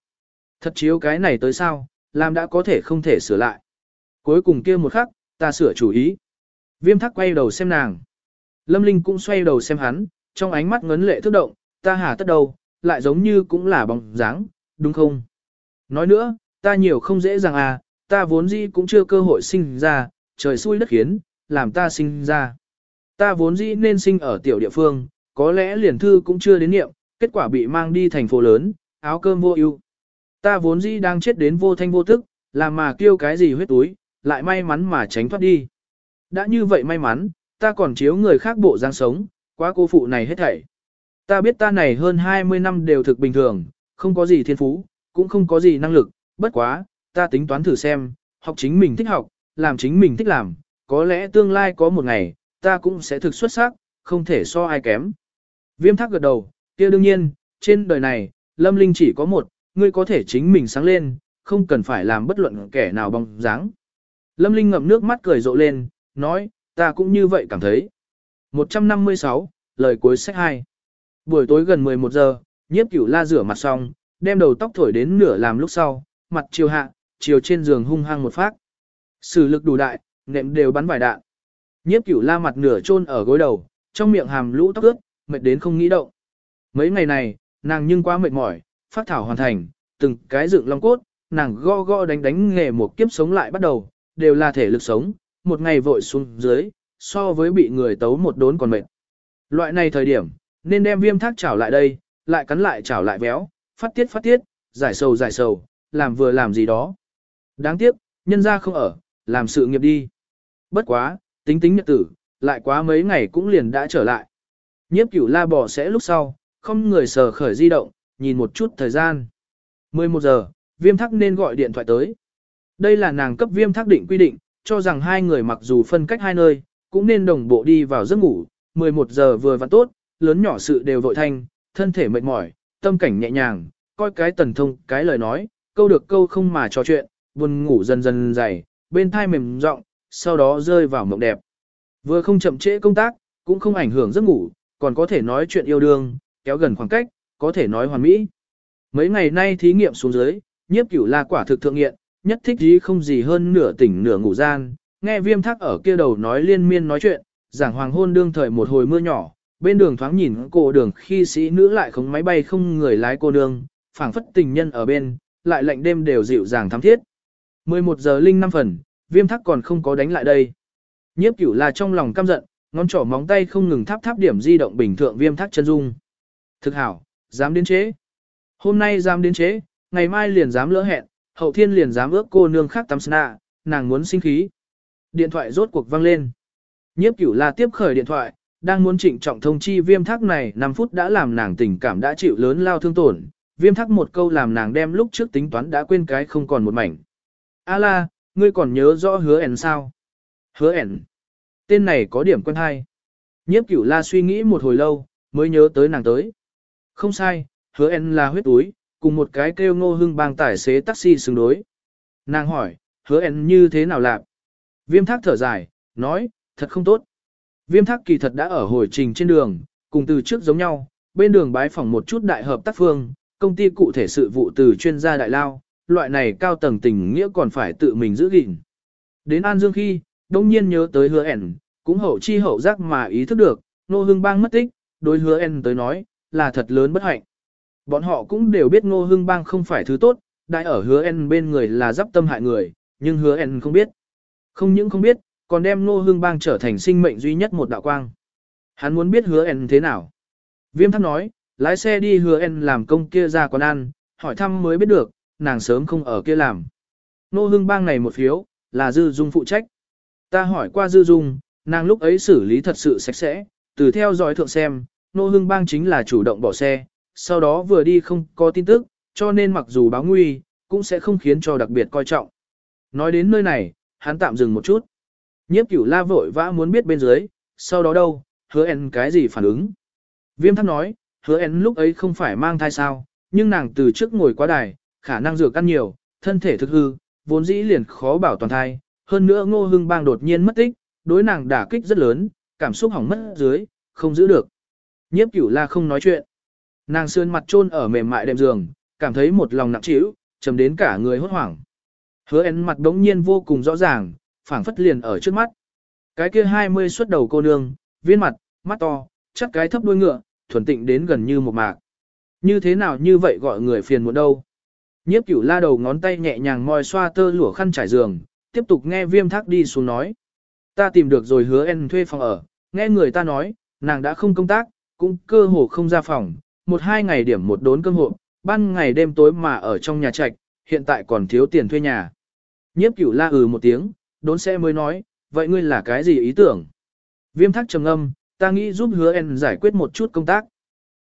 Thật chiếu cái này tới sao, làm đã có thể không thể sửa lại. Cuối cùng kia một khắc, ta sửa chủ ý. Viêm thắc quay đầu xem nàng. Lâm Linh cũng xoay đầu xem hắn, trong ánh mắt ngấn lệ thức động, ta hà tất đầu, lại giống như cũng là bóng dáng, đúng không? Nói nữa, ta nhiều không dễ dàng à, ta vốn dĩ cũng chưa cơ hội sinh ra, trời xui đất khiến, làm ta sinh ra. Ta vốn dĩ nên sinh ở tiểu địa phương, có lẽ liền thư cũng chưa đến niệm, kết quả bị mang đi thành phố lớn, áo cơm vô ưu. Ta vốn dĩ đang chết đến vô thanh vô tức, làm mà kêu cái gì huyết túi, lại may mắn mà tránh thoát đi. Đã như vậy may mắn, ta còn chiếu người khác bộ dáng sống, quá cô phụ này hết thảy. Ta biết ta này hơn 20 năm đều thực bình thường, không có gì thiên phú, cũng không có gì năng lực, bất quá, ta tính toán thử xem, học chính mình thích học, làm chính mình thích làm, có lẽ tương lai có một ngày, ta cũng sẽ thực xuất sắc, không thể so ai kém. Viêm thác gật đầu, kia đương nhiên, trên đời này, lâm linh chỉ có một, ngươi có thể chính mình sáng lên, không cần phải làm bất luận kẻ nào bóng dáng. Lâm linh ngậm nước mắt cười rộ lên, nói, ta cũng như vậy cảm thấy. 156, lời cuối sách 2. Buổi tối gần 11 giờ, nhiếp cửu la rửa mặt xong, đem đầu tóc thổi đến nửa làm lúc sau, mặt chiều hạ, chiều trên giường hung hăng một phát. Sử lực đủ đại, nệm đều bắn vài đạn. Nhiếp cửu la mặt nửa chôn ở gối đầu, trong miệng hàm lũ tóc ướt, mệt đến không nghĩ động. Mấy ngày này, nàng nhưng quá mệt mỏi, phát thảo hoàn thành, từng cái dựng long cốt, nàng go go đánh đánh nghề một kiếp sống lại bắt đầu, đều là thể lực sống, một ngày vội xuống dưới, so với bị người tấu một đốn còn mệt. Loại này thời điểm, nên đem viêm thác chảo lại đây, lại cắn lại chảo lại béo, phát tiết phát tiết, giải sầu giải sầu, làm vừa làm gì đó. Đáng tiếc, nhân ra không ở, làm sự nghiệp đi. Bất quá, tính tính nhật tử, lại quá mấy ngày cũng liền đã trở lại. Nhiếp cửu la bỏ sẽ lúc sau, không người sờ khởi di động, nhìn một chút thời gian. 11 giờ, viêm thắc nên gọi điện thoại tới. Đây là nàng cấp viêm thắc định quy định, cho rằng hai người mặc dù phân cách hai nơi, cũng nên đồng bộ đi vào giấc ngủ. 11 giờ vừa và tốt, lớn nhỏ sự đều vội thanh, thân thể mệt mỏi, tâm cảnh nhẹ nhàng, coi cái tần thông, cái lời nói, câu được câu không mà trò chuyện, buồn ngủ dần dần dày, bên thai mềm rộng, sau đó rơi vào mộng đẹp. Vừa không chậm trễ công tác, cũng không ảnh hưởng giấc ngủ, còn có thể nói chuyện yêu đương, kéo gần khoảng cách, có thể nói hoàn mỹ. Mấy ngày nay thí nghiệm xuống dưới, nhiếp cửu la quả thực thượng nghiện, nhất thích gì không gì hơn nửa tỉnh nửa ngủ gian, nghe viêm thác ở kia đầu nói liên miên nói chuyện, giảng hoàng hôn đương thời một hồi mưa nhỏ, bên đường thoáng nhìn cô đường khi sĩ nữ lại không máy bay không người lái cô đường, phảng phất tình nhân ở bên, lại lạnh đêm đều dịu dàng thắm thiết. 11 giờ linh năm phần, viêm thắc còn không có đánh lại đây. Nhiếp cửu là trong lòng căm giận, ngón trỏ móng tay không ngừng tháp tháp điểm di động bình thượng viêm thắc chân dung. Thực hảo, dám đến chế. Hôm nay dám đến chế, ngày mai liền dám lỡ hẹn, hậu thiên liền dám ước cô nương khác tắm sna, nàng muốn sinh khí. Điện thoại rốt cuộc vang lên. Nhiếp cửu là tiếp khởi điện thoại, đang muốn trịnh trọng thông chi viêm thác này 5 phút đã làm nàng tình cảm đã chịu lớn lao thương tổn. Viêm thác một câu làm nàng đem lúc trước tính toán đã quên cái không còn một mảnh. A la, ngươi còn nhớ rõ hứa ẻn sao? Hứa ẻn. Tên này có điểm quen hay. Nhiếp cửu la suy nghĩ một hồi lâu, mới nhớ tới nàng tới. Không sai, hứa ẻn là huyết túi, cùng một cái kêu ngô hưng bang tài xế taxi xứng đối. Nàng hỏi, hứa ẻn như thế nào lạc? Viêm thác thở dài, nói, thật không tốt. Viêm thác kỳ thật đã ở hồi trình trên đường, cùng từ trước giống nhau, bên đường bái phỏng một chút đại hợp tác phương, công ty cụ thể sự vụ từ chuyên gia đại lao, loại này cao tầng tình nghĩa còn phải tự mình giữ gìn. Đến An Dương khi, đông nhiên nhớ tới hứa ẻn, cũng hậu chi hậu giác mà ý thức được, Nô Hưng Bang mất tích, đối hứa ẻn tới nói, là thật lớn bất hạnh. Bọn họ cũng đều biết Nô Hưng Bang không phải thứ tốt, đại ở hứa ẻn bên người là giáp tâm hại người, nhưng hứa ẻn không biết. Không những không biết, còn đem Nô Hưng Bang trở thành sinh mệnh duy nhất một đạo quang. Hắn muốn biết hứa ẻn thế nào. Viêm thắc nói, lái xe đi hứa ẻn làm công kia ra quán ăn, hỏi thăm mới biết được, nàng sớm không ở kia làm. Nô hương bang này một phiếu, là Dư Dung phụ trách. Ta hỏi qua Dư Dung, nàng lúc ấy xử lý thật sự sạch sẽ, từ theo dõi thượng xem, nô hương bang chính là chủ động bỏ xe, sau đó vừa đi không có tin tức, cho nên mặc dù báo nguy, cũng sẽ không khiến cho đặc biệt coi trọng. Nói đến nơi này, hắn tạm dừng một chút. Nhiếp cửu la vội vã muốn biết bên dưới, sau đó đâu, hứa en cái gì phản ứng. Viêm thắc nói, hứa en lúc ấy không phải mang thai sao, nhưng nàng từ trước ngồi quá đài, khả năng dược ăn nhiều, thân thể thực hư, vốn dĩ liền khó bảo toàn thai, hơn nữa ngô hưng bang đột nhiên mất tích, đối nàng đả kích rất lớn, cảm xúc hỏng mất dưới, không giữ được. Nhiếp cửu la không nói chuyện. Nàng sườn mặt chôn ở mềm mại đệm giường, cảm thấy một lòng nặng trĩu, trầm đến cả người hốt hoảng. Hứa én mặt đống nhiên vô cùng rõ ràng, phảng phất liền ở trước mắt. Cái kia 20 xuất đầu cô nương, viên mặt, mắt to, chắc cái thấp đuôi ngựa, thuần tịnh đến gần như một mạc. Như thế nào như vậy gọi người phiền muộn đâu. Nhiếp cửu la đầu ngón tay nhẹ nhàng moi xoa tơ lụa khăn trải giường, tiếp tục nghe viêm thác đi xuống nói. Ta tìm được rồi hứa en thuê phòng ở, nghe người ta nói, nàng đã không công tác, cũng cơ hồ không ra phòng, một hai ngày điểm một đốn cơm hộ, ban ngày đêm tối mà ở trong nhà trạch, hiện tại còn thiếu tiền thuê nhà. Nhiếp cửu la ừ một tiếng, đốn xe mới nói, vậy ngươi là cái gì ý tưởng? Viêm thác trầm âm, ta nghĩ giúp hứa en giải quyết một chút công tác.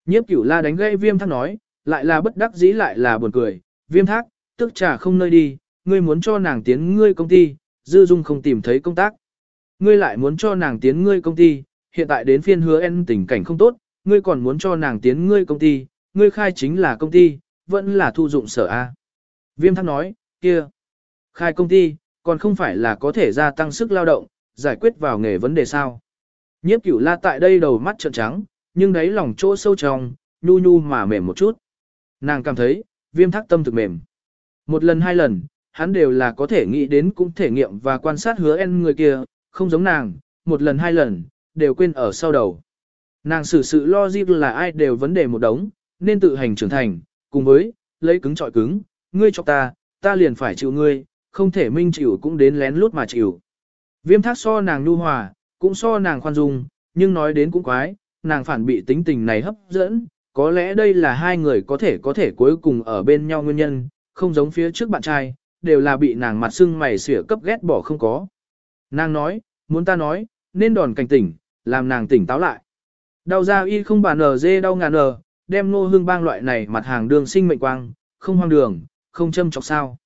Nhiếp cửu la đánh gây viêm thác nói, lại là bất đắc dĩ lại là buồn cười, viêm thác, tức trà không nơi đi, ngươi muốn cho nàng tiến ngươi công ty, dư dung không tìm thấy công tác. Ngươi lại muốn cho nàng tiến ngươi công ty, hiện tại đến phiên hứa en tình cảnh không tốt, ngươi còn muốn cho nàng tiến ngươi công ty, ngươi khai chính là công ty, vẫn là thu dụng sở A. Viêm Thác nói, kia, khai công ty, còn không phải là có thể gia tăng sức lao động, giải quyết vào nghề vấn đề sao. Nhiếp cửu la tại đây đầu mắt trợn trắng, nhưng đấy lòng chỗ sâu trong, nhu nhu mà mềm một chút. Nàng cảm thấy, viêm thác tâm thực mềm. Một lần hai lần, hắn đều là có thể nghĩ đến cũng thể nghiệm và quan sát hứa en người kia, không giống nàng, một lần hai lần, đều quên ở sau đầu. Nàng xử sự logic là ai đều vấn đề một đống, nên tự hành trưởng thành, cùng với, lấy cứng trọi cứng, ngươi cho ta, ta liền phải chịu ngươi, không thể minh chịu cũng đến lén lút mà chịu. Viêm thác so nàng nhu hòa, cũng so nàng khoan dung, nhưng nói đến cũng quái, nàng phản bị tính tình này hấp dẫn, có lẽ đây là hai người có thể có thể cuối cùng ở bên nhau nguyên nhân, không giống phía trước bạn trai, đều là bị nàng mặt sưng mày xỉa cấp ghét bỏ không có. Nàng nói, muốn ta nói, nên đòn cảnh tỉnh, làm nàng tỉnh táo lại. Đau da y không bàn nở dê đau ngàn nờ đem nô hương bang loại này mặt hàng đường sinh mệnh quang, không hoang đường, không châm chọc sao.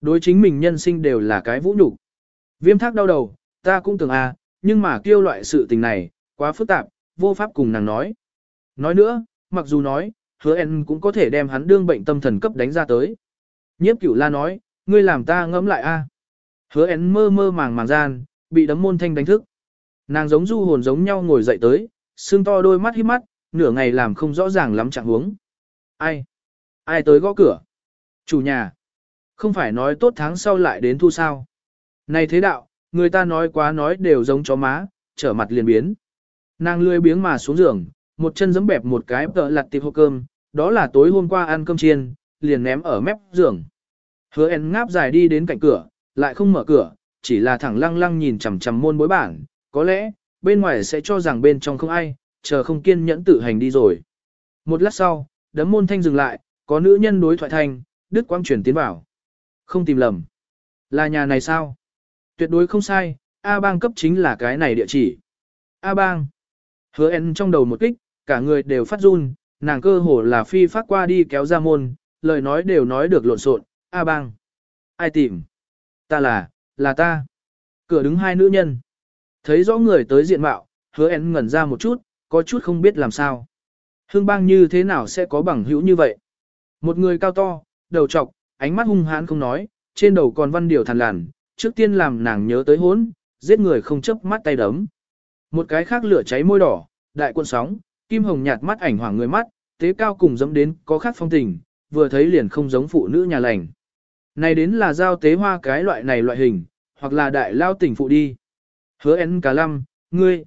Đối chính mình nhân sinh đều là cái vũ nhục. Viêm thác đau đầu, ta cũng tưởng à, nhưng mà kêu loại sự tình này, quá phức tạp, vô pháp cùng nàng nói. Nói nữa, mặc dù nói, hứa en cũng có thể đem hắn đương bệnh tâm thần cấp đánh ra tới. Nhiếp cửu la nói, ngươi làm ta ngẫm lại a. Hứa en mơ mơ màng màng gian, bị đấm môn thanh đánh thức. Nàng giống du hồn giống nhau ngồi dậy tới, xương to đôi mắt híp mắt, nửa ngày làm không rõ ràng lắm trạng huống. Ai? Ai tới gõ cửa? Chủ nhà. Không phải nói tốt tháng sau lại đến thu sao. Này thế đạo, người ta nói quá nói đều giống chó má, trở mặt liền biến. Nàng lười biếng mà xuống giường, một chân giẫm bẹp một cái tợ lặt tiệp hộp cơm, đó là tối hôm qua ăn cơm chiên, liền ném ở mép giường. Hứa en ngáp dài đi đến cạnh cửa, lại không mở cửa, chỉ là thẳng lăng lăng nhìn chằm chằm môn bối bản, có lẽ, bên ngoài sẽ cho rằng bên trong không ai, chờ không kiên nhẫn tự hành đi rồi. Một lát sau, đấm môn thanh dừng lại, có nữ nhân đối thoại thanh, Đức Quang chuyển tiến vào. Không tìm lầm. Là nhà này sao? Tuyệt đối không sai, A bang cấp chính là cái này địa chỉ. A bang. Hứa en trong đầu một kích, cả người đều phát run, nàng cơ hồ là phi phát qua đi kéo ra môn, lời nói đều nói được lộn xộn. A bang. Ai tìm? Ta là, là ta. Cửa đứng hai nữ nhân. Thấy rõ người tới diện mạo, hứa én ngẩn ra một chút, có chút không biết làm sao. Hương bang như thế nào sẽ có bằng hữu như vậy? Một người cao to, đầu trọc, ánh mắt hung hãn không nói, trên đầu còn văn điều thằn làn, trước tiên làm nàng nhớ tới hốn, giết người không chấp mắt tay đấm. Một cái khác lửa cháy môi đỏ, đại quân sóng, kim hồng nhạt mắt ảnh hoàng người mắt, tế cao cùng giống đến có khác phong tình, vừa thấy liền không giống phụ nữ nhà lành. Này đến là giao tế hoa cái loại này loại hình, hoặc là đại lao tỉnh phụ đi. Hứa én cả lăm, ngươi,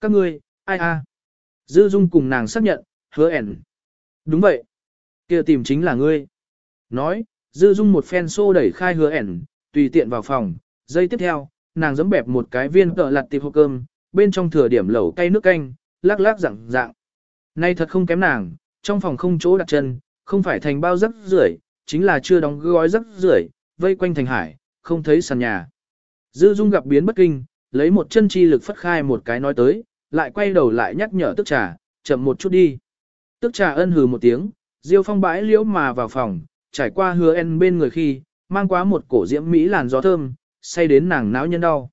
các ngươi, ai a? Dư dung cùng nàng xác nhận, hứa ẻn. Đúng vậy. kia tìm chính là ngươi. Nói, dư dung một phen xô đẩy khai hứa ẻn, tùy tiện vào phòng. Giây tiếp theo, nàng giấm bẹp một cái viên cỡ lặt tiệp hộp cơm, bên trong thừa điểm lẩu cay nước canh, lắc lắc dạng dạng. Nay thật không kém nàng, trong phòng không chỗ đặt chân, không phải thành bao rắc rưởi, chính là chưa đóng gói rắc rưởi, vây quanh thành hải, không thấy sàn nhà. Dư Dung gặp biến bất kinh, lấy một chân chi lực phất khai một cái nói tới, lại quay đầu lại nhắc nhở tức trà, chậm một chút đi. Tức trà ân hừ một tiếng, Diêu Phong bãi liễu mà vào phòng, trải qua hứa en bên người khi, mang quá một cổ diễm mỹ làn gió thơm, say đến nàng não nhân đau.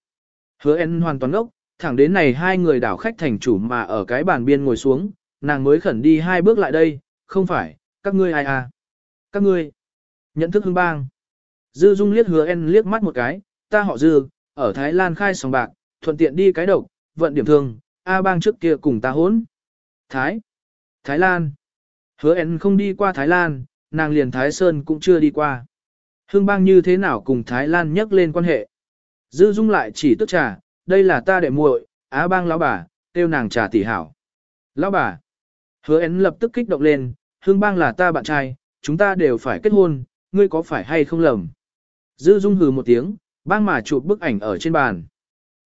Hứa en hoàn toàn ngốc, thẳng đến này hai người đảo khách thành chủ mà ở cái bàn biên ngồi xuống, nàng mới khẩn đi hai bước lại đây, không phải, các ngươi ai à? Các ngươi, nhận thức hương bang. Dư Dung liếc hứa en liếc mắt một cái, ta họ Dư, ở Thái Lan khai sòng bạc, thuận tiện đi cái độc, vận điểm thương, A bang trước kia cùng ta hốn. Thái, Thái Lan. Hứa en không đi qua Thái Lan, nàng liền Thái Sơn cũng chưa đi qua. Hương bang như thế nào cùng Thái Lan nhắc lên quan hệ. Dư Dung lại chỉ tức trà, đây là ta đệ muội, Á bang lão bà, tiêu nàng trà tỷ hảo. Lão bà. Hứa én lập tức kích động lên, hương bang là ta bạn trai, chúng ta đều phải kết hôn, ngươi có phải hay không lầm. Dư Dung hừ một tiếng, bang mà chụp bức ảnh ở trên bàn.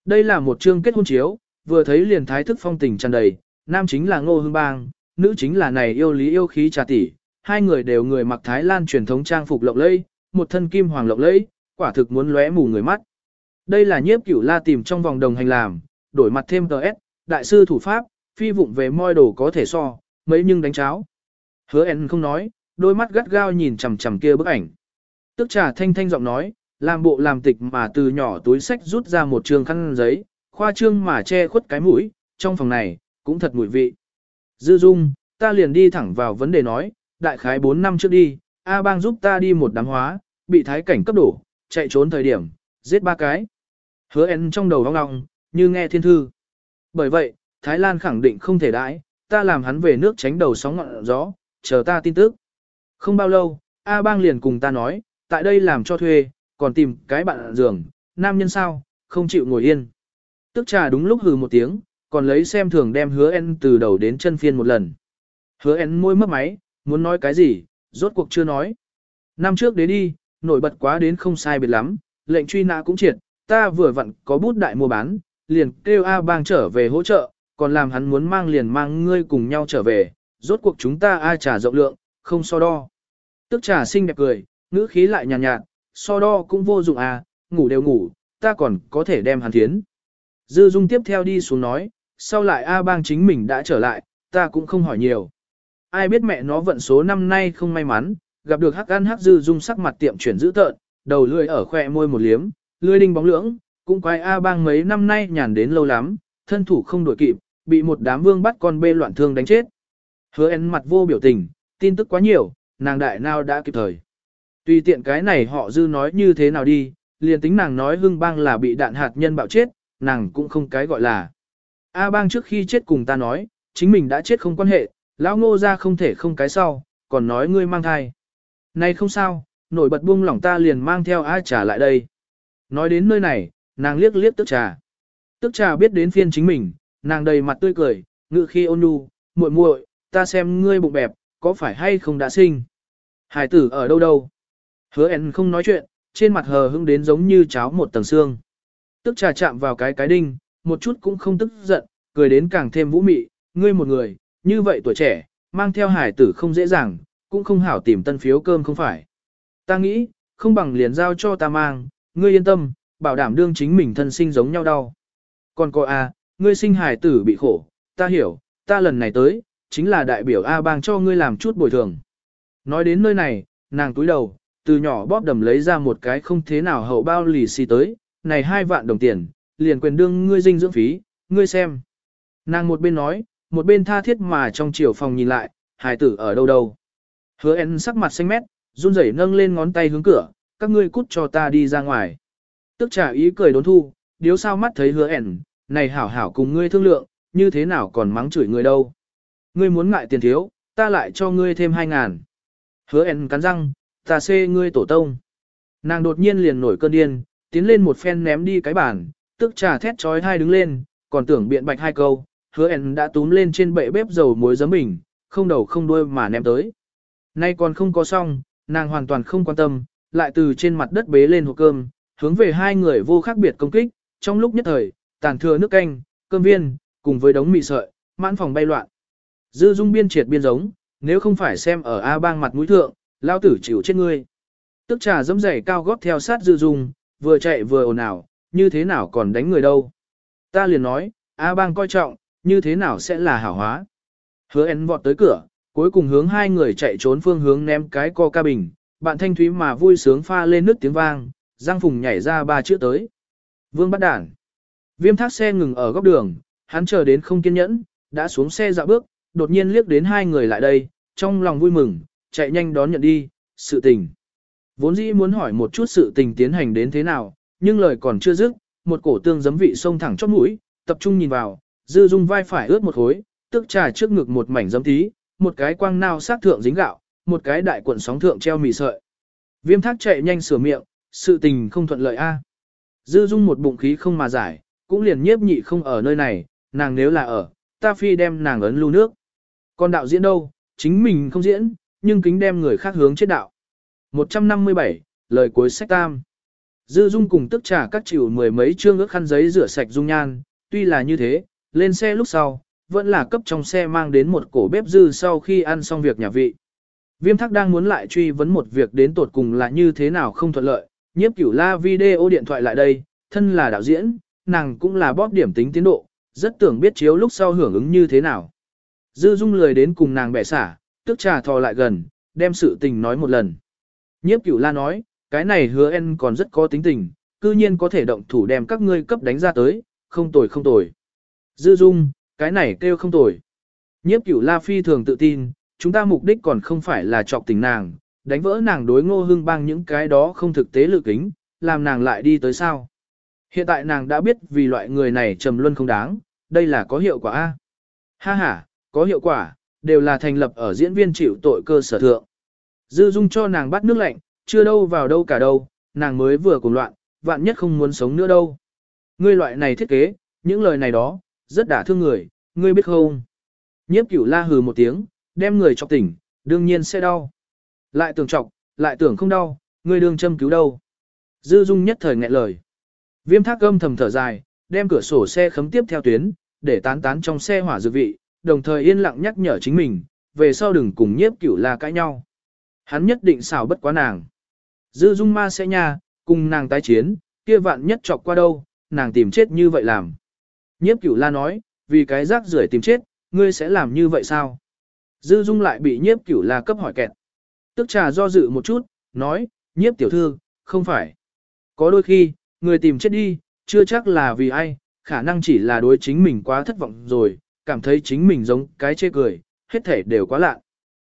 Đây là một chương kết hôn chiếu, vừa thấy liền thái thức phong tình tràn đầy, nam chính là Ngô Hương Bang, nữ chính là này yêu lý yêu khí trà tỷ, hai người đều người mặc Thái Lan truyền thống trang phục lộng lẫy, một thân kim hoàng lộng lẫy, quả thực muốn lóe mù người mắt. Đây là nhiếp cửu la tìm trong vòng đồng hành làm, đổi mặt thêm tờ S, đại sư thủ pháp, phi vụng về moi đồ có thể so, mấy nhưng đánh cháo. Hứa en không nói, đôi mắt gắt gao nhìn chằm chằm kia bức ảnh. Tức trà thanh thanh giọng nói, làm bộ làm tịch mà từ nhỏ túi sách rút ra một trường khăn giấy, khoa trương mà che khuất cái mũi, trong phòng này, cũng thật mùi vị. Dư Dung, ta liền đi thẳng vào vấn đề nói, đại khái 4 năm trước đi, A bang giúp ta đi một đám hóa, bị thái cảnh cấp đổ, chạy trốn thời điểm, giết ba cái. Hứa en trong đầu vong ngọng, như nghe thiên thư. Bởi vậy, Thái Lan khẳng định không thể đãi, ta làm hắn về nước tránh đầu sóng ngọn gió, chờ ta tin tức. Không bao lâu, A bang liền cùng ta nói, tại đây làm cho thuê, còn tìm cái bạn giường, nam nhân sao, không chịu ngồi yên. Tức trà đúng lúc hừ một tiếng, còn lấy xem thường đem hứa en từ đầu đến chân phiên một lần. Hứa en môi mất máy, muốn nói cái gì, rốt cuộc chưa nói. Năm trước đến đi, nổi bật quá đến không sai biệt lắm, lệnh truy nã cũng triệt, ta vừa vặn có bút đại mua bán, liền kêu A bang trở về hỗ trợ, còn làm hắn muốn mang liền mang ngươi cùng nhau trở về, rốt cuộc chúng ta A trà rộng lượng, không so đo. Tức trà xinh đẹp cười, ngữ khí lại nhàn nhạt, nhạt, so đo cũng vô dụng à, ngủ đều ngủ, ta còn có thể đem hắn thiến. Dư Dung tiếp theo đi xuống nói, sau lại A bang chính mình đã trở lại, ta cũng không hỏi nhiều. Ai biết mẹ nó vận số năm nay không may mắn, gặp được hắc ăn hắc Dư Dung sắc mặt tiệm chuyển dữ tợn, đầu lưỡi ở khoe môi một liếm, lưới đinh bóng lưỡng, cũng quái A bang mấy năm nay nhàn đến lâu lắm, thân thủ không đổi kịp, bị một đám vương bắt con bê loạn thương đánh chết. Hứa en mặt vô biểu tình, tin tức quá nhiều, nàng đại nào đã kịp thời. Tùy tiện cái này họ dư nói như thế nào đi, liền tính nàng nói hưng bang là bị đạn hạt nhân bạo chết, nàng cũng không cái gọi là. A bang trước khi chết cùng ta nói, chính mình đã chết không quan hệ, lão ngô ra không thể không cái sau, còn nói ngươi mang thai. Này không sao, nổi bật buông lỏng ta liền mang theo A trả lại đây. Nói đến nơi này, nàng liếc liếc tức trà. Tức trà biết đến phiên chính mình, nàng đầy mặt tươi cười, ngự khi ôn nhu, muội muội, ta xem ngươi bụng bẹp, có phải hay không đã sinh? Hải tử ở đâu đâu? Hứa en không nói chuyện, trên mặt hờ hững đến giống như cháo một tầng xương. Tức trà chạm vào cái cái đinh, một chút cũng không tức giận, cười đến càng thêm vũ mị, ngươi một người, như vậy tuổi trẻ, mang theo hải tử không dễ dàng, cũng không hảo tìm tân phiếu cơm không phải. Ta nghĩ, không bằng liền giao cho ta mang, ngươi yên tâm, bảo đảm đương chính mình thân sinh giống nhau đau. Còn cô A, ngươi sinh hải tử bị khổ, ta hiểu, ta lần này tới, chính là đại biểu A bang cho ngươi làm chút bồi thường. Nói đến nơi này, nàng túi đầu, từ nhỏ bóp đầm lấy ra một cái không thế nào hậu bao lì xì tới, này hai vạn đồng tiền, liền quyền đương ngươi dinh dưỡng phí, ngươi xem. Nàng một bên nói, một bên tha thiết mà trong chiều phòng nhìn lại, hài tử ở đâu đâu. Hứa en sắc mặt xanh mét, run rẩy nâng lên ngón tay hướng cửa, các ngươi cút cho ta đi ra ngoài. Tức trả ý cười đốn thu, điếu sao mắt thấy hứa ẻn, này hảo hảo cùng ngươi thương lượng, như thế nào còn mắng chửi người đâu. Ngươi muốn ngại tiền thiếu, ta lại cho ngươi thêm hai ngàn. Hứa ẻn cắn răng, ta xê ngươi tổ tông. Nàng đột nhiên liền nổi cơn điên, tiến lên một phen ném đi cái bàn, tức trà thét trói hai đứng lên, còn tưởng biện bạch hai câu, hứa ẻn đã túm lên trên bệ bếp dầu muối giấm bình, không đầu không đuôi mà ném tới. Nay còn không có xong, nàng hoàn toàn không quan tâm, lại từ trên mặt đất bế lên hộp cơm, hướng về hai người vô khác biệt công kích, trong lúc nhất thời, tàn thừa nước canh, cơm viên, cùng với đống mì sợi, mãn phòng bay loạn. Dư dung biên triệt biên giống, nếu không phải xem ở A bang mặt mũi thượng, lao tử chịu chết ngươi. Tức trà dẫm dày cao gót theo sát dư dung, vừa chạy vừa ồn ào, như thế nào còn đánh người đâu. Ta liền nói, A bang coi trọng, như thế nào sẽ là hảo hóa. Hứa en vọt tới cửa, cuối cùng hướng hai người chạy trốn phương hướng ném cái co ca bình, bạn thanh thúy mà vui sướng pha lên nước tiếng vang, Giang Phùng nhảy ra ba chữ tới. Vương bắt đản. Viêm thác xe ngừng ở góc đường, hắn chờ đến không kiên nhẫn, đã xuống xe dạo bước, đột nhiên liếc đến hai người lại đây, trong lòng vui mừng, chạy nhanh đón nhận đi, sự tình. Vốn dĩ muốn hỏi một chút sự tình tiến hành đến thế nào, nhưng lời còn chưa dứt, một cổ tương giấm vị sông thẳng chót mũi, tập trung nhìn vào, dư dung vai phải ướt một khối, tức trà trước ngực một mảnh giấm tí, một cái quang nao sát thượng dính gạo, một cái đại cuộn sóng thượng treo mì sợi. Viêm thác chạy nhanh sửa miệng, sự tình không thuận lợi a. Dư dung một bụng khí không mà giải, cũng liền nhiếp nhị không ở nơi này, nàng nếu là ở, ta phi đem nàng ấn lưu nước. Còn đạo diễn đâu, chính mình không diễn, nhưng kính đem người khác hướng chết đạo. 157, lời cuối sách tam. Dư dung cùng tức trả các chịu mười mấy chương ước khăn giấy rửa sạch dung nhan, tuy là như thế, lên xe lúc sau, vẫn là cấp trong xe mang đến một cổ bếp dư sau khi ăn xong việc nhà vị. Viêm thắc đang muốn lại truy vấn một việc đến tột cùng là như thế nào không thuận lợi, nhiếp cửu la video điện thoại lại đây, thân là đạo diễn, nàng cũng là bóp điểm tính tiến độ, rất tưởng biết chiếu lúc sau hưởng ứng như thế nào. Dư dung lười đến cùng nàng bẻ xả, tức trà thò lại gần, đem sự tình nói một lần. Nhiếp cửu la nói, cái này hứa en còn rất có tính tình, cư nhiên có thể động thủ đem các ngươi cấp đánh ra tới, không tồi không tồi. Dư dung, cái này kêu không tồi. Nhiếp cửu La Phi thường tự tin, chúng ta mục đích còn không phải là chọc tình nàng, đánh vỡ nàng đối ngô hưng bang những cái đó không thực tế lự kính, làm nàng lại đi tới sao. Hiện tại nàng đã biết vì loại người này trầm luân không đáng, đây là có hiệu quả A. Ha ha, có hiệu quả, đều là thành lập ở diễn viên chịu tội cơ sở thượng. Dư dung cho nàng bắt nước lạnh, chưa đâu vào đâu cả đâu, nàng mới vừa cùng loạn, vạn nhất không muốn sống nữa đâu. Ngươi loại này thiết kế, những lời này đó, rất đả thương người, ngươi biết không? Nhiếp cửu la hừ một tiếng, đem người chọc tỉnh, đương nhiên sẽ đau. Lại tưởng chọc, lại tưởng không đau, ngươi đương châm cứu đâu. Dư dung nhất thời nghẹn lời. Viêm thác âm thầm thở dài, đem cửa sổ xe khấm tiếp theo tuyến, để tán tán trong xe hỏa dược vị, đồng thời yên lặng nhắc nhở chính mình, về sau đừng cùng nhiếp cửu la cãi nhau. Hắn nhất định xảo bất quá nàng. Dư dung ma sẽ nha, cùng nàng tái chiến, kia vạn nhất chọc qua đâu, nàng tìm chết như vậy làm. Nhiếp cửu la nói, vì cái rác rưởi tìm chết, ngươi sẽ làm như vậy sao? Dư dung lại bị nhiếp cửu la cấp hỏi kẹt. Tức trà do dự một chút, nói, nhiếp tiểu thư, không phải. Có đôi khi, người tìm chết đi, chưa chắc là vì ai, khả năng chỉ là đối chính mình quá thất vọng rồi, cảm thấy chính mình giống cái chê cười, hết thể đều quá lạ.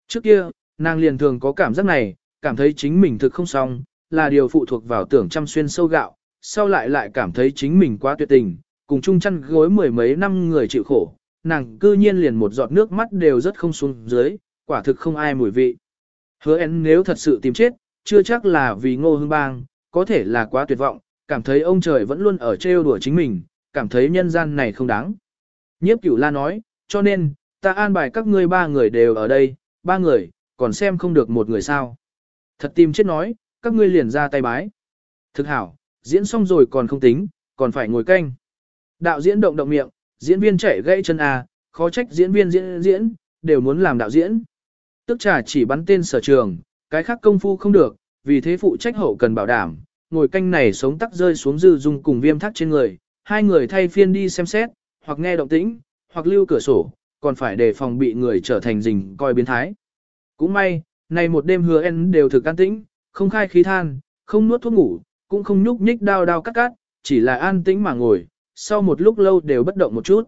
Trước kia, nàng liền thường có cảm giác này, cảm thấy chính mình thực không xong, là điều phụ thuộc vào tưởng chăm xuyên sâu gạo, sau lại lại cảm thấy chính mình quá tuyệt tình, cùng chung chăn gối mười mấy năm người chịu khổ, nàng cư nhiên liền một giọt nước mắt đều rất không xuống dưới, quả thực không ai mùi vị. Hứa én nếu thật sự tìm chết, chưa chắc là vì ngô hương bang, có thể là quá tuyệt vọng, cảm thấy ông trời vẫn luôn ở trêu đùa chính mình, cảm thấy nhân gian này không đáng. Nhiếp cửu la nói, cho nên, ta an bài các ngươi ba người đều ở đây, ba người, còn xem không được một người sao. Thật tìm chết nói, các ngươi liền ra tay bái. Thực hảo, diễn xong rồi còn không tính, còn phải ngồi canh. Đạo diễn động động miệng, diễn viên chạy gãy chân à, khó trách diễn viên diễn diễn, đều muốn làm đạo diễn. Tức trà chỉ bắn tên sở trường, cái khác công phu không được, vì thế phụ trách hậu cần bảo đảm, ngồi canh này sống tắc rơi xuống dư dung cùng viêm thắt trên người, hai người thay phiên đi xem xét, hoặc nghe động tĩnh, hoặc lưu cửa sổ, còn phải đề phòng bị người trở thành rình coi biến thái. Cũng may, này một đêm hứa en đều thực an tĩnh, không khai khí than, không nuốt thuốc ngủ, cũng không nhúc nhích đao đao cắt cắt, chỉ là an tĩnh mà ngồi, sau một lúc lâu đều bất động một chút.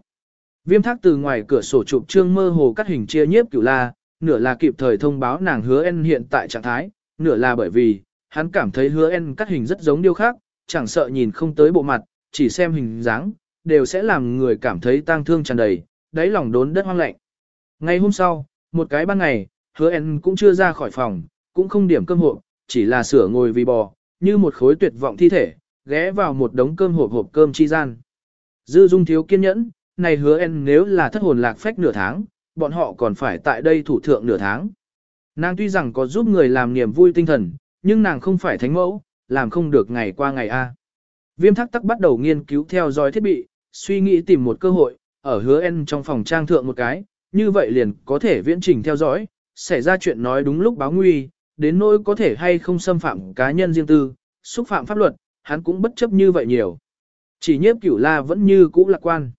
Viêm thác từ ngoài cửa sổ chụp trương mơ hồ cắt hình chia nhiếp cửu la, nửa là kịp thời thông báo nàng hứa en hiện tại trạng thái, nửa là bởi vì, hắn cảm thấy hứa en cắt hình rất giống điêu khác, chẳng sợ nhìn không tới bộ mặt, chỉ xem hình dáng, đều sẽ làm người cảm thấy tang thương tràn đầy, đáy lòng đốn đất hoang lạnh. Ngày hôm sau, một cái ban ngày, hứa en cũng chưa ra khỏi phòng, cũng không điểm cơm hộp, chỉ là sửa ngồi vì bò, như một khối tuyệt vọng thi thể, ghé vào một đống cơm hộp hộp cơm chi gian. Dư dung thiếu kiên nhẫn, này hứa en nếu là thất hồn lạc phách nửa tháng, bọn họ còn phải tại đây thủ thượng nửa tháng. Nàng tuy rằng có giúp người làm niềm vui tinh thần, nhưng nàng không phải thánh mẫu, làm không được ngày qua ngày A. Viêm thắc tắc bắt đầu nghiên cứu theo dõi thiết bị, suy nghĩ tìm một cơ hội, ở hứa en trong phòng trang thượng một cái, như vậy liền có thể viễn trình theo dõi, xảy ra chuyện nói đúng lúc báo nguy, đến nỗi có thể hay không xâm phạm cá nhân riêng tư, xúc phạm pháp luật, hắn cũng bất chấp như vậy nhiều. Chỉ nhiếp cửu la vẫn như cũ lạc quan.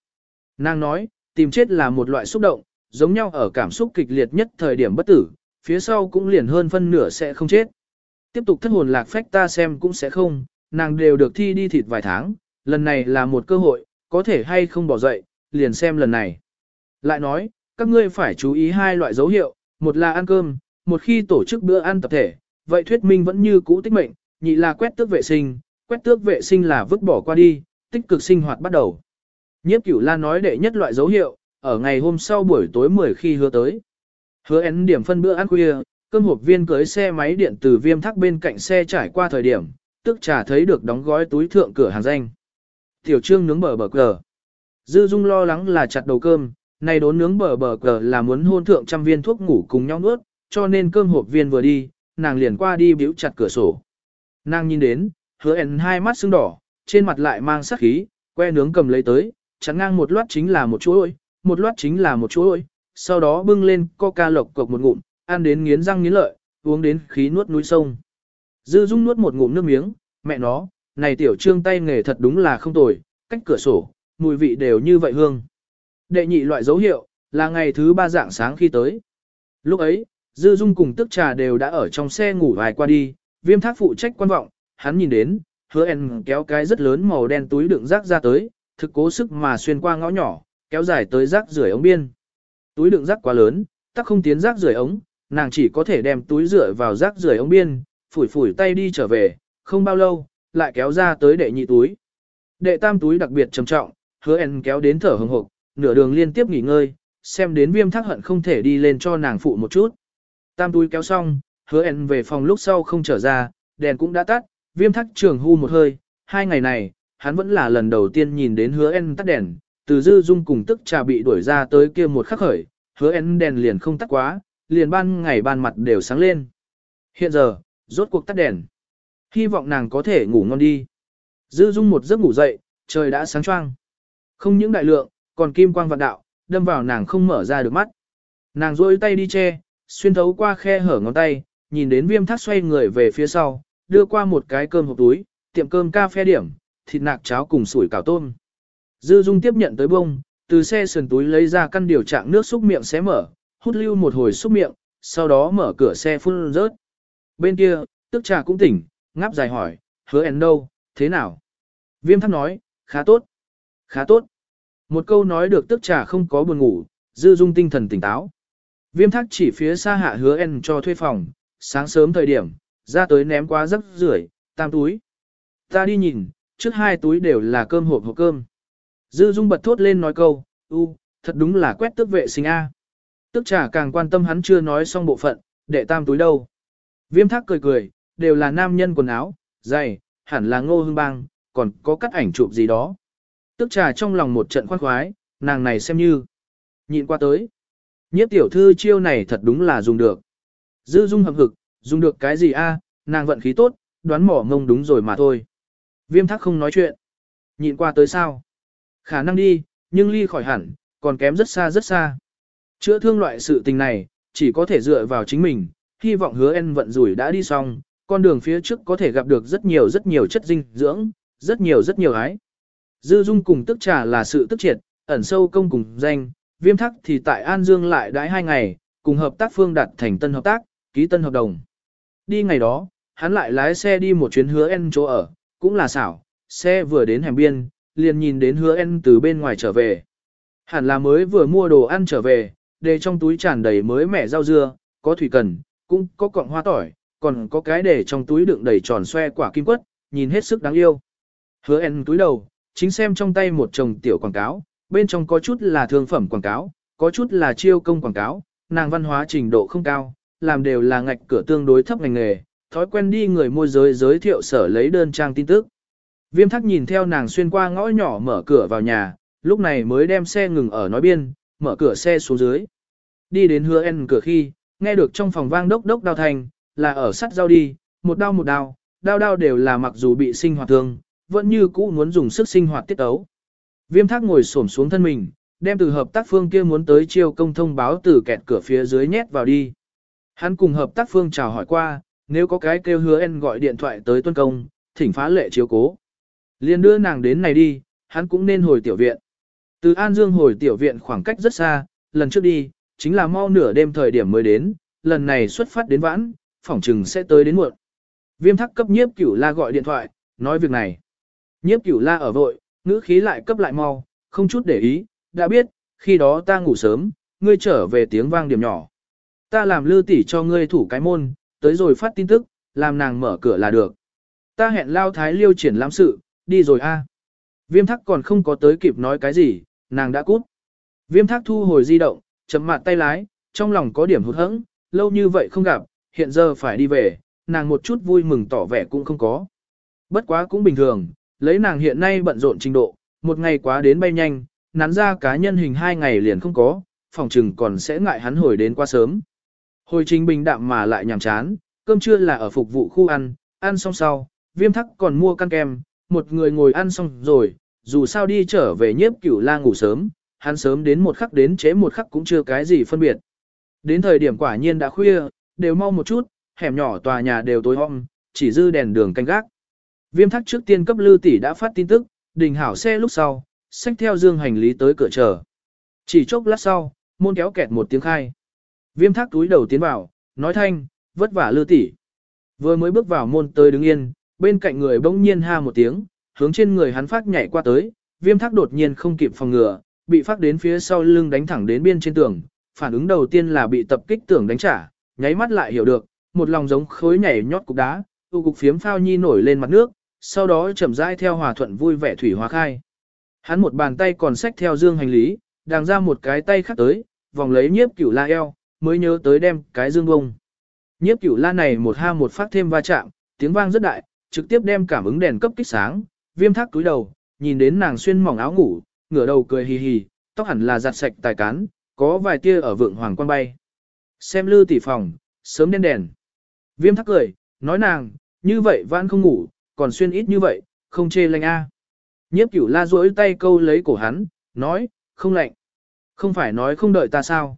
Nàng nói, tìm chết là một loại xúc động, giống nhau ở cảm xúc kịch liệt nhất thời điểm bất tử, phía sau cũng liền hơn phân nửa sẽ không chết. Tiếp tục thất hồn lạc phách ta xem cũng sẽ không, nàng đều được thi đi thịt vài tháng, lần này là một cơ hội, có thể hay không bỏ dậy, liền xem lần này. Lại nói, các ngươi phải chú ý hai loại dấu hiệu, một là ăn cơm, một khi tổ chức bữa ăn tập thể, vậy thuyết minh vẫn như cũ tích mệnh, nhị là quét tước vệ sinh, quét tước vệ sinh là vứt bỏ qua đi, tích cực sinh hoạt bắt đầu. Nhiếp cửu la nói đệ nhất loại dấu hiệu, ở ngày hôm sau buổi tối 10 khi hứa tới. Hứa én điểm phân bữa ăn khuya, cơm hộp viên cưới xe máy điện từ viêm thác bên cạnh xe trải qua thời điểm, tức trà thấy được đóng gói túi thượng cửa hàng danh. Tiểu trương nướng bờ bờ cờ. Dư dung lo lắng là chặt đầu cơm, này đốn nướng bờ bờ cờ là muốn hôn thượng trăm viên thuốc ngủ cùng nhau nuốt, cho nên cơm hộp viên vừa đi, nàng liền qua đi biểu chặt cửa sổ. Nàng nhìn đến, hứa én hai mắt sưng đỏ, trên mặt lại mang sắc khí, que nướng cầm lấy tới, chắn ngang một loát chính là một chuỗi, một loát chính là một chuỗi, sau đó bưng lên coca lộc cộc một ngụm, ăn đến nghiến răng nghiến lợi, uống đến khí nuốt núi sông. Dư Dung nuốt một ngụm nước miếng, mẹ nó, này tiểu trương tay nghề thật đúng là không tồi, cách cửa sổ, mùi vị đều như vậy hương. Đệ nhị loại dấu hiệu, là ngày thứ ba dạng sáng khi tới. Lúc ấy, Dư Dung cùng tức trà đều đã ở trong xe ngủ vài qua đi, viêm thác phụ trách quan vọng, hắn nhìn đến, hứa en kéo cái rất lớn màu đen túi đựng rác ra tới, thực cố sức mà xuyên qua ngõ nhỏ, kéo dài tới rác rưởi ống biên. Túi đựng rác quá lớn, tắc không tiến rác rưởi ống, nàng chỉ có thể đem túi rửa vào rác rưởi ống biên, phủi phủi tay đi trở về, không bao lâu, lại kéo ra tới đệ nhị túi. Đệ tam túi đặc biệt trầm trọng, hứa en kéo đến thở hồng hộc, nửa đường liên tiếp nghỉ ngơi, xem đến viêm thác hận không thể đi lên cho nàng phụ một chút. Tam túi kéo xong, hứa en về phòng lúc sau không trở ra, đèn cũng đã tắt, viêm thắc trường hưu một hơi, hai ngày này, hắn vẫn là lần đầu tiên nhìn đến hứa en tắt đèn, từ dư dung cùng tức trà bị đuổi ra tới kia một khắc khởi, hứa en đèn liền không tắt quá, liền ban ngày ban mặt đều sáng lên. Hiện giờ, rốt cuộc tắt đèn. Hy vọng nàng có thể ngủ ngon đi. Dư dung một giấc ngủ dậy, trời đã sáng choang. Không những đại lượng, còn kim quang vạn đạo, đâm vào nàng không mở ra được mắt. Nàng rôi tay đi che, xuyên thấu qua khe hở ngón tay, nhìn đến viêm thác xoay người về phía sau, đưa qua một cái cơm hộp túi, tiệm cơm ca phê điểm, thịt nạc cháo cùng sủi cảo tôm. Dư Dung tiếp nhận tới bông, từ xe sườn túi lấy ra căn điều trạng nước xúc miệng xé mở, hút lưu một hồi xúc miệng, sau đó mở cửa xe phun rớt. Bên kia, tức trà cũng tỉnh, ngáp dài hỏi, hứa en đâu, thế nào? Viêm thắc nói, khá tốt, khá tốt. Một câu nói được tức trà không có buồn ngủ, dư dung tinh thần tỉnh táo. Viêm thắc chỉ phía xa hạ hứa en cho thuê phòng, sáng sớm thời điểm, ra tới ném quá rất rưởi, tam túi. Ta đi nhìn, trước hai túi đều là cơm hộp hộp cơm. Dư dung bật thốt lên nói câu, u, thật đúng là quét tước vệ sinh A. Tức trà càng quan tâm hắn chưa nói xong bộ phận, để tam túi đâu. Viêm thác cười cười, đều là nam nhân quần áo, giày, hẳn là ngô hương bang, còn có cắt ảnh chụp gì đó. Tức trà trong lòng một trận khoan khoái, nàng này xem như. nhìn qua tới. Nhiếp tiểu thư chiêu này thật đúng là dùng được. Dư dung hậm hực, dùng được cái gì a? nàng vận khí tốt, đoán mỏ ngông đúng rồi mà thôi. Viêm thác không nói chuyện. Nhịn qua tới sao? Khả năng đi, nhưng ly khỏi hẳn, còn kém rất xa rất xa. Chữa thương loại sự tình này, chỉ có thể dựa vào chính mình, hy vọng hứa en vận rủi đã đi xong, con đường phía trước có thể gặp được rất nhiều rất nhiều chất dinh dưỡng, rất nhiều rất nhiều ái. Dư dung cùng tức trà là sự tức triệt, ẩn sâu công cùng danh, viêm thắc thì tại An Dương lại đãi hai ngày, cùng hợp tác phương đặt thành tân hợp tác, ký tân hợp đồng. Đi ngày đó, hắn lại lái xe đi một chuyến hứa en chỗ ở, cũng là xảo, xe vừa đến hẻm biên, liền nhìn đến hứa en từ bên ngoài trở về. Hẳn là mới vừa mua đồ ăn trở về, để trong túi tràn đầy mới mẻ rau dưa, có thủy cần, cũng có cọng hoa tỏi, còn có cái để trong túi đựng đầy tròn xoe quả kim quất, nhìn hết sức đáng yêu. Hứa en túi đầu, chính xem trong tay một chồng tiểu quảng cáo, bên trong có chút là thương phẩm quảng cáo, có chút là chiêu công quảng cáo, nàng văn hóa trình độ không cao, làm đều là ngạch cửa tương đối thấp ngành nghề, thói quen đi người môi giới giới thiệu sở lấy đơn trang tin tức. Viêm thắc nhìn theo nàng xuyên qua ngõ nhỏ mở cửa vào nhà, lúc này mới đem xe ngừng ở nói biên, mở cửa xe xuống dưới. Đi đến hứa en cửa khi, nghe được trong phòng vang đốc đốc đao thành, là ở sắt dao đi, một đao một đao, đao đao đều là mặc dù bị sinh hoạt thương, vẫn như cũ muốn dùng sức sinh hoạt tiết ấu. Viêm thác ngồi xổm xuống thân mình, đem từ hợp tác phương kia muốn tới chiêu công thông báo từ kẹt cửa phía dưới nhét vào đi. Hắn cùng hợp tác phương chào hỏi qua, nếu có cái kêu hứa en gọi điện thoại tới tuân công, thỉnh phá lệ chiếu cố. Liên đưa nàng đến này đi, hắn cũng nên hồi tiểu viện. Từ An Dương hồi tiểu viện khoảng cách rất xa, lần trước đi, chính là mau nửa đêm thời điểm mới đến, lần này xuất phát đến vãn, phỏng chừng sẽ tới đến muộn. Viêm thắc cấp nhiếp cửu la gọi điện thoại, nói việc này. Nhiếp cửu la ở vội, ngữ khí lại cấp lại mau, không chút để ý, đã biết, khi đó ta ngủ sớm, ngươi trở về tiếng vang điểm nhỏ. Ta làm lư tỷ cho ngươi thủ cái môn, tới rồi phát tin tức, làm nàng mở cửa là được. Ta hẹn lao thái liêu triển lãm sự, đi rồi a. Viêm thắc còn không có tới kịp nói cái gì, nàng đã cút. Viêm thắc thu hồi di động, chấm mặt tay lái, trong lòng có điểm hụt hẫng, lâu như vậy không gặp, hiện giờ phải đi về, nàng một chút vui mừng tỏ vẻ cũng không có. Bất quá cũng bình thường, lấy nàng hiện nay bận rộn trình độ, một ngày quá đến bay nhanh, nắn ra cá nhân hình hai ngày liền không có, phòng trừng còn sẽ ngại hắn hồi đến quá sớm. Hồi trình bình đạm mà lại nhàm chán, cơm trưa là ở phục vụ khu ăn, ăn xong sau, viêm thắc còn mua căn kem, một người ngồi ăn xong rồi, dù sao đi trở về nhiếp cửu la ngủ sớm, hắn sớm đến một khắc đến chế một khắc cũng chưa cái gì phân biệt. Đến thời điểm quả nhiên đã khuya, đều mau một chút, hẻm nhỏ tòa nhà đều tối om, chỉ dư đèn đường canh gác. Viêm thắc trước tiên cấp lưu tỷ đã phát tin tức, đình hảo xe lúc sau, xách theo dương hành lý tới cửa chờ. Chỉ chốc lát sau, môn kéo kẹt một tiếng khai. Viêm thác túi đầu tiến vào, nói thanh, vất vả lư tỷ. Vừa mới bước vào môn tới đứng yên, bên cạnh người bỗng nhiên ha một tiếng, hướng trên người hắn phát nhảy qua tới, viêm thác đột nhiên không kịp phòng ngừa, bị phát đến phía sau lưng đánh thẳng đến biên trên tường, phản ứng đầu tiên là bị tập kích tưởng đánh trả, nháy mắt lại hiểu được, một lòng giống khối nhảy nhót cục đá, tu cục phiếm phao nhi nổi lên mặt nước, sau đó chậm rãi theo hòa thuận vui vẻ thủy hóa khai. Hắn một bàn tay còn xách theo dương hành lý, đàng ra một cái tay khác tới, vòng lấy nhiếp cửu la eo, mới nhớ tới đem cái dương bông. Nhiếp cửu la này một ha một phát thêm va chạm, tiếng vang rất đại, trực tiếp đem cảm ứng đèn cấp kích sáng, viêm thác túi đầu, nhìn đến nàng xuyên mỏng áo ngủ, ngửa đầu cười hì hì, tóc hẳn là giặt sạch tài cán, có vài tia ở vượng hoàng quan bay. Xem lư tỷ phòng, sớm đen đèn. Viêm thắc cười, nói nàng, như vậy vẫn không ngủ, còn xuyên ít như vậy, không chê lạnh a. Nhiếp cửu la duỗi tay câu lấy cổ hắn, nói, không lạnh. Không phải nói không đợi ta sao.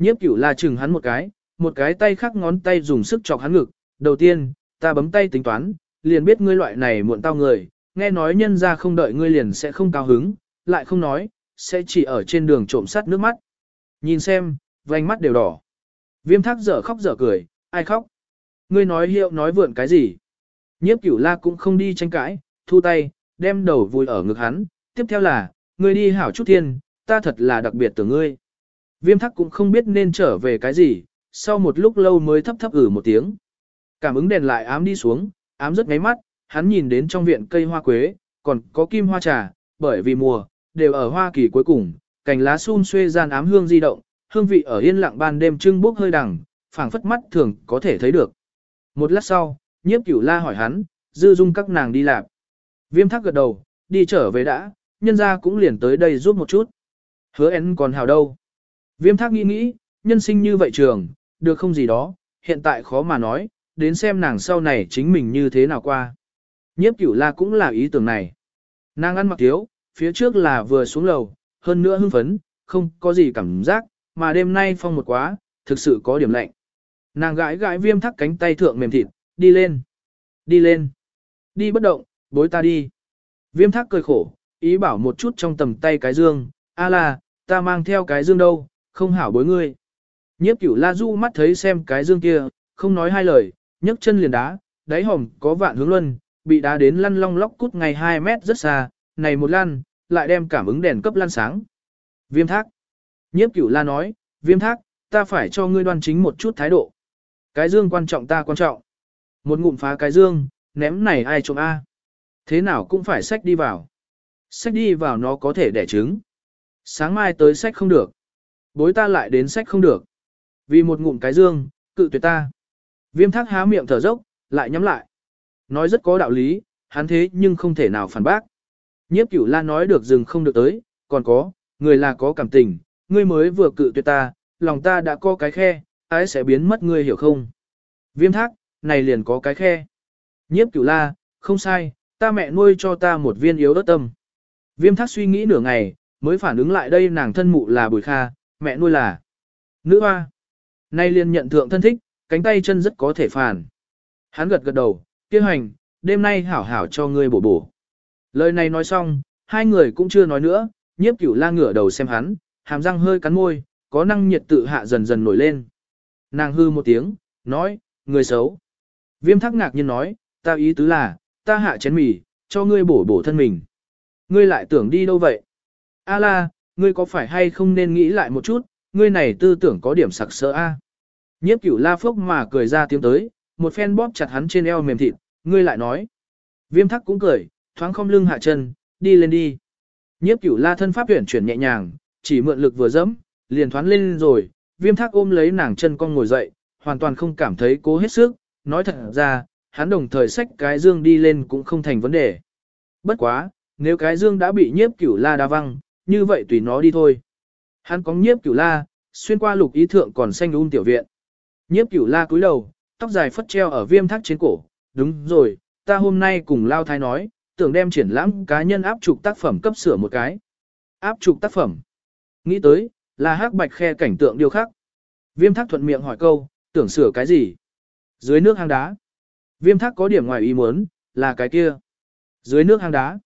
Nhiếp cửu la chừng hắn một cái, một cái tay khác ngón tay dùng sức chọc hắn ngực. Đầu tiên, ta bấm tay tính toán, liền biết ngươi loại này muộn tao người, nghe nói nhân ra không đợi ngươi liền sẽ không cao hứng, lại không nói, sẽ chỉ ở trên đường trộm sắt nước mắt. Nhìn xem, vành mắt đều đỏ. Viêm thác dở khóc dở cười, ai khóc? Ngươi nói hiệu nói vượn cái gì? Nhiếp cửu la cũng không đi tranh cãi, thu tay, đem đầu vùi ở ngực hắn. Tiếp theo là, ngươi đi hảo chút thiên, ta thật là đặc biệt từ ngươi. Viêm thắc cũng không biết nên trở về cái gì, sau một lúc lâu mới thấp thấp ử một tiếng. Cảm ứng đèn lại ám đi xuống, ám rất ngáy mắt, hắn nhìn đến trong viện cây hoa quế, còn có kim hoa trà, bởi vì mùa, đều ở Hoa Kỳ cuối cùng, cành lá xun xuê gian ám hương di động, hương vị ở yên lặng ban đêm trưng bốc hơi đằng, phảng phất mắt thường có thể thấy được. Một lát sau, nhiếp cửu la hỏi hắn, dư dung các nàng đi làm. Viêm thắc gật đầu, đi trở về đã, nhân ra cũng liền tới đây giúp một chút. Hứa én còn hào đâu. Viêm thác nghĩ nghĩ, nhân sinh như vậy trường, được không gì đó, hiện tại khó mà nói, đến xem nàng sau này chính mình như thế nào qua. Nhiếp cửu la cũng là ý tưởng này. Nàng ăn mặc thiếu, phía trước là vừa xuống lầu, hơn nữa hưng phấn, không có gì cảm giác, mà đêm nay phong một quá, thực sự có điểm lạnh. Nàng gãi gãi viêm thắc cánh tay thượng mềm thịt, đi lên, đi lên, đi bất động, bối ta đi. Viêm thắc cười khổ, ý bảo một chút trong tầm tay cái dương, a là, ta mang theo cái dương đâu, không hảo bối ngươi. Nhiếp cửu la du mắt thấy xem cái dương kia, không nói hai lời, nhấc chân liền đá, đáy hòm có vạn hướng luân, bị đá đến lăn long lóc cút ngay 2 mét rất xa, này một lăn, lại đem cảm ứng đèn cấp lăn sáng. Viêm thác. Nhiếp cửu la nói, viêm thác, ta phải cho ngươi đoan chính một chút thái độ. Cái dương quan trọng ta quan trọng. Một ngụm phá cái dương, ném này ai trộm A. Thế nào cũng phải xách đi vào. Xách đi vào nó có thể đẻ trứng. Sáng mai tới sách không được. Bối ta lại đến sách không được. Vì một ngụm cái dương, cự tuyệt ta. Viêm thác há miệng thở dốc, lại nhắm lại. Nói rất có đạo lý, hắn thế nhưng không thể nào phản bác. Nhiếp cửu la nói được dừng không được tới, còn có, người là có cảm tình, ngươi mới vừa cự tuyệt ta, lòng ta đã có cái khe, ái sẽ biến mất ngươi hiểu không? Viêm thác, này liền có cái khe. Nhiếp cửu la, không sai, ta mẹ nuôi cho ta một viên yếu đất tâm. Viêm thác suy nghĩ nửa ngày, mới phản ứng lại đây nàng thân mụ là bùi kha, mẹ nuôi là nữ hoa. Nay liền nhận thượng thân thích, cánh tay chân rất có thể phản. Hắn gật gật đầu, kêu hành, đêm nay hảo hảo cho ngươi bổ bổ. Lời này nói xong, hai người cũng chưa nói nữa, nhiếp cửu la ngửa đầu xem hắn, hàm răng hơi cắn môi, có năng nhiệt tự hạ dần dần nổi lên. Nàng hư một tiếng, nói, người xấu. Viêm thắc ngạc nhiên nói, ta ý tứ là, ta hạ chén mì, cho ngươi bổ bổ thân mình. Ngươi lại tưởng đi đâu vậy? A la, ngươi có phải hay không nên nghĩ lại một chút, ngươi này tư tưởng có điểm sặc sỡ a. Nhiếp cửu la phốc mà cười ra tiếng tới, một phen bóp chặt hắn trên eo mềm thịt, ngươi lại nói. Viêm thắc cũng cười, thoáng không lưng hạ chân, đi lên đi. Nhiếp cửu la thân pháp chuyển chuyển nhẹ nhàng, chỉ mượn lực vừa dẫm, liền thoáng lên rồi, viêm thác ôm lấy nàng chân con ngồi dậy, hoàn toàn không cảm thấy cố hết sức, nói thật ra, hắn đồng thời xách cái dương đi lên cũng không thành vấn đề. Bất quá, nếu cái dương đã bị nhiếp cửu la đa văng, như vậy tùy nó đi thôi. Hắn có nhiếp cửu la, xuyên qua lục ý thượng còn xanh un um tiểu viện. Nhiếp cửu la cúi đầu, tóc dài phất treo ở viêm thác trên cổ, đúng rồi, ta hôm nay cùng lao thái nói, tưởng đem triển lãm cá nhân áp trục tác phẩm cấp sửa một cái. Áp trục tác phẩm. Nghĩ tới, là hắc bạch khe cảnh tượng điêu khắc. Viêm thác thuận miệng hỏi câu, tưởng sửa cái gì? Dưới nước hang đá. Viêm thác có điểm ngoài ý muốn, là cái kia. Dưới nước hang đá.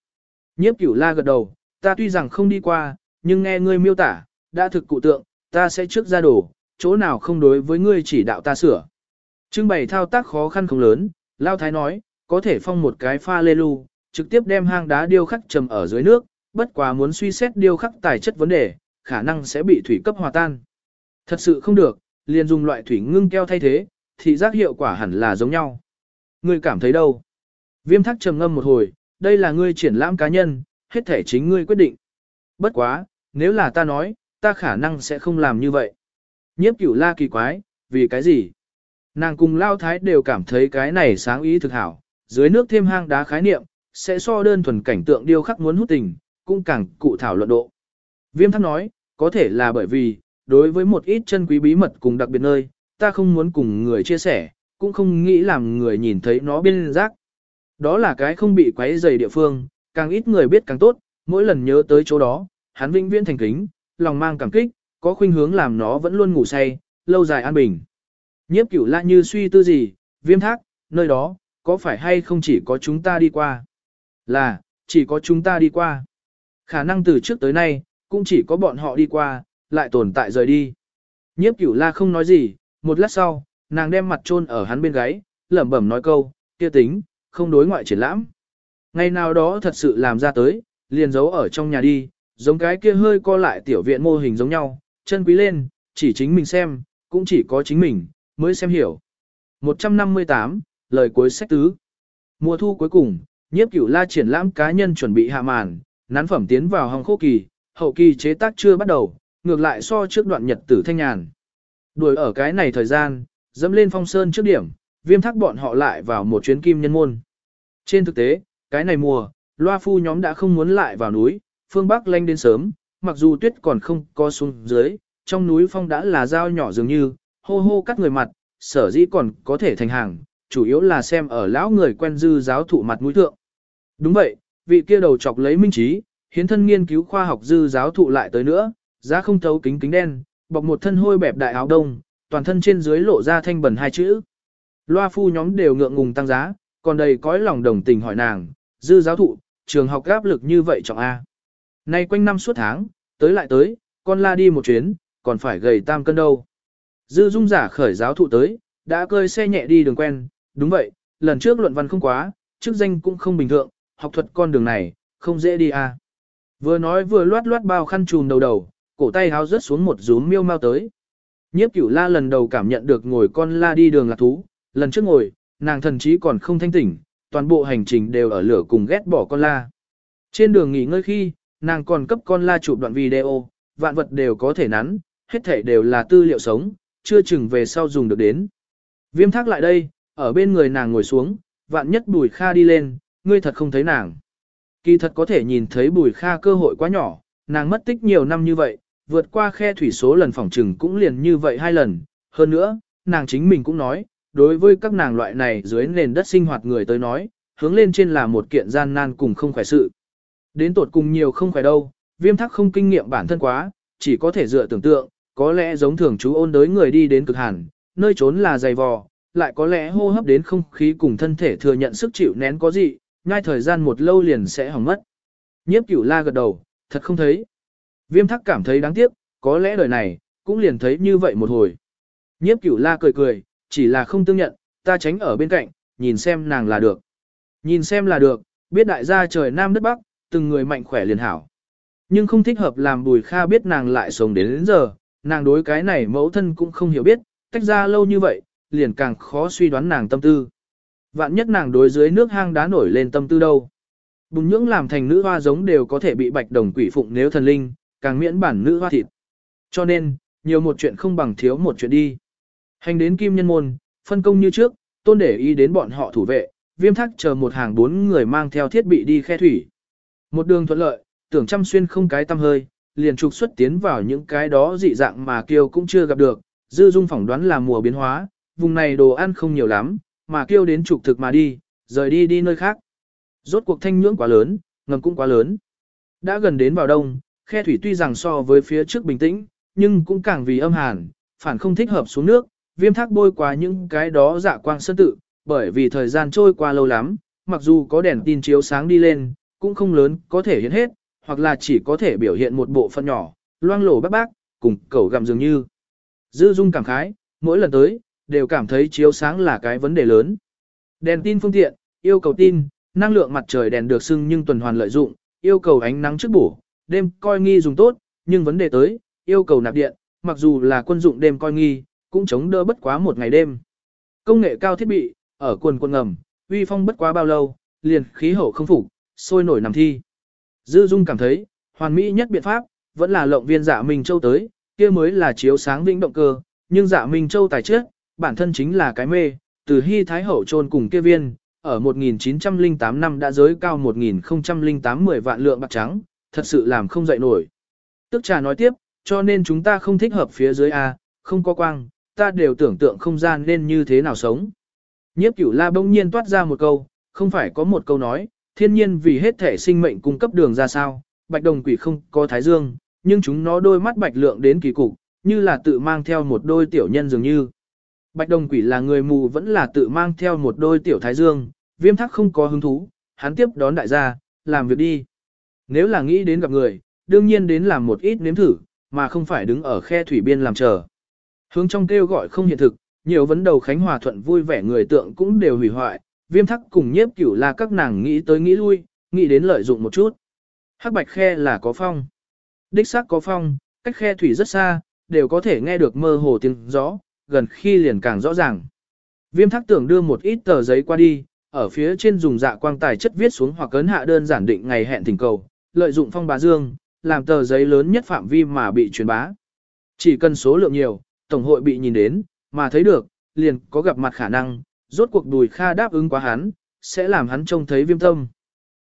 Nhiếp cửu la gật đầu, ta tuy rằng không đi qua, nhưng nghe ngươi miêu tả, đã thực cụ tượng, ta sẽ trước ra đồ, chỗ nào không đối với ngươi chỉ đạo ta sửa. Trưng bày thao tác khó khăn không lớn, Lao Thái nói, có thể phong một cái pha lê lu, trực tiếp đem hang đá điêu khắc trầm ở dưới nước, bất quá muốn suy xét điêu khắc tài chất vấn đề, khả năng sẽ bị thủy cấp hòa tan. Thật sự không được, liền dùng loại thủy ngưng keo thay thế, thì giác hiệu quả hẳn là giống nhau. Ngươi cảm thấy đâu? Viêm thắc trầm ngâm một hồi, đây là ngươi triển lãm cá nhân, hết thể chính ngươi quyết định. Bất quá, nếu là ta nói, ta khả năng sẽ không làm như vậy. Nhiếp cửu la kỳ quái, vì cái gì? Nàng cùng lao thái đều cảm thấy cái này sáng ý thực hảo, dưới nước thêm hang đá khái niệm, sẽ so đơn thuần cảnh tượng điêu khắc muốn hút tình, cũng càng cụ thảo luận độ. Viêm thắc nói, có thể là bởi vì, đối với một ít chân quý bí mật cùng đặc biệt nơi, ta không muốn cùng người chia sẻ, cũng không nghĩ làm người nhìn thấy nó bên rác. Đó là cái không bị quấy dày địa phương, càng ít người biết càng tốt, mỗi lần nhớ tới chỗ đó, hắn vĩnh viễn thành kính, lòng mang cảm kích, có khuynh hướng làm nó vẫn luôn ngủ say, lâu dài an bình. Nhiếp cửu lại như suy tư gì, viêm thác, nơi đó, có phải hay không chỉ có chúng ta đi qua? Là, chỉ có chúng ta đi qua. Khả năng từ trước tới nay, cũng chỉ có bọn họ đi qua, lại tồn tại rời đi. Nhiếp cửu la không nói gì, một lát sau, nàng đem mặt chôn ở hắn bên gáy, lẩm bẩm nói câu, kia tính, không đối ngoại triển lãm. Ngày nào đó thật sự làm ra tới, liền giấu ở trong nhà đi, giống cái kia hơi co lại tiểu viện mô hình giống nhau, chân quý lên, chỉ chính mình xem, cũng chỉ có chính mình, mới xem hiểu. 158, lời cuối sách tứ. Mùa thu cuối cùng, nhiếp cửu la triển lãm cá nhân chuẩn bị hạ màn, nán phẩm tiến vào hồng khô kỳ, hậu kỳ chế tác chưa bắt đầu, ngược lại so trước đoạn nhật tử thanh nhàn. Đuổi ở cái này thời gian, dẫm lên phong sơn trước điểm, viêm thác bọn họ lại vào một chuyến kim nhân môn. Trên thực tế, cái này mùa, loa phu nhóm đã không muốn lại vào núi, phương Bắc lanh đến sớm, mặc dù tuyết còn không có xuống dưới, trong núi phong đã là dao nhỏ dường như, hô hô cắt người mặt, sở dĩ còn có thể thành hàng, chủ yếu là xem ở lão người quen dư giáo thụ mặt mũi thượng. Đúng vậy, vị kia đầu chọc lấy minh trí, hiến thân nghiên cứu khoa học dư giáo thụ lại tới nữa, giá không thấu kính kính đen, bọc một thân hôi bẹp đại áo đông, toàn thân trên dưới lộ ra thanh bẩn hai chữ. Loa phu nhóm đều ngượng ngùng tăng giá, còn đầy cõi lòng đồng tình hỏi nàng, dư giáo thụ, trường học áp lực như vậy trọng A. Nay quanh năm suốt tháng, tới lại tới, con la đi một chuyến, còn phải gầy tam cân đâu. Dư dung giả khởi giáo thụ tới, đã cơi xe nhẹ đi đường quen, đúng vậy, lần trước luận văn không quá, chức danh cũng không bình thường, học thuật con đường này, không dễ đi a. Vừa nói vừa loát loát bao khăn trùm đầu đầu, cổ tay háo rớt xuống một rúm miêu mau tới. Nhiếp cửu la lần đầu cảm nhận được ngồi con la đi đường là thú, lần trước ngồi, nàng thần chí còn không thanh tỉnh, toàn bộ hành trình đều ở lửa cùng ghét bỏ con la. Trên đường nghỉ ngơi khi, nàng còn cấp con la chụp đoạn video, vạn vật đều có thể nắn, hết thể đều là tư liệu sống, chưa chừng về sau dùng được đến. Viêm thác lại đây, ở bên người nàng ngồi xuống, vạn nhất bùi kha đi lên, ngươi thật không thấy nàng. Kỳ thật có thể nhìn thấy bùi kha cơ hội quá nhỏ, nàng mất tích nhiều năm như vậy, vượt qua khe thủy số lần phỏng trừng cũng liền như vậy hai lần. Hơn nữa, nàng chính mình cũng nói, đối với các nàng loại này dưới nền đất sinh hoạt người tới nói, hướng lên trên là một kiện gian nan cùng không khỏe sự. Đến tột cùng nhiều không khỏe đâu, viêm thắc không kinh nghiệm bản thân quá, chỉ có thể dựa tưởng tượng, có lẽ giống thường chú ôn đới người đi đến cực hẳn, nơi trốn là dày vò, lại có lẽ hô hấp đến không khí cùng thân thể thừa nhận sức chịu nén có gì, ngay thời gian một lâu liền sẽ hỏng mất. Nhiếp cửu la gật đầu, thật không thấy. Viêm thắc cảm thấy đáng tiếc, có lẽ đời này, cũng liền thấy như vậy một hồi. Nhiếp cửu la cười cười, chỉ là không tương nhận, ta tránh ở bên cạnh, nhìn xem nàng là được. Nhìn xem là được, biết đại gia trời Nam đất Bắc, từng người mạnh khỏe liền hảo. Nhưng không thích hợp làm bùi kha biết nàng lại sống đến, đến giờ, nàng đối cái này mẫu thân cũng không hiểu biết, tách ra lâu như vậy, liền càng khó suy đoán nàng tâm tư. Vạn nhất nàng đối dưới nước hang đá nổi lên tâm tư đâu. Bùng nhưỡng làm thành nữ hoa giống đều có thể bị bạch đồng quỷ phụng nếu thần linh, càng miễn bản nữ hoa thịt. Cho nên, nhiều một chuyện không bằng thiếu một chuyện đi. Hành đến kim nhân môn, phân công như trước, tôn để ý đến bọn họ thủ vệ, viêm thắc chờ một hàng bốn người mang theo thiết bị đi khe thủy. Một đường thuận lợi, tưởng chăm xuyên không cái tâm hơi, liền trục xuất tiến vào những cái đó dị dạng mà kiêu cũng chưa gặp được, dư dung phỏng đoán là mùa biến hóa, vùng này đồ ăn không nhiều lắm, mà kiêu đến trục thực mà đi, rời đi đi nơi khác. Rốt cuộc thanh nhưỡng quá lớn, ngầm cũng quá lớn. Đã gần đến vào đông, khe thủy tuy rằng so với phía trước bình tĩnh, nhưng cũng càng vì âm hàn, phản không thích hợp xuống nước, viêm thác bôi qua những cái đó dạ quang sơn tự, bởi vì thời gian trôi qua lâu lắm, mặc dù có đèn tin chiếu sáng đi lên, cũng không lớn, có thể hiện hết, hoặc là chỉ có thể biểu hiện một bộ phận nhỏ, loang lổ bác bác, cùng cẩu gặm dường như. Dư dung cảm khái, mỗi lần tới, đều cảm thấy chiếu sáng là cái vấn đề lớn. Đèn tin phương tiện, yêu cầu tin, năng lượng mặt trời đèn được xưng nhưng tuần hoàn lợi dụng, yêu cầu ánh nắng trước bổ, đêm coi nghi dùng tốt, nhưng vấn đề tới, yêu cầu nạp điện, mặc dù là quân dụng đêm coi nghi, cũng chống đỡ bất quá một ngày đêm. Công nghệ cao thiết bị, ở quần quân ngầm, uy phong bất quá bao lâu, liền khí hậu không phục, sôi nổi nằm thi. Dư Dung cảm thấy, hoàn mỹ nhất biện pháp, vẫn là lộng viên dạ Minh Châu tới, kia mới là chiếu sáng vĩnh động cơ, nhưng dạ Minh Châu tài trước, bản thân chính là cái mê, từ hy thái hậu trôn cùng kia viên, ở 1908 năm đã giới cao 1008 10 vạn lượng bạc trắng, thật sự làm không dậy nổi. Tức trà nói tiếp, cho nên chúng ta không thích hợp phía dưới A, không có quang, ta đều tưởng tượng không gian nên như thế nào sống. Nhiếp cửu la bỗng nhiên toát ra một câu, không phải có một câu nói, thiên nhiên vì hết thể sinh mệnh cung cấp đường ra sao, bạch đồng quỷ không có thái dương, nhưng chúng nó đôi mắt bạch lượng đến kỳ cục, như là tự mang theo một đôi tiểu nhân dường như. Bạch đồng quỷ là người mù vẫn là tự mang theo một đôi tiểu thái dương, viêm thắc không có hứng thú, hắn tiếp đón đại gia, làm việc đi. Nếu là nghĩ đến gặp người, đương nhiên đến làm một ít nếm thử, mà không phải đứng ở khe thủy biên làm chờ. Hướng trong kêu gọi không hiện thực, nhiều vấn đầu Khánh Hòa thuận vui vẻ người tượng cũng đều hủy hoại, viêm thắc cùng nhiếp cửu là các nàng nghĩ tới nghĩ lui, nghĩ đến lợi dụng một chút. Hắc bạch khe là có phong. Đích xác có phong, cách khe thủy rất xa, đều có thể nghe được mơ hồ tiếng gió, gần khi liền càng rõ ràng. Viêm thắc tưởng đưa một ít tờ giấy qua đi, ở phía trên dùng dạ quang tài chất viết xuống hoặc cấn hạ đơn giản định ngày hẹn thỉnh cầu, lợi dụng phong bá dương, làm tờ giấy lớn nhất phạm vi mà bị truyền bá. Chỉ cần số lượng nhiều, tổng hội bị nhìn đến, mà thấy được, liền có gặp mặt khả năng, rốt cuộc đùi kha đáp ứng quá hắn, sẽ làm hắn trông thấy viêm tâm.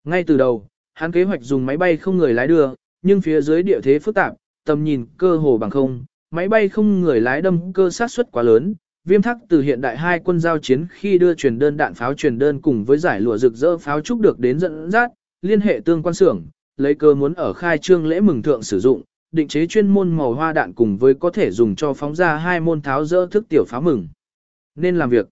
Ngay từ đầu, hắn kế hoạch dùng máy bay không người lái đưa, nhưng phía dưới địa thế phức tạp, tầm nhìn cơ hồ bằng không, máy bay không người lái đâm cơ sát suất quá lớn. Viêm thắc từ hiện đại hai quân giao chiến khi đưa truyền đơn đạn pháo truyền đơn cùng với giải lụa rực rỡ pháo trúc được đến dẫn dắt, liên hệ tương quan xưởng, lấy cơ muốn ở khai trương lễ mừng thượng sử dụng, định chế chuyên môn màu hoa đạn cùng với có thể dùng cho phóng ra hai môn tháo dỡ thức tiểu pháo mừng. Nên làm việc.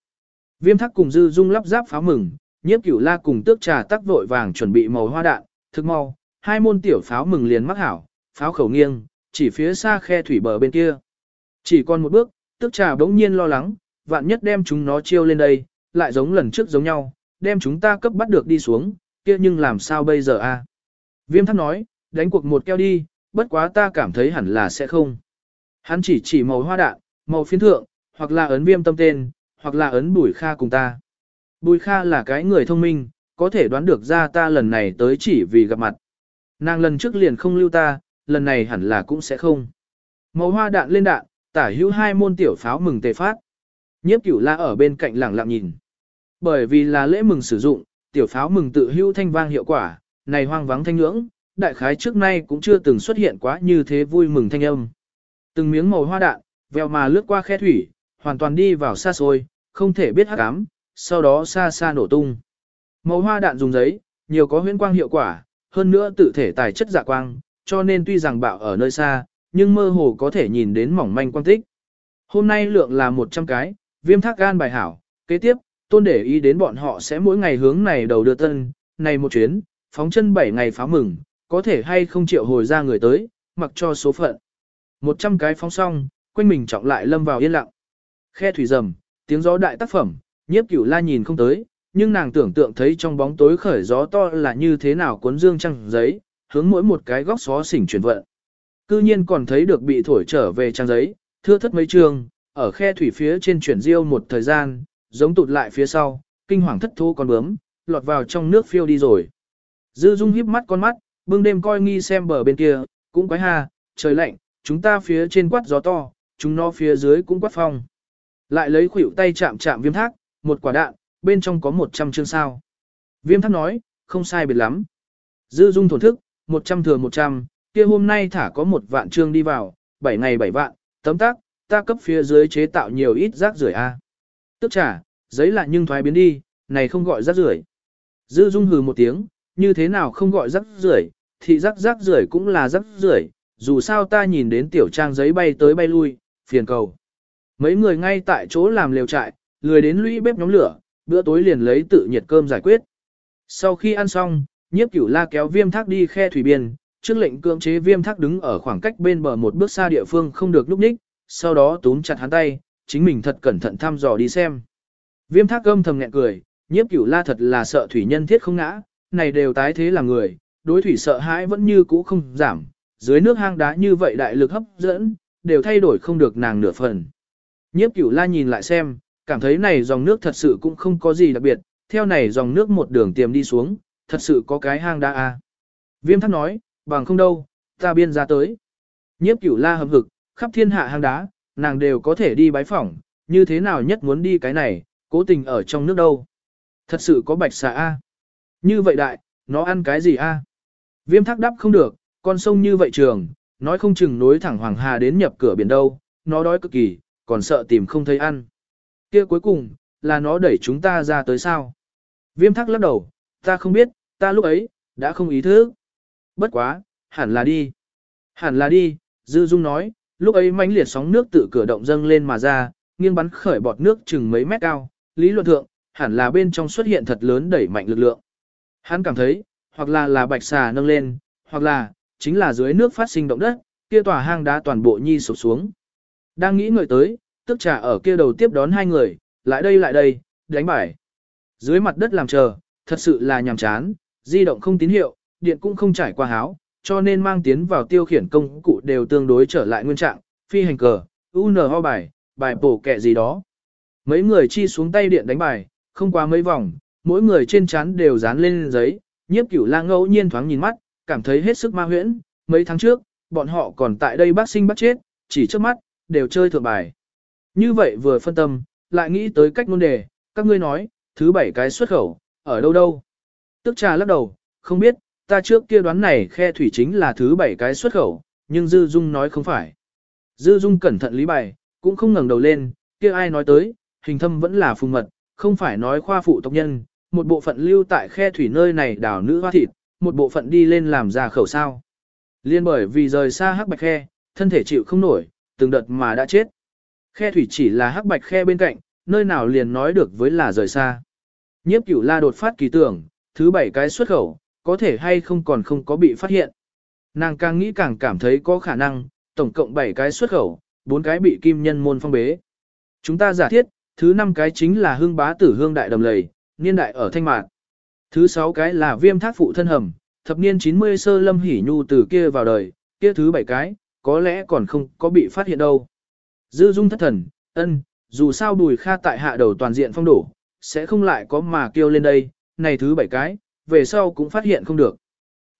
Viêm thắc cùng dư dung lắp ráp pháo mừng, nhiếp cửu la cùng tước trà tắc vội vàng chuẩn bị màu hoa đạn, thực mau, hai môn tiểu pháo mừng liền mắc hảo, pháo khẩu nghiêng, chỉ phía xa khe thủy bờ bên kia. Chỉ còn một bước, tước trà bỗng nhiên lo lắng, vạn nhất đem chúng nó chiêu lên đây, lại giống lần trước giống nhau, đem chúng ta cấp bắt được đi xuống, kia nhưng làm sao bây giờ a? Viêm thắc nói, đánh cuộc một keo đi, bất quá ta cảm thấy hẳn là sẽ không. Hắn chỉ chỉ màu hoa đạn, màu phiến thượng, hoặc là ấn viêm tâm tên, hoặc là ấn bùi kha cùng ta. Bùi kha là cái người thông minh, có thể đoán được ra ta lần này tới chỉ vì gặp mặt. Nàng lần trước liền không lưu ta, lần này hẳn là cũng sẽ không. Màu hoa đạn lên đạn, tả hữu hai môn tiểu pháo mừng tề phát. Nhiếp cửu la ở bên cạnh lẳng lặng nhìn. Bởi vì là lễ mừng sử dụng, tiểu pháo mừng tự hữu thanh vang hiệu quả, này hoang vắng thanh ngưỡng, đại khái trước nay cũng chưa từng xuất hiện quá như thế vui mừng thanh âm. Từng miếng màu hoa đạn, vèo mà lướt qua khe thủy, hoàn toàn đi vào xa xôi, không thể biết hắc ám, sau đó xa xa nổ tung. Màu hoa đạn dùng giấy, nhiều có huyễn quang hiệu quả, hơn nữa tự thể tài chất dạ quang, cho nên tuy rằng bạo ở nơi xa, nhưng mơ hồ có thể nhìn đến mỏng manh quang tích. Hôm nay lượng là 100 cái, viêm thác gan bài hảo, kế tiếp, tôn để ý đến bọn họ sẽ mỗi ngày hướng này đầu đưa tân, này một chuyến, phóng chân 7 ngày phá mừng, có thể hay không chịu hồi ra người tới, mặc cho số phận. 100 cái phóng xong, quanh mình trọng lại lâm vào yên lặng. Khe thủy rầm, tiếng gió đại tác phẩm, nhiếp cửu la nhìn không tới, nhưng nàng tưởng tượng thấy trong bóng tối khởi gió to là như thế nào cuốn dương trăng giấy, hướng mỗi một cái góc xó xỉnh chuyển vận. Cư nhiên còn thấy được bị thổi trở về trang giấy, thưa thất mấy trường, ở khe thủy phía trên chuyển diêu một thời gian, giống tụt lại phía sau, kinh hoàng thất thố con bướm, lọt vào trong nước phiêu đi rồi. Dư Dung híp mắt con mắt, bưng đêm coi nghi xem bờ bên kia, cũng quái ha, trời lạnh, chúng ta phía trên quát gió to, chúng nó phía dưới cũng quát phong. Lại lấy khuỷu tay chạm chạm viêm thác, một quả đạn, bên trong có 100 chương sao. Viêm thác nói, không sai biệt lắm. Dư dung thổn thức, 100 thừa 100, kia hôm nay thả có một vạn chương đi vào, 7 ngày 7 vạn, tấm tác, ta cấp phía dưới chế tạo nhiều ít rác rưởi a. Tức trả, giấy lại nhưng thoái biến đi, này không gọi rác rưởi. Dư dung hừ một tiếng, như thế nào không gọi rắc rưởi, thì rắc rắc rưởi cũng là rắc rưởi, dù sao ta nhìn đến tiểu trang giấy bay tới bay lui, phiền cầu. Mấy người ngay tại chỗ làm lều trại, lười đến lũy bếp nhóm lửa, bữa tối liền lấy tự nhiệt cơm giải quyết. Sau khi ăn xong, nhiếp cửu la kéo viêm thác đi khe thủy biên, trước lệnh cưỡng chế viêm thác đứng ở khoảng cách bên bờ một bước xa địa phương không được núp ních, sau đó túm chặt hắn tay, chính mình thật cẩn thận thăm dò đi xem. Viêm thác gâm thầm nhẹ cười, nhiếp cửu la thật là sợ thủy nhân thiết không ngã, này đều tái thế là người, đối thủy sợ hãi vẫn như cũ không giảm, dưới nước hang đá như vậy đại lực hấp dẫn, đều thay đổi không được nàng nửa phần. Nhiếp cửu la nhìn lại xem, cảm thấy này dòng nước thật sự cũng không có gì đặc biệt, theo này dòng nước một đường tiềm đi xuống, thật sự có cái hang đá a. Viêm thắc nói, bằng không đâu, ta biên ra tới. Nhiếp cửu la hầm hực, khắp thiên hạ hang đá, nàng đều có thể đi bái phỏng, như thế nào nhất muốn đi cái này, cố tình ở trong nước đâu. Thật sự có bạch xà A. Như vậy đại, nó ăn cái gì A? Viêm thác đắp không được, con sông như vậy trường, nói không chừng nối thẳng Hoàng Hà đến nhập cửa biển đâu, nó đói cực kỳ, còn sợ tìm không thấy ăn. Kia cuối cùng, là nó đẩy chúng ta ra tới sao? Viêm thác lắc đầu, ta không biết, ta lúc ấy, đã không ý thức. Bất quá, hẳn là đi. Hẳn là đi, Dư Dung nói, lúc ấy mãnh liệt sóng nước tự cửa động dâng lên mà ra, nghiêng bắn khởi bọt nước chừng mấy mét cao, lý luận thượng, hẳn là bên trong xuất hiện thật lớn đẩy mạnh lực lượng. Hắn cảm thấy, hoặc là là bạch xà nâng lên, hoặc là, chính là dưới nước phát sinh động đất, kia tòa hang đá toàn bộ nhi sụp xuống. Đang nghĩ người tới, tức trà ở kia đầu tiếp đón hai người, lại đây lại đây, đánh bài. Dưới mặt đất làm chờ, thật sự là nhàm chán, di động không tín hiệu, điện cũng không trải qua háo, cho nên mang tiến vào tiêu khiển công cụ đều tương đối trở lại nguyên trạng, phi hành cờ, UN ho bài, bài bổ kẹ gì đó. Mấy người chi xuống tay điện đánh bài, không qua mấy vòng, mỗi người trên chán đều dán lên giấy, nhiếp cửu lang ngẫu nhiên thoáng nhìn mắt, cảm thấy hết sức ma huyễn, mấy tháng trước, bọn họ còn tại đây bác sinh bác chết, chỉ trước mắt, đều chơi thượng bài. Như vậy vừa phân tâm, lại nghĩ tới cách ngôn đề, các ngươi nói, thứ bảy cái xuất khẩu, ở đâu đâu. Tức trà lắc đầu, không biết, ta trước kia đoán này khe thủy chính là thứ bảy cái xuất khẩu, nhưng Dư Dung nói không phải. Dư Dung cẩn thận lý bài, cũng không ngẩng đầu lên, kia ai nói tới, hình thâm vẫn là phùng mật, không phải nói khoa phụ tộc nhân, một bộ phận lưu tại khe thủy nơi này đảo nữ hoa thịt, một bộ phận đi lên làm ra khẩu sao. Liên bởi vì rời xa hắc bạch khe, thân thể chịu không nổi, từng đợt mà đã chết. Khe thủy chỉ là hắc bạch khe bên cạnh, nơi nào liền nói được với là rời xa. Nhiếp cửu la đột phát kỳ tưởng, thứ bảy cái xuất khẩu, có thể hay không còn không có bị phát hiện. Nàng càng nghĩ càng cảm thấy có khả năng, tổng cộng 7 cái xuất khẩu, 4 cái bị kim nhân môn phong bế. Chúng ta giả thiết, thứ 5 cái chính là hương bá tử hương đại đầm lầy, niên đại ở thanh mạn. Thứ sáu cái là viêm thác phụ thân hầm, thập niên 90 sơ lâm hỉ nhu từ kia vào đời, kia thứ bảy cái, có lẽ còn không có bị phát hiện đâu. Dư dung thất thần, ân, dù sao bùi kha tại hạ đầu toàn diện phong đổ, sẽ không lại có mà kêu lên đây, này thứ bảy cái, về sau cũng phát hiện không được.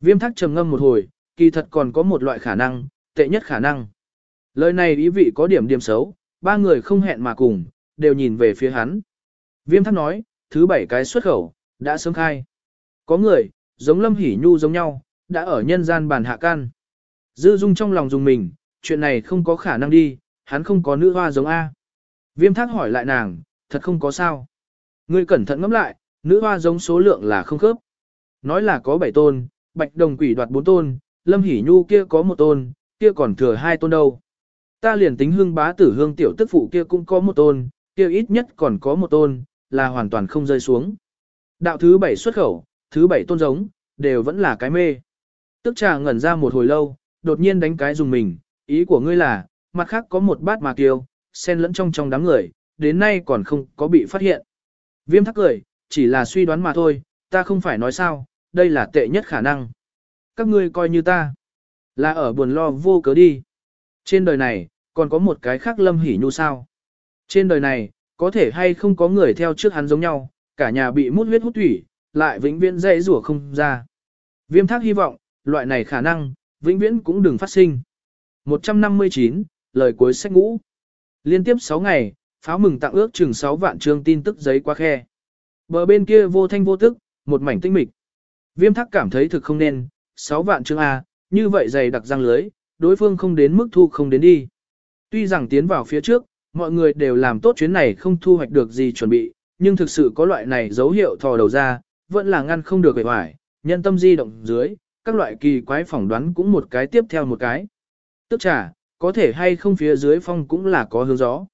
Viêm thác trầm ngâm một hồi, kỳ thật còn có một loại khả năng, tệ nhất khả năng. Lời này ý vị có điểm điểm xấu, ba người không hẹn mà cùng, đều nhìn về phía hắn. Viêm thác nói, thứ bảy cái xuất khẩu, đã sớm khai. Có người, giống lâm hỉ nhu giống nhau, đã ở nhân gian bàn hạ can. Dư dung trong lòng dùng mình, chuyện này không có khả năng đi, hắn không có nữ hoa giống A. Viêm thác hỏi lại nàng, thật không có sao. Ngươi cẩn thận ngẫm lại, nữ hoa giống số lượng là không khớp. Nói là có 7 tôn, bạch đồng quỷ đoạt 4 tôn, lâm hỉ nhu kia có một tôn, kia còn thừa hai tôn đâu. Ta liền tính hương bá tử hương tiểu tức phụ kia cũng có một tôn, kia ít nhất còn có một tôn, là hoàn toàn không rơi xuống. Đạo thứ bảy xuất khẩu, thứ bảy tôn giống, đều vẫn là cái mê. Tức trà ngẩn ra một hồi lâu, đột nhiên đánh cái dùng mình, ý của ngươi là, mặt khác có một bát mà kiêu, xen lẫn trong trong đám người, đến nay còn không có bị phát hiện. Viêm thắc cười, chỉ là suy đoán mà thôi, ta không phải nói sao, đây là tệ nhất khả năng. Các ngươi coi như ta, là ở buồn lo vô cớ đi. Trên đời này, còn có một cái khác lâm hỉ nhu sao. Trên đời này, có thể hay không có người theo trước hắn giống nhau, cả nhà bị mút huyết hút thủy, lại vĩnh viễn dây rủa không ra. Viêm thác hy vọng, loại này khả năng, vĩnh viễn cũng đừng phát sinh. 159, lời cuối sách ngũ. Liên tiếp 6 ngày, pháo mừng tặng ước chừng 6 vạn trương tin tức giấy qua khe. Bờ bên kia vô thanh vô tức, một mảnh tinh mịch. Viêm thác cảm thấy thực không nên, 6 vạn trương A, như vậy dày đặc răng lưới, đối phương không đến mức thu không đến đi. Tuy rằng tiến vào phía trước, mọi người đều làm tốt chuyến này không thu hoạch được gì chuẩn bị, nhưng thực sự có loại này dấu hiệu thò đầu ra, vẫn là ngăn không được vẻ vải, nhân tâm di động dưới, các loại kỳ quái phỏng đoán cũng một cái tiếp theo một cái. Tức trả, có thể hay không phía dưới phong cũng là có hướng gió.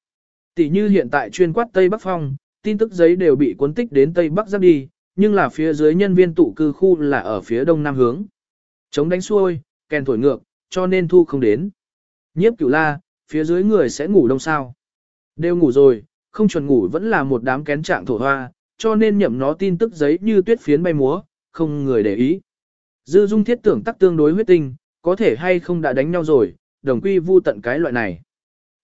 Tỷ như hiện tại chuyên quát Tây Bắc phong, tin tức giấy đều bị cuốn tích đến Tây Bắc giáp đi, nhưng là phía dưới nhân viên tụ cư khu là ở phía đông nam hướng. Chống đánh xuôi, kèn thổi ngược, cho nên thu không đến. Nhiếp cửu la, phía dưới người sẽ ngủ đông sao. Đều ngủ rồi, không chuẩn ngủ vẫn là một đám kén trạng thổ hoa, cho nên nhậm nó tin tức giấy như tuyết phiến bay múa, không người để ý. Dư dung thiết tưởng tắc tương đối huyết tinh, có thể hay không đã đánh nhau rồi, đồng quy vu tận cái loại này.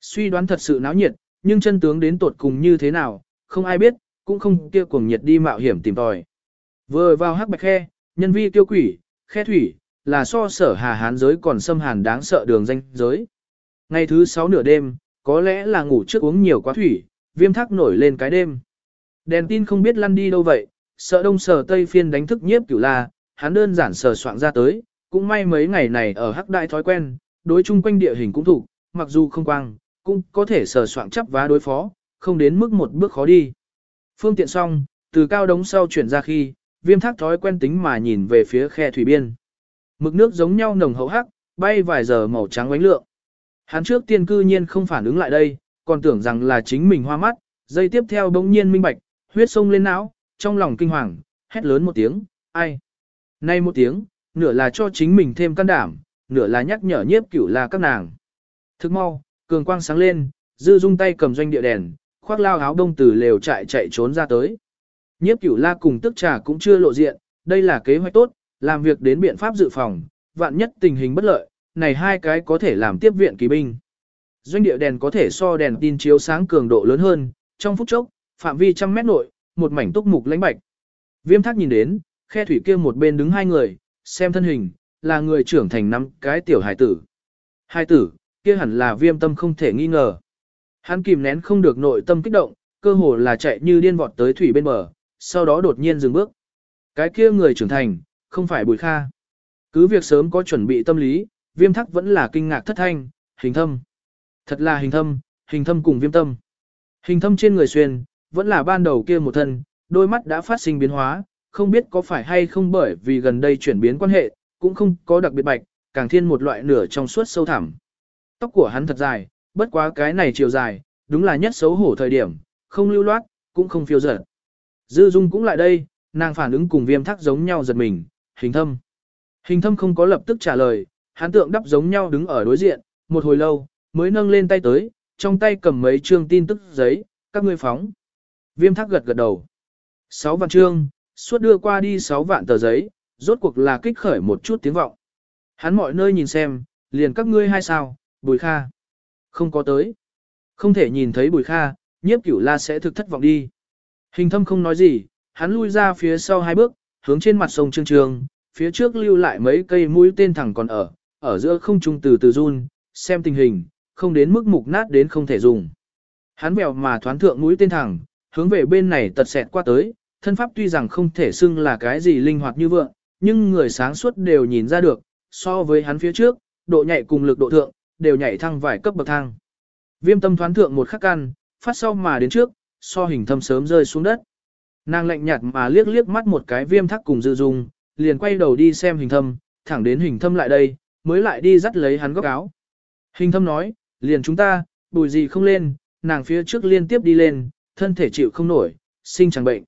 Suy đoán thật sự náo nhiệt, nhưng chân tướng đến tột cùng như thế nào, không ai biết, cũng không kia cuồng nhiệt đi mạo hiểm tìm tòi. Vừa vào hắc bạch khe, nhân vi tiêu quỷ, khe thủy, là so sở hà hán giới còn xâm hàn đáng sợ đường danh giới. Ngày thứ sáu nửa đêm, có lẽ là ngủ trước uống nhiều quá thủy, viêm thác nổi lên cái đêm. Đèn tin không biết lăn đi đâu vậy, sợ đông sờ tây phiên đánh thức nhiếp cửu la, hắn đơn giản sờ soạn ra tới, cũng may mấy ngày này ở hắc đại thói quen, đối chung quanh địa hình cũng thủ, mặc dù không quang, cũng có thể sờ soạn chấp vá đối phó, không đến mức một bước khó đi. Phương tiện xong, từ cao đống sau chuyển ra khi, viêm thác thói quen tính mà nhìn về phía khe thủy biên. Mực nước giống nhau nồng hậu hắc, bay vài giờ màu trắng ánh lượng. Hắn trước tiên cư nhiên không phản ứng lại đây, còn tưởng rằng là chính mình hoa mắt, dây tiếp theo bỗng nhiên minh bạch, huyết sông lên não, trong lòng kinh hoàng, hét lớn một tiếng, ai? Nay một tiếng, nửa là cho chính mình thêm can đảm, nửa là nhắc nhở nhiếp cửu là các nàng. Thức mau, cường quang sáng lên, dư dung tay cầm doanh địa đèn, khoác lao áo đông từ lều chạy chạy trốn ra tới. Nhiếp cửu la cùng tức trà cũng chưa lộ diện, đây là kế hoạch tốt, làm việc đến biện pháp dự phòng, vạn nhất tình hình bất lợi, này hai cái có thể làm tiếp viện kỳ binh. Doanh địa đèn có thể so đèn tin chiếu sáng cường độ lớn hơn, trong phút chốc, phạm vi trăm mét nội, một mảnh túc mục lãnh bạch. Viêm thác nhìn đến, khe thủy kia một bên đứng hai người, xem thân hình, là người trưởng thành năm cái tiểu hải tử. Hai tử, kia hẳn là viêm tâm không thể nghi ngờ. Hắn kìm nén không được nội tâm kích động, cơ hồ là chạy như điên vọt tới thủy bên bờ, sau đó đột nhiên dừng bước. Cái kia người trưởng thành, không phải Bùi Kha. Cứ việc sớm có chuẩn bị tâm lý, viêm thắc vẫn là kinh ngạc thất thanh, hình thâm. Thật là hình thâm, hình thâm cùng viêm tâm. Hình thâm trên người xuyên, vẫn là ban đầu kia một thân, đôi mắt đã phát sinh biến hóa, không biết có phải hay không bởi vì gần đây chuyển biến quan hệ, cũng không có đặc biệt bạch, càng thiên một loại nửa trong suốt sâu thẳm. Tóc của hắn thật dài, bất quá cái này chiều dài, đúng là nhất xấu hổ thời điểm, không lưu loát, cũng không phiêu dở. Dư Dung cũng lại đây, nàng phản ứng cùng viêm thắc giống nhau giật mình, hình thâm. Hình thâm không có lập tức trả lời, hắn tượng đắp giống nhau đứng ở đối diện, một hồi lâu, mới nâng lên tay tới, trong tay cầm mấy chương tin tức giấy, các ngươi phóng. Viêm Thác gật gật đầu. Sáu vạn chương, suốt đưa qua đi sáu vạn tờ giấy, rốt cuộc là kích khởi một chút tiếng vọng. Hắn mọi nơi nhìn xem, liền các ngươi hai sao, bùi kha. Không có tới. Không thể nhìn thấy bùi kha, nhiếp cửu la sẽ thực thất vọng đi. Hình thâm không nói gì, hắn lui ra phía sau hai bước, hướng trên mặt sông Trương Trường, phía trước lưu lại mấy cây mũi tên thẳng còn ở, ở giữa không trung từ từ run, xem tình hình, không đến mức mục nát đến không thể dùng. Hắn bèo mà thoán thượng mũi tên thẳng, hướng về bên này tật xẹt qua tới, thân pháp tuy rằng không thể xưng là cái gì linh hoạt như vượng, nhưng người sáng suốt đều nhìn ra được, so với hắn phía trước, độ nhạy cùng lực độ thượng, đều nhảy thăng vài cấp bậc thang. Viêm tâm thoán thượng một khắc căn, phát sau mà đến trước, so hình thâm sớm rơi xuống đất. Nàng lạnh nhạt mà liếc liếc mắt một cái viêm thắc cùng dự dùng, liền quay đầu đi xem hình thâm, thẳng đến hình thâm lại đây, mới lại đi dắt lấy hắn góc áo. Hình thâm nói, liền chúng ta, bùi gì không lên, nàng phía trước liên tiếp đi lên, thân thể chịu không nổi, sinh chẳng bệnh.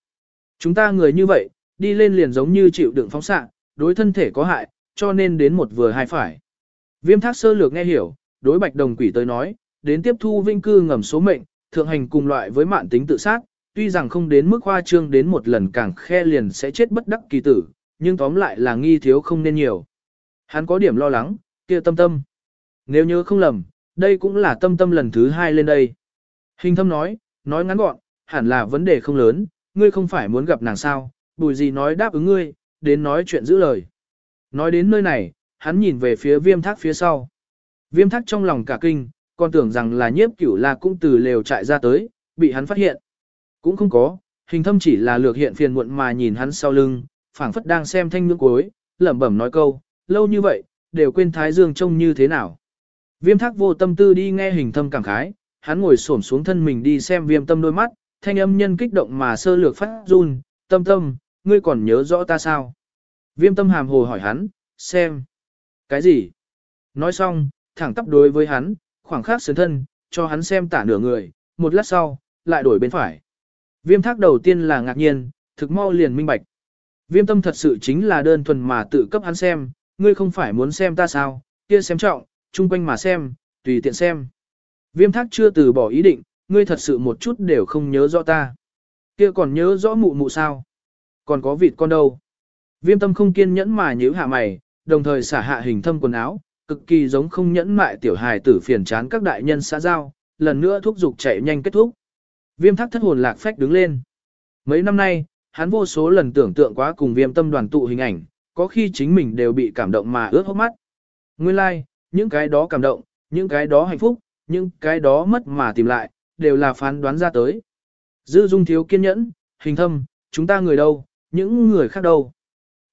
Chúng ta người như vậy, đi lên liền giống như chịu đựng phóng xạ, đối thân thể có hại, cho nên đến một vừa hai phải. Viêm thác sơ lược nghe hiểu, đối bạch đồng quỷ tới nói, đến tiếp thu vinh cư ngầm số mệnh, thượng hành cùng loại với mạn tính tự sát, tuy rằng không đến mức hoa trương đến một lần càng khe liền sẽ chết bất đắc kỳ tử, nhưng tóm lại là nghi thiếu không nên nhiều. Hắn có điểm lo lắng, kia tâm tâm. Nếu nhớ không lầm, đây cũng là tâm tâm lần thứ hai lên đây. Hình thâm nói, nói ngắn gọn, hẳn là vấn đề không lớn, ngươi không phải muốn gặp nàng sao, bùi gì nói đáp ứng ngươi, đến nói chuyện giữ lời. Nói đến nơi này, hắn nhìn về phía viêm thác phía sau. Viêm thác trong lòng cả kinh, còn tưởng rằng là nhiếp cửu là cũng từ lều chạy ra tới, bị hắn phát hiện. Cũng không có, hình thâm chỉ là lược hiện phiền muộn mà nhìn hắn sau lưng, phảng phất đang xem thanh nước cuối, lẩm bẩm nói câu, lâu như vậy, đều quên thái dương trông như thế nào. Viêm thác vô tâm tư đi nghe hình thâm cảm khái, hắn ngồi xổm xuống thân mình đi xem viêm tâm đôi mắt, thanh âm nhân kích động mà sơ lược phát run, tâm tâm, ngươi còn nhớ rõ ta sao? Viêm tâm hàm hồ hỏi hắn, xem. Cái gì? Nói xong, thẳng tắp đối với hắn, khoảng khắc sườn thân, cho hắn xem tả nửa người, một lát sau, lại đổi bên phải. Viêm thác đầu tiên là ngạc nhiên, thực mau liền minh bạch. Viêm tâm thật sự chính là đơn thuần mà tự cấp hắn xem, ngươi không phải muốn xem ta sao, kia xem trọng, chung quanh mà xem, tùy tiện xem. Viêm thác chưa từ bỏ ý định, ngươi thật sự một chút đều không nhớ rõ ta. Kia còn nhớ rõ mụ mụ sao? Còn có vịt con đâu? Viêm tâm không kiên nhẫn mà nhíu hạ mày, đồng thời xả hạ hình thâm quần áo, cực kỳ giống không nhẫn mại tiểu hài tử phiền chán các đại nhân xã giao, lần nữa thúc giục chạy nhanh kết thúc. Viêm thác thất hồn lạc phách đứng lên. Mấy năm nay, hắn vô số lần tưởng tượng quá cùng viêm tâm đoàn tụ hình ảnh, có khi chính mình đều bị cảm động mà ướt hốc mắt. Nguyên lai, like, những cái đó cảm động, những cái đó hạnh phúc, những cái đó mất mà tìm lại, đều là phán đoán ra tới. Dư dung thiếu kiên nhẫn, hình thâm, chúng ta người đâu, những người khác đâu.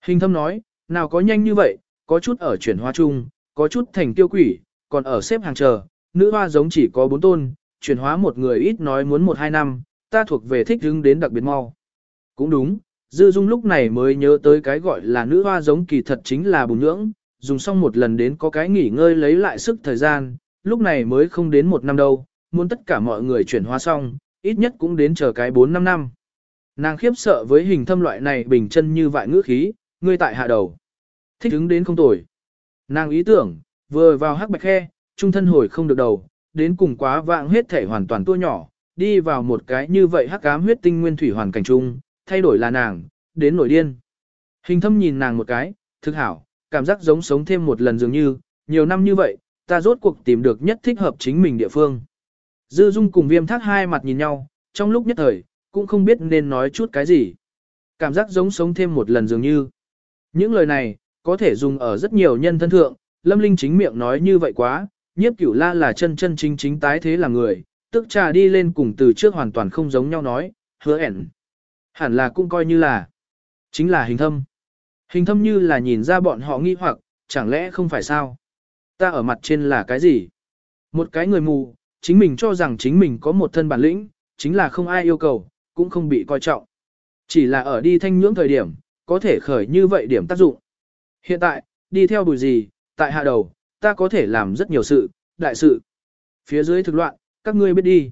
Hình thâm nói, nào có nhanh như vậy, có chút ở chuyển hóa chung, có chút thành tiêu quỷ, còn ở xếp hàng chờ, nữ hoa giống chỉ có bốn tôn, chuyển hóa một người ít nói muốn một hai năm, ta thuộc về thích hứng đến đặc biệt mau. Cũng đúng, Dư Dung lúc này mới nhớ tới cái gọi là nữ hoa giống kỳ thật chính là bùn nhưỡng, dùng xong một lần đến có cái nghỉ ngơi lấy lại sức thời gian, lúc này mới không đến một năm đâu, muốn tất cả mọi người chuyển hóa xong, ít nhất cũng đến chờ cái 4-5 năm. Nàng khiếp sợ với hình thâm loại này bình chân như vại ngữ khí, ngươi tại hạ đầu. Thích ứng đến không tồi. Nàng ý tưởng, vừa vào hắc bạch khe, trung thân hồi không được đầu, đến cùng quá vạng hết thể hoàn toàn tua nhỏ, đi vào một cái như vậy hắc ám huyết tinh nguyên thủy hoàn cảnh chung, thay đổi là nàng, đến nổi điên. Hình thâm nhìn nàng một cái, thực hảo, cảm giác giống sống thêm một lần dường như, nhiều năm như vậy, ta rốt cuộc tìm được nhất thích hợp chính mình địa phương. Dư Dung cùng viêm thác hai mặt nhìn nhau, trong lúc nhất thời, cũng không biết nên nói chút cái gì. Cảm giác giống sống thêm một lần dường như. Những lời này, có thể dùng ở rất nhiều nhân thân thượng, Lâm Linh chính miệng nói như vậy quá, nhiếp cửu la là chân chân chính chính tái thế là người, tức trà đi lên cùng từ trước hoàn toàn không giống nhau nói, hứa ẻn. Hẳn là cũng coi như là, chính là hình thâm. Hình thâm như là nhìn ra bọn họ nghi hoặc, chẳng lẽ không phải sao? Ta ở mặt trên là cái gì? Một cái người mù, chính mình cho rằng chính mình có một thân bản lĩnh, chính là không ai yêu cầu, cũng không bị coi trọng. Chỉ là ở đi thanh nhưỡng thời điểm, có thể khởi như vậy điểm tác dụng. Hiện tại, đi theo bùi gì, tại hạ đầu, ta có thể làm rất nhiều sự, đại sự. Phía dưới thực loạn, các ngươi biết đi.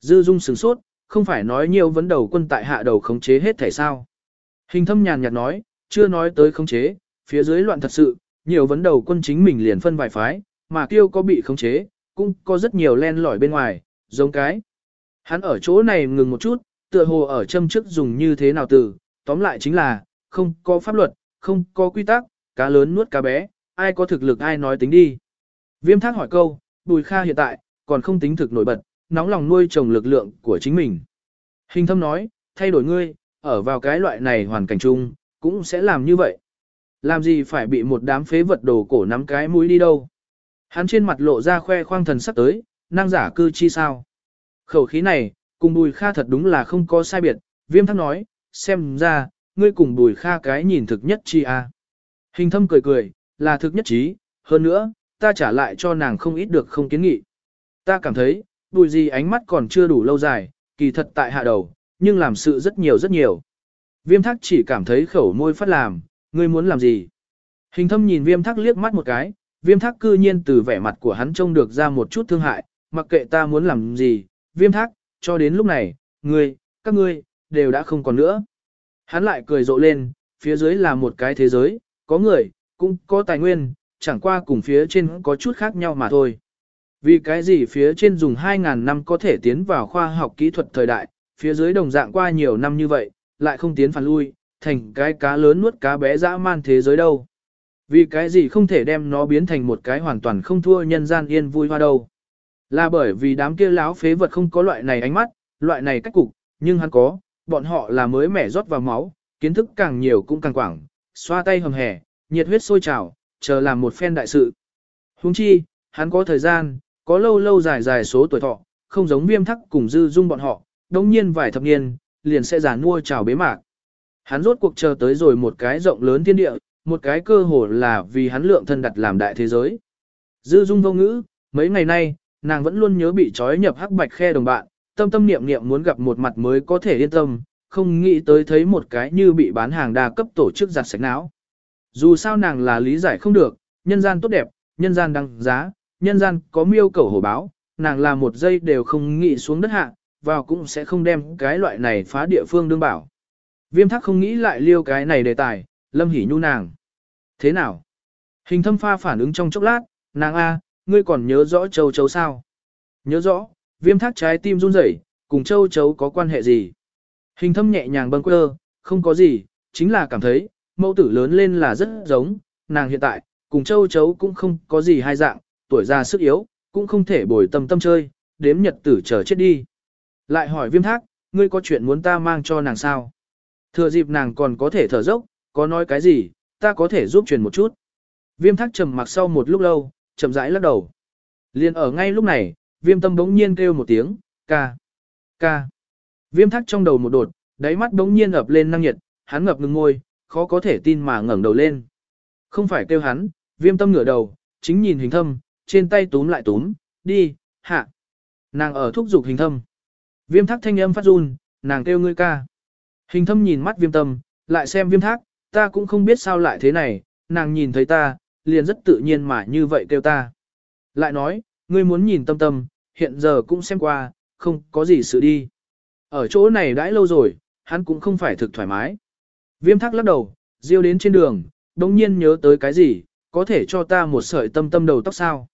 Dư dung sửng sốt, không phải nói nhiều vấn đầu quân tại hạ đầu khống chế hết thể sao. Hình thâm nhàn nhạt nói, chưa nói tới khống chế, phía dưới loạn thật sự, nhiều vấn đầu quân chính mình liền phân vài phái, mà kêu có bị khống chế, cũng có rất nhiều len lỏi bên ngoài, giống cái. Hắn ở chỗ này ngừng một chút, tựa hồ ở châm trước dùng như thế nào từ, tóm lại chính là, không có pháp luật, không có quy tắc, cá lớn nuốt cá bé, ai có thực lực ai nói tính đi. Viêm thác hỏi câu, Bùi Kha hiện tại, còn không tính thực nổi bật, nóng lòng nuôi trồng lực lượng của chính mình. Hình thâm nói, thay đổi ngươi, ở vào cái loại này hoàn cảnh chung, cũng sẽ làm như vậy. Làm gì phải bị một đám phế vật đồ cổ nắm cái mũi đi đâu. Hắn trên mặt lộ ra khoe khoang thần sắc tới, năng giả cư chi sao. Khẩu khí này, cùng bùi kha thật đúng là không có sai biệt, viêm thắc nói, xem ra, ngươi cùng bùi kha cái nhìn thực nhất chi à? Hình thâm cười cười, là thực nhất trí, hơn nữa, ta trả lại cho nàng không ít được không kiến nghị. Ta cảm thấy, bùi gì ánh mắt còn chưa đủ lâu dài, kỳ thật tại hạ đầu, nhưng làm sự rất nhiều rất nhiều. Viêm thắc chỉ cảm thấy khẩu môi phát làm, ngươi muốn làm gì? Hình thâm nhìn viêm thắc liếc mắt một cái, viêm thác cư nhiên từ vẻ mặt của hắn trông được ra một chút thương hại, mặc kệ ta muốn làm gì, viêm thác, cho đến lúc này, ngươi, các ngươi, đều đã không còn nữa. Hắn lại cười rộ lên, phía dưới là một cái thế giới, có người, cũng có tài nguyên, chẳng qua cùng phía trên có chút khác nhau mà thôi. Vì cái gì phía trên dùng 2.000 năm có thể tiến vào khoa học kỹ thuật thời đại, phía dưới đồng dạng qua nhiều năm như vậy, lại không tiến phản lui, thành cái cá lớn nuốt cá bé dã man thế giới đâu. Vì cái gì không thể đem nó biến thành một cái hoàn toàn không thua nhân gian yên vui hoa đâu. Là bởi vì đám kia láo phế vật không có loại này ánh mắt, loại này cách cục, nhưng hắn có, bọn họ là mới mẻ rót vào máu, kiến thức càng nhiều cũng càng quảng, xoa tay hầm hẻ, nhiệt huyết sôi trào, chờ làm một phen đại sự. Huống chi, hắn có thời gian, có lâu lâu dài dài số tuổi thọ, không giống viêm thắc cùng dư dung bọn họ, đồng nhiên vài thập niên, liền sẽ giả mua chào bế mạc. Hắn rốt cuộc chờ tới rồi một cái rộng lớn thiên địa, một cái cơ hồ là vì hắn lượng thân đặt làm đại thế giới. Dư dung vô ngữ, mấy ngày nay, nàng vẫn luôn nhớ bị trói nhập hắc bạch khe đồng bạn, tâm tâm niệm niệm muốn gặp một mặt mới có thể yên tâm, không nghĩ tới thấy một cái như bị bán hàng đa cấp tổ chức giặt sạch não. Dù sao nàng là lý giải không được, nhân gian tốt đẹp, nhân gian đăng giá, nhân gian có miêu cầu hổ báo, nàng là một giây đều không nghĩ xuống đất hạ, vào cũng sẽ không đem cái loại này phá địa phương đương bảo. Viêm thắc không nghĩ lại liêu cái này đề tài, lâm hỉ nhu nàng. Thế nào? Hình thâm pha phản ứng trong chốc lát, nàng A, ngươi còn nhớ rõ châu chấu sao? Nhớ rõ, viêm thác trái tim run rẩy, cùng châu chấu có quan hệ gì? Hình thâm nhẹ nhàng bâng quơ, không có gì, chính là cảm thấy, mẫu tử lớn lên là rất giống, nàng hiện tại, cùng châu chấu cũng không có gì hai dạng, tuổi già sức yếu, cũng không thể bồi tâm tâm chơi, đếm nhật tử chờ chết đi. Lại hỏi viêm thác, ngươi có chuyện muốn ta mang cho nàng sao? Thừa dịp nàng còn có thể thở dốc, có nói cái gì, ta có thể giúp truyền một chút. Viêm thác trầm mặc sau một lúc lâu, chậm rãi lắc đầu. Liên ở ngay lúc này, viêm tâm bỗng nhiên kêu một tiếng, ca, ca. Viêm thác trong đầu một đột, đáy mắt bỗng nhiên ập lên năng nhiệt, hắn ngập ngừng ngôi, khó có thể tin mà ngẩng đầu lên. Không phải kêu hắn, viêm tâm ngửa đầu, chính nhìn hình thâm, trên tay túm lại túm, đi, hạ. Nàng ở thúc giục hình thâm. Viêm thác thanh âm phát run, nàng kêu ngươi ca. Hình thâm nhìn mắt viêm tâm, lại xem viêm thác, ta cũng không biết sao lại thế này, nàng nhìn thấy ta, liền rất tự nhiên mà như vậy kêu ta. Lại nói, ngươi muốn nhìn tâm tâm, hiện giờ cũng xem qua, không có gì sự đi. Ở chỗ này đãi lâu rồi, hắn cũng không phải thực thoải mái. Viêm thác lắc đầu, diêu đến trên đường, đồng nhiên nhớ tới cái gì, có thể cho ta một sợi tâm tâm đầu tóc sao.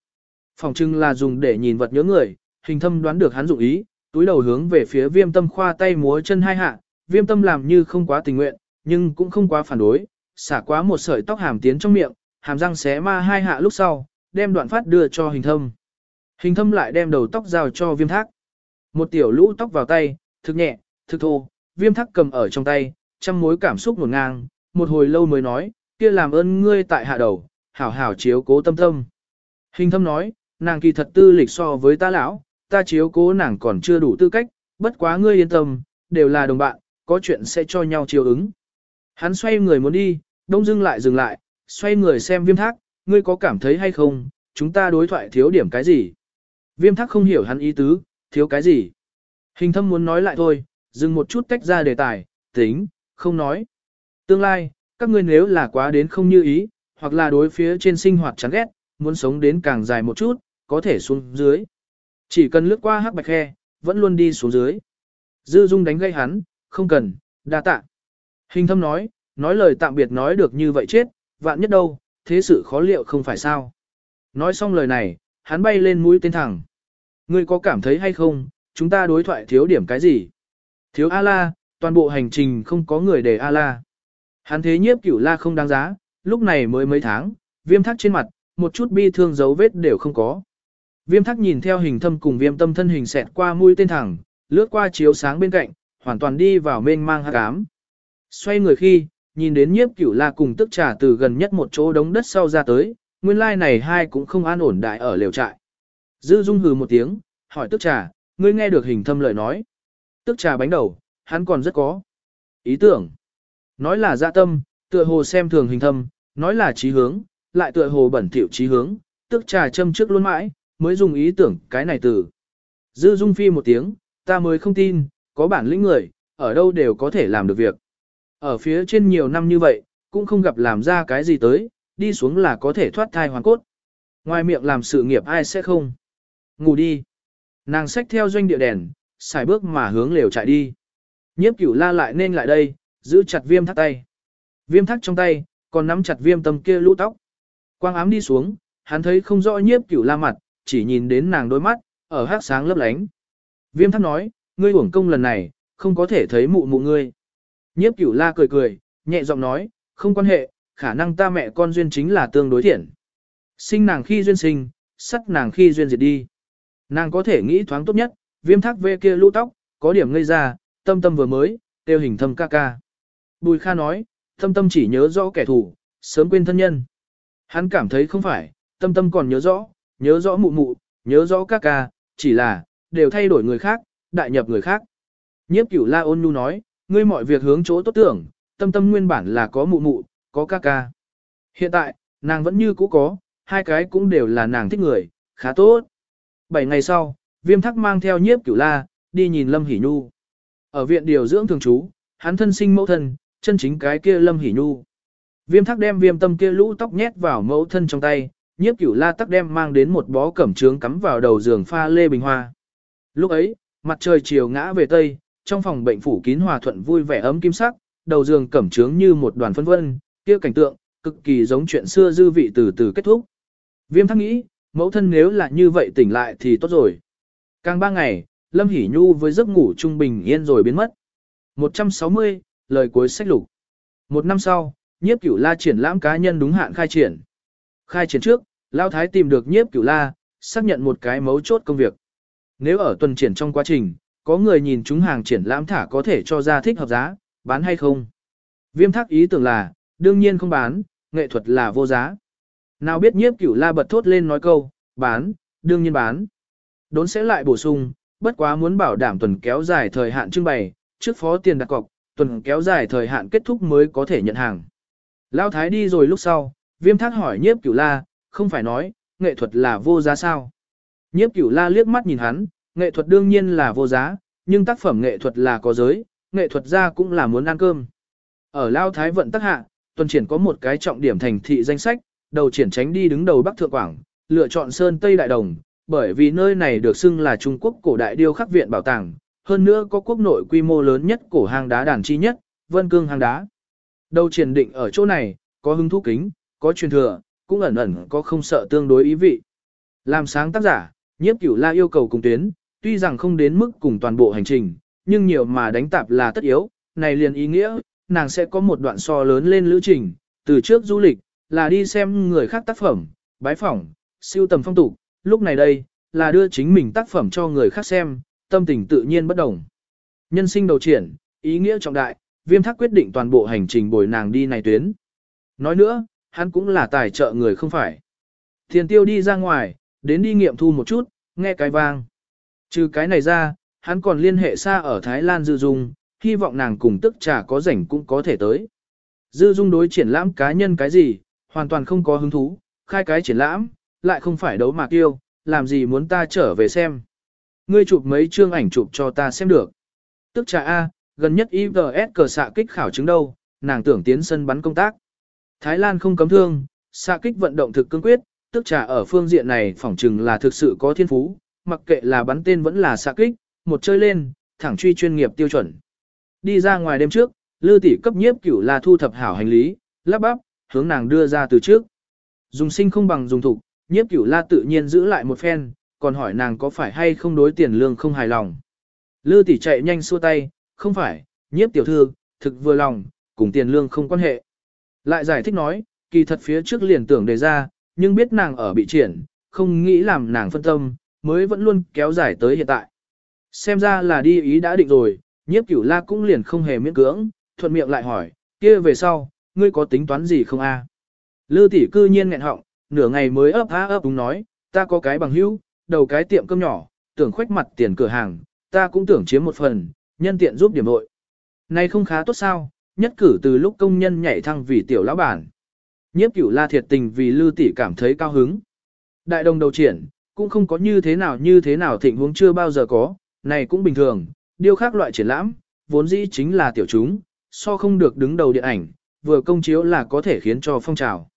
Phòng trưng là dùng để nhìn vật nhớ người, hình thâm đoán được hắn dụng ý, túi đầu hướng về phía viêm tâm khoa tay múa chân hai hạ, viêm tâm làm như không quá tình nguyện, nhưng cũng không quá phản đối, xả quá một sợi tóc hàm tiến trong miệng, hàm răng xé ma hai hạ lúc sau, đem đoạn phát đưa cho hình thâm. Hình thâm lại đem đầu tóc giao cho viêm thác. Một tiểu lũ tóc vào tay, thực nhẹ, thực thô, viêm thác cầm ở trong tay, trăm mối cảm xúc nguồn ngang, một hồi lâu mới nói, kia làm ơn ngươi tại hạ đầu, hảo hảo chiếu cố tâm tâm. Hình thâm nói, nàng kỳ thật tư lịch so với ta lão, ta chiếu cố nàng còn chưa đủ tư cách, bất quá ngươi yên tâm, đều là đồng bạn, có chuyện sẽ cho nhau chiếu ứng. Hắn xoay người muốn đi, đông dưng lại dừng lại, xoay người xem viêm thác, ngươi có cảm thấy hay không, chúng ta đối thoại thiếu điểm cái gì. Viêm thác không hiểu hắn ý tứ, thiếu cái gì. Hình thâm muốn nói lại thôi, dừng một chút tách ra đề tài, tính, không nói. Tương lai, các ngươi nếu là quá đến không như ý, hoặc là đối phía trên sinh hoạt chán ghét, muốn sống đến càng dài một chút, có thể xuống dưới. Chỉ cần lướt qua hắc bạch khe, vẫn luôn đi xuống dưới. Dư Dung đánh gây hắn, không cần, đa tạ. Hình thâm nói, nói lời tạm biệt nói được như vậy chết, vạn nhất đâu, thế sự khó liệu không phải sao. Nói xong lời này, hắn bay lên mũi tên thẳng. Ngươi có cảm thấy hay không, chúng ta đối thoại thiếu điểm cái gì? Thiếu A-la, toàn bộ hành trình không có người để A-la. Hắn thế nhiếp cửu la không đáng giá, lúc này mới mấy tháng, viêm thắt trên mặt, một chút bi thương dấu vết đều không có. Viêm thắc nhìn theo hình thâm cùng viêm tâm thân hình xẹt qua mũi tên thẳng, lướt qua chiếu sáng bên cạnh, hoàn toàn đi vào mênh mang hắc ám. Xoay người khi, nhìn đến nhiếp cửu la cùng tức trà từ gần nhất một chỗ đống đất sau ra tới, nguyên lai này hai cũng không an ổn đại ở lều trại. Dư dung hừ một tiếng, hỏi tức trà, ngươi nghe được hình thâm lời nói. Tức trà bánh đầu, hắn còn rất có. Ý tưởng. Nói là dạ tâm, tựa hồ xem thường hình thâm, nói là trí hướng, lại tựa hồ bẩn thỉu trí hướng, tức trà châm trước luôn mãi, mới dùng ý tưởng cái này từ. Dư dung phi một tiếng, ta mới không tin, có bản lĩnh người, ở đâu đều có thể làm được việc. Ở phía trên nhiều năm như vậy, cũng không gặp làm ra cái gì tới, đi xuống là có thể thoát thai hoàn cốt. Ngoài miệng làm sự nghiệp ai sẽ không. Ngủ đi. Nàng xách theo doanh địa đèn, xài bước mà hướng lều chạy đi. Nhiếp cửu la lại nên lại đây, giữ chặt viêm thắt tay. Viêm thắt trong tay, còn nắm chặt viêm tâm kia lũ tóc. Quang ám đi xuống, hắn thấy không rõ nhiếp cửu la mặt, chỉ nhìn đến nàng đôi mắt, ở hát sáng lấp lánh. Viêm thắc nói, ngươi uổng công lần này, không có thể thấy mụ mụ ngươi. Nhiếp cửu la cười cười, nhẹ giọng nói, không quan hệ, khả năng ta mẹ con duyên chính là tương đối thiện. Sinh nàng khi duyên sinh, sắt nàng khi duyên diệt đi. Nàng có thể nghĩ thoáng tốt nhất, viêm thác về kia lũ tóc, có điểm ngây ra, tâm tâm vừa mới, tiêu hình thâm ca ca. Bùi Kha nói, tâm tâm chỉ nhớ rõ kẻ thù, sớm quên thân nhân. Hắn cảm thấy không phải, tâm tâm còn nhớ rõ, nhớ rõ mụ mụ, nhớ rõ các ca, chỉ là, đều thay đổi người khác, đại nhập người khác. Nhiếp cửu la ôn nhu nói, ngươi mọi việc hướng chỗ tốt tưởng, tâm tâm nguyên bản là có mụ mụ, có ca ca. Hiện tại, nàng vẫn như cũ có, hai cái cũng đều là nàng thích người, khá tốt. Bảy ngày sau, viêm thắc mang theo nhiếp cửu la, đi nhìn Lâm Hỷ Nhu. Ở viện điều dưỡng thường trú, hắn thân sinh mẫu thân, chân chính cái kia Lâm Hỷ Nhu. Viêm thắc đem viêm tâm kia lũ tóc nhét vào mẫu thân trong tay, nhiếp cửu la tắc đem mang đến một bó cẩm trướng cắm vào đầu giường pha lê bình hoa. Lúc ấy, mặt trời chiều ngã về tây, trong phòng bệnh phủ kín hòa thuận vui vẻ ấm kim sắc, đầu giường cẩm trướng như một đoàn phân vân, kia cảnh tượng, cực kỳ giống chuyện xưa dư vị từ từ kết thúc. Viêm thắc nghĩ, mẫu thân nếu là như vậy tỉnh lại thì tốt rồi. Càng ba ngày, Lâm Hỷ Nhu với giấc ngủ trung bình yên rồi biến mất. 160, lời cuối sách lục. Một năm sau, nhiếp cửu la triển lãm cá nhân đúng hạn khai triển. Khai triển trước, Lao Thái tìm được nhiếp cửu la, xác nhận một cái mấu chốt công việc. Nếu ở tuần triển trong quá trình, có người nhìn chúng hàng triển lãm thả có thể cho ra thích hợp giá, bán hay không. Viêm thác ý tưởng là, đương nhiên không bán, nghệ thuật là vô giá. Nào biết nhiếp cửu la bật thốt lên nói câu, bán, đương nhiên bán. Đốn sẽ lại bổ sung, bất quá muốn bảo đảm tuần kéo dài thời hạn trưng bày, trước phó tiền đặt cọc, tuần kéo dài thời hạn kết thúc mới có thể nhận hàng. Lao Thái đi rồi lúc sau, viêm thác hỏi nhiếp cửu la, không phải nói, nghệ thuật là vô giá sao. Nhiếp cửu la liếc mắt nhìn hắn, nghệ thuật đương nhiên là vô giá, nhưng tác phẩm nghệ thuật là có giới, nghệ thuật ra cũng là muốn ăn cơm. Ở Lao Thái vận tác hạ, tuần triển có một cái trọng điểm thành thị danh sách, đầu triển tránh đi đứng đầu Bắc Thượng Quảng, lựa chọn Sơn Tây Đại Đồng, bởi vì nơi này được xưng là Trung Quốc cổ đại điêu khắc viện bảo tàng, hơn nữa có quốc nội quy mô lớn nhất cổ hang đá đàn chi nhất, Vân Cương hang đá. Đầu triển định ở chỗ này, có hứng thú kính, có truyền thừa, cũng ẩn ẩn có không sợ tương đối ý vị. Làm sáng tác giả, nhiếp cửu la yêu cầu cùng tuyến, tuy rằng không đến mức cùng toàn bộ hành trình, nhưng nhiều mà đánh tạp là tất yếu, này liền ý nghĩa, nàng sẽ có một đoạn so lớn lên lữ trình, từ trước du lịch, là đi xem người khác tác phẩm, bái phỏng, siêu tầm phong tục, lúc này đây, là đưa chính mình tác phẩm cho người khác xem, tâm tình tự nhiên bất đồng. Nhân sinh đầu triển, ý nghĩa trọng đại, viêm thác quyết định toàn bộ hành trình bồi nàng đi này tuyến. Nói nữa, hắn cũng là tài trợ người không phải. Thiền tiêu đi ra ngoài, đến đi nghiệm thu một chút, nghe cái vang. Trừ cái này ra, hắn còn liên hệ xa ở Thái Lan Dư Dung, hy vọng nàng cùng tức trà có rảnh cũng có thể tới. Dư Dung đối triển lãm cá nhân cái gì, hoàn toàn không có hứng thú, khai cái triển lãm, lại không phải đấu mạc tiêu, làm gì muốn ta trở về xem. Ngươi chụp mấy chương ảnh chụp cho ta xem được. Tức trà A, gần nhất IVS cờ xạ kích khảo chứng đâu, nàng tưởng tiến sân bắn công tác. Thái Lan không cấm thương, xạ kích vận động thực cương quyết, tức trà ở phương diện này phỏng chừng là thực sự có thiên phú, mặc kệ là bắn tên vẫn là xạ kích, một chơi lên, thẳng truy chuyên nghiệp tiêu chuẩn. Đi ra ngoài đêm trước, Lư tỷ cấp nhiếp cửu là thu thập hảo hành lý, lắp bắp, hướng nàng đưa ra từ trước. Dùng sinh không bằng dùng thục, nhiếp cửu la tự nhiên giữ lại một phen, còn hỏi nàng có phải hay không đối tiền lương không hài lòng. Lư tỷ chạy nhanh xua tay, không phải, nhiếp tiểu thư, thực vừa lòng, cùng tiền lương không quan hệ. Lại giải thích nói, kỳ thật phía trước liền tưởng đề ra, nhưng biết nàng ở bị triển, không nghĩ làm nàng phân tâm, mới vẫn luôn kéo dài tới hiện tại. Xem ra là đi ý đã định rồi, nhiếp cửu la cũng liền không hề miễn cưỡng, thuận miệng lại hỏi, kia về sau, ngươi có tính toán gì không a? Lư tỷ cư nhiên nghẹn họng, nửa ngày mới ấp há ấp đúng nói, ta có cái bằng hữu, đầu cái tiệm cơm nhỏ, tưởng khoách mặt tiền cửa hàng, ta cũng tưởng chiếm một phần, nhân tiện giúp điểm nội. Này không khá tốt sao, nhất cử từ lúc công nhân nhảy thăng vì tiểu lão bản. Nhiếp cửu la thiệt tình vì lư tỷ cảm thấy cao hứng. Đại đồng đầu triển, cũng không có như thế nào như thế nào thịnh huống chưa bao giờ có, này cũng bình thường, điều khác loại triển lãm, vốn dĩ chính là tiểu chúng, so không được đứng đầu điện ảnh, vừa công chiếu là có thể khiến cho phong trào.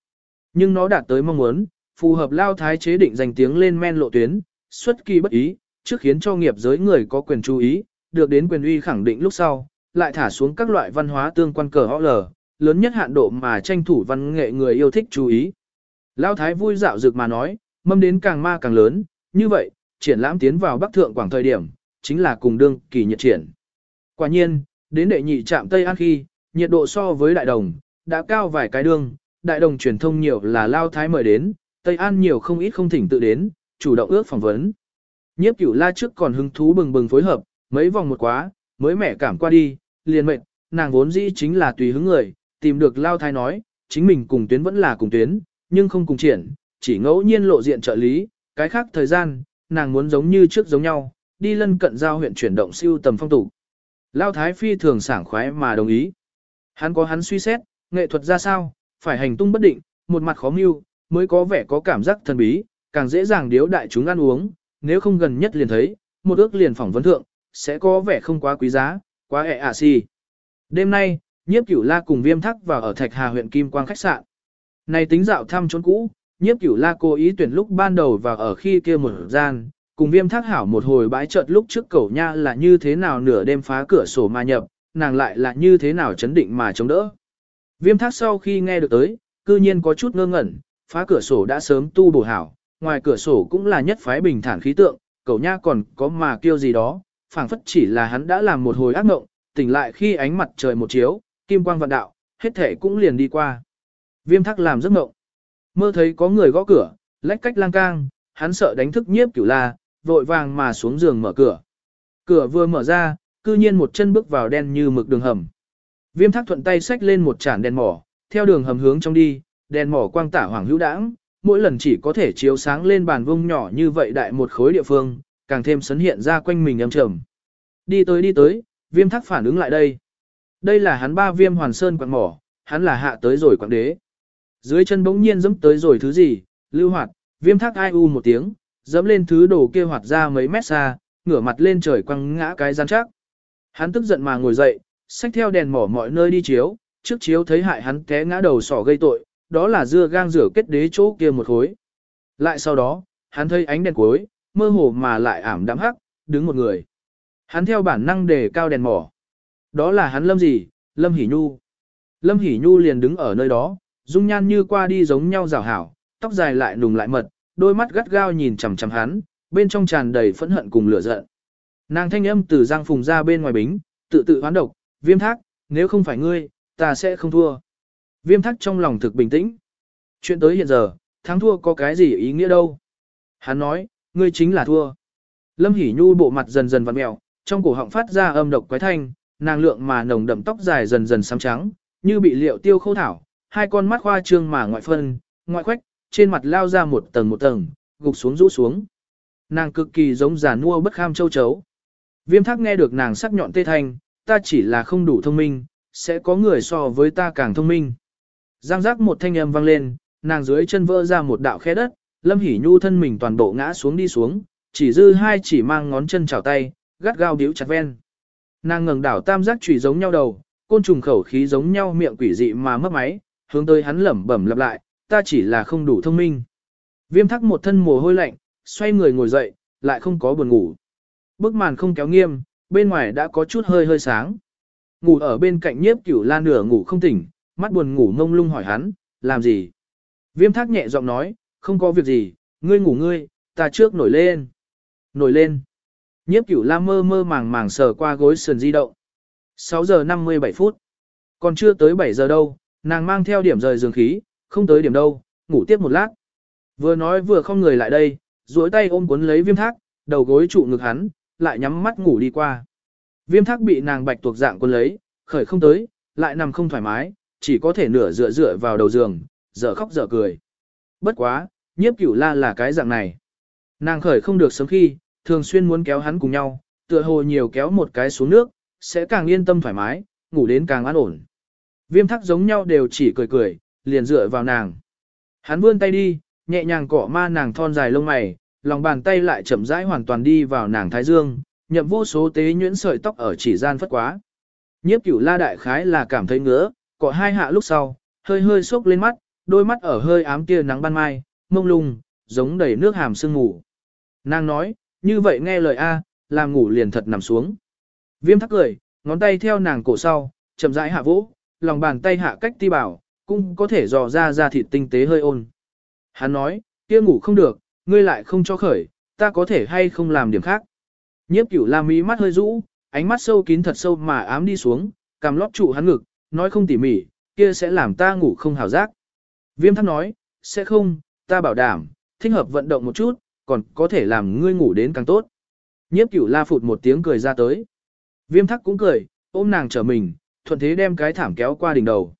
Nhưng nó đạt tới mong muốn, phù hợp lao thái chế định danh tiếng lên men lộ tuyến, xuất kỳ bất ý, trước khiến cho nghiệp giới người có quyền chú ý, được đến quyền uy khẳng định lúc sau, lại thả xuống các loại văn hóa tương quan cờ họ lờ, lớn nhất hạn độ mà tranh thủ văn nghệ người yêu thích chú ý. Lao thái vui dạo dược mà nói, mâm đến càng ma càng lớn, như vậy, triển lãm tiến vào Bắc Thượng Quảng thời điểm, chính là cùng đương kỳ nhiệt triển. Quả nhiên, đến đệ nhị trạm Tây An khi, nhiệt độ so với đại đồng, đã cao vài cái đương, đại đồng truyền thông nhiều là lao thái mời đến, Tây An nhiều không ít không thỉnh tự đến, chủ động ước phỏng vấn. Nhiếp cửu la trước còn hứng thú bừng bừng phối hợp, mấy vòng một quá, mới mẻ cảm qua đi, liền mệnh, nàng vốn dĩ chính là tùy hứng người, tìm được lao thái nói, chính mình cùng tuyến vẫn là cùng tuyến, nhưng không cùng triển, chỉ ngẫu nhiên lộ diện trợ lý, cái khác thời gian, nàng muốn giống như trước giống nhau, đi lân cận giao huyện chuyển động siêu tầm phong tục. Lao Thái Phi thường sảng khoái mà đồng ý. Hắn có hắn suy xét, nghệ thuật ra sao, phải hành tung bất định, một mặt khó mưu, mới có vẻ có cảm giác thần bí, càng dễ dàng điếu đại chúng ăn uống, nếu không gần nhất liền thấy, một ước liền phỏng vấn thượng, sẽ có vẻ không quá quý giá, quá ẹ ả si. Đêm nay, nhiếp cửu la cùng viêm thắc vào ở Thạch Hà huyện Kim Quang khách sạn. Này tính dạo thăm chốn cũ, nhiếp cửu la cố ý tuyển lúc ban đầu và ở khi kia một gian, cùng viêm thác hảo một hồi bãi chợt lúc trước cầu nha là như thế nào nửa đêm phá cửa sổ mà nhập, nàng lại là như thế nào chấn định mà chống đỡ. Viêm thác sau khi nghe được tới, cư nhiên có chút ngơ ngẩn, phá cửa sổ đã sớm tu bổ hảo, ngoài cửa sổ cũng là nhất phái bình thản khí tượng, cầu nha còn có mà kêu gì đó, phảng phất chỉ là hắn đã làm một hồi ác mộng, tỉnh lại khi ánh mặt trời một chiếu, kim quang vạn đạo, hết thể cũng liền đi qua. Viêm thác làm giấc mộng. Mơ thấy có người gõ cửa, lách cách lang cang, hắn sợ đánh thức nhiếp cửu la, vội vàng mà xuống giường mở cửa. Cửa vừa mở ra, cư nhiên một chân bước vào đen như mực đường hầm. Viêm thác thuận tay xách lên một chản đèn mỏ, theo đường hầm hướng trong đi, đèn mỏ quang tả hoàng hữu đãng, mỗi lần chỉ có thể chiếu sáng lên bàn vung nhỏ như vậy đại một khối địa phương, càng thêm sấn hiện ra quanh mình âm trầm. Đi tới đi tới, viêm thác phản ứng lại đây. Đây là hắn ba viêm hoàn sơn quạng mỏ, hắn là hạ tới rồi quạng đế. Dưới chân bỗng nhiên dẫm tới rồi thứ gì, lưu hoạt, viêm thác ai u một tiếng, dẫm lên thứ đồ kia hoạt ra mấy mét xa, ngửa mặt lên trời quăng ngã cái gian chắc. Hắn tức giận mà ngồi dậy, xách theo đèn mỏ mọi nơi đi chiếu, trước chiếu thấy hại hắn té ngã đầu sỏ gây tội, đó là dưa gang rửa kết đế chỗ kia một khối. Lại sau đó, hắn thấy ánh đèn cuối, mơ hồ mà lại ảm đạm hắc, đứng một người. Hắn theo bản năng đề cao đèn mỏ. Đó là hắn Lâm gì? Lâm Hỷ Nhu. Lâm Hỷ Nhu liền đứng ở nơi đó, dung nhan như qua đi giống nhau rào hảo, tóc dài lại nùng lại mật, đôi mắt gắt gao nhìn chằm chằm hắn, bên trong tràn đầy phẫn hận cùng lửa giận. Nàng thanh âm từ giang phùng ra bên ngoài bính, tự tự hoán độc, viêm thác, nếu không phải ngươi, ta sẽ không thua. Viêm thác trong lòng thực bình tĩnh. Chuyện tới hiện giờ, thắng thua có cái gì ý nghĩa đâu. Hắn nói, ngươi chính là thua. Lâm Hỷ Nhu bộ mặt dần dần vặn mèo, trong cổ họng phát ra âm độc quái thanh, nàng lượng mà nồng đậm tóc dài dần dần xám trắng, như bị liệu tiêu khô thảo, hai con mắt khoa trương mà ngoại phân, ngoại khoách, trên mặt lao ra một tầng một tầng, gục xuống rũ xuống. Nàng cực kỳ giống giả nua bất kham châu chấu. Viêm thác nghe được nàng sắc nhọn tê thanh, ta chỉ là không đủ thông minh, sẽ có người so với ta càng thông minh. Giang giác một thanh âm vang lên, nàng dưới chân vỡ ra một đạo khe đất, Lâm Hỷ Nhu thân mình toàn bộ ngã xuống đi xuống, chỉ dư hai chỉ mang ngón chân chảo tay, gắt gao điếu chặt ven. Nàng ngẩng đảo tam giác chủy giống nhau đầu, côn trùng khẩu khí giống nhau miệng quỷ dị mà mất máy, hướng tới hắn lẩm bẩm lặp lại, ta chỉ là không đủ thông minh. Viêm thắc một thân mồ hôi lạnh, xoay người ngồi dậy, lại không có buồn ngủ. Bức màn không kéo nghiêm, bên ngoài đã có chút hơi hơi sáng. Ngủ ở bên cạnh nhiếp cửu lan nửa ngủ không tỉnh, mắt buồn ngủ ngông lung hỏi hắn, làm gì? Viêm thác nhẹ giọng nói, không có việc gì, ngươi ngủ ngươi, ta trước nổi lên. Nổi lên. Nhiếp cửu la mơ mơ màng màng sờ qua gối sườn di động. 6 giờ 57 phút. Còn chưa tới 7 giờ đâu, nàng mang theo điểm rời giường khí, không tới điểm đâu, ngủ tiếp một lát. Vừa nói vừa không người lại đây, duỗi tay ôm cuốn lấy viêm thác, đầu gối trụ ngực hắn, lại nhắm mắt ngủ đi qua. Viêm thác bị nàng bạch tuộc dạng cuốn lấy, khởi không tới, lại nằm không thoải mái, chỉ có thể nửa dựa dựa vào đầu giường, dở khóc dở cười. Bất quá, nhiếp cửu la là cái dạng này. Nàng khởi không được sớm khi, thường xuyên muốn kéo hắn cùng nhau, tựa hồ nhiều kéo một cái xuống nước, sẽ càng yên tâm thoải mái, ngủ đến càng an ổn. Viêm thắc giống nhau đều chỉ cười cười, liền dựa vào nàng. Hắn vươn tay đi, nhẹ nhàng cọ ma nàng thon dài lông mày, lòng bàn tay lại chậm rãi hoàn toàn đi vào nàng thái dương, nhậm vô số tế nhuyễn sợi tóc ở chỉ gian phất quá. Nhiếp cửu la đại khái là cảm thấy ngứa, cọ hai hạ lúc sau, hơi hơi sốc lên mắt, đôi mắt ở hơi ám tia nắng ban mai, mông lung, giống đầy nước hàm sương ngủ. Nàng nói, như vậy nghe lời A, làm ngủ liền thật nằm xuống. Viêm thắc cười, ngón tay theo nàng cổ sau, chậm rãi hạ vỗ, lòng bàn tay hạ cách ti bảo, cũng có thể dò ra ra thịt tinh tế hơi ôn. Hắn nói, kia ngủ không được, ngươi lại không cho khởi, ta có thể hay không làm điểm khác. Nhiếp cửu la mí mắt hơi rũ, ánh mắt sâu kín thật sâu mà ám đi xuống, cầm lót trụ hắn ngực, nói không tỉ mỉ, kia sẽ làm ta ngủ không hào giác. Viêm thắc nói, sẽ không, ta bảo đảm, thích hợp vận động một chút, còn có thể làm ngươi ngủ đến càng tốt. Nhiếp cửu la phụt một tiếng cười ra tới. Viêm thắc cũng cười, ôm nàng trở mình, thuận thế đem cái thảm kéo qua đỉnh đầu.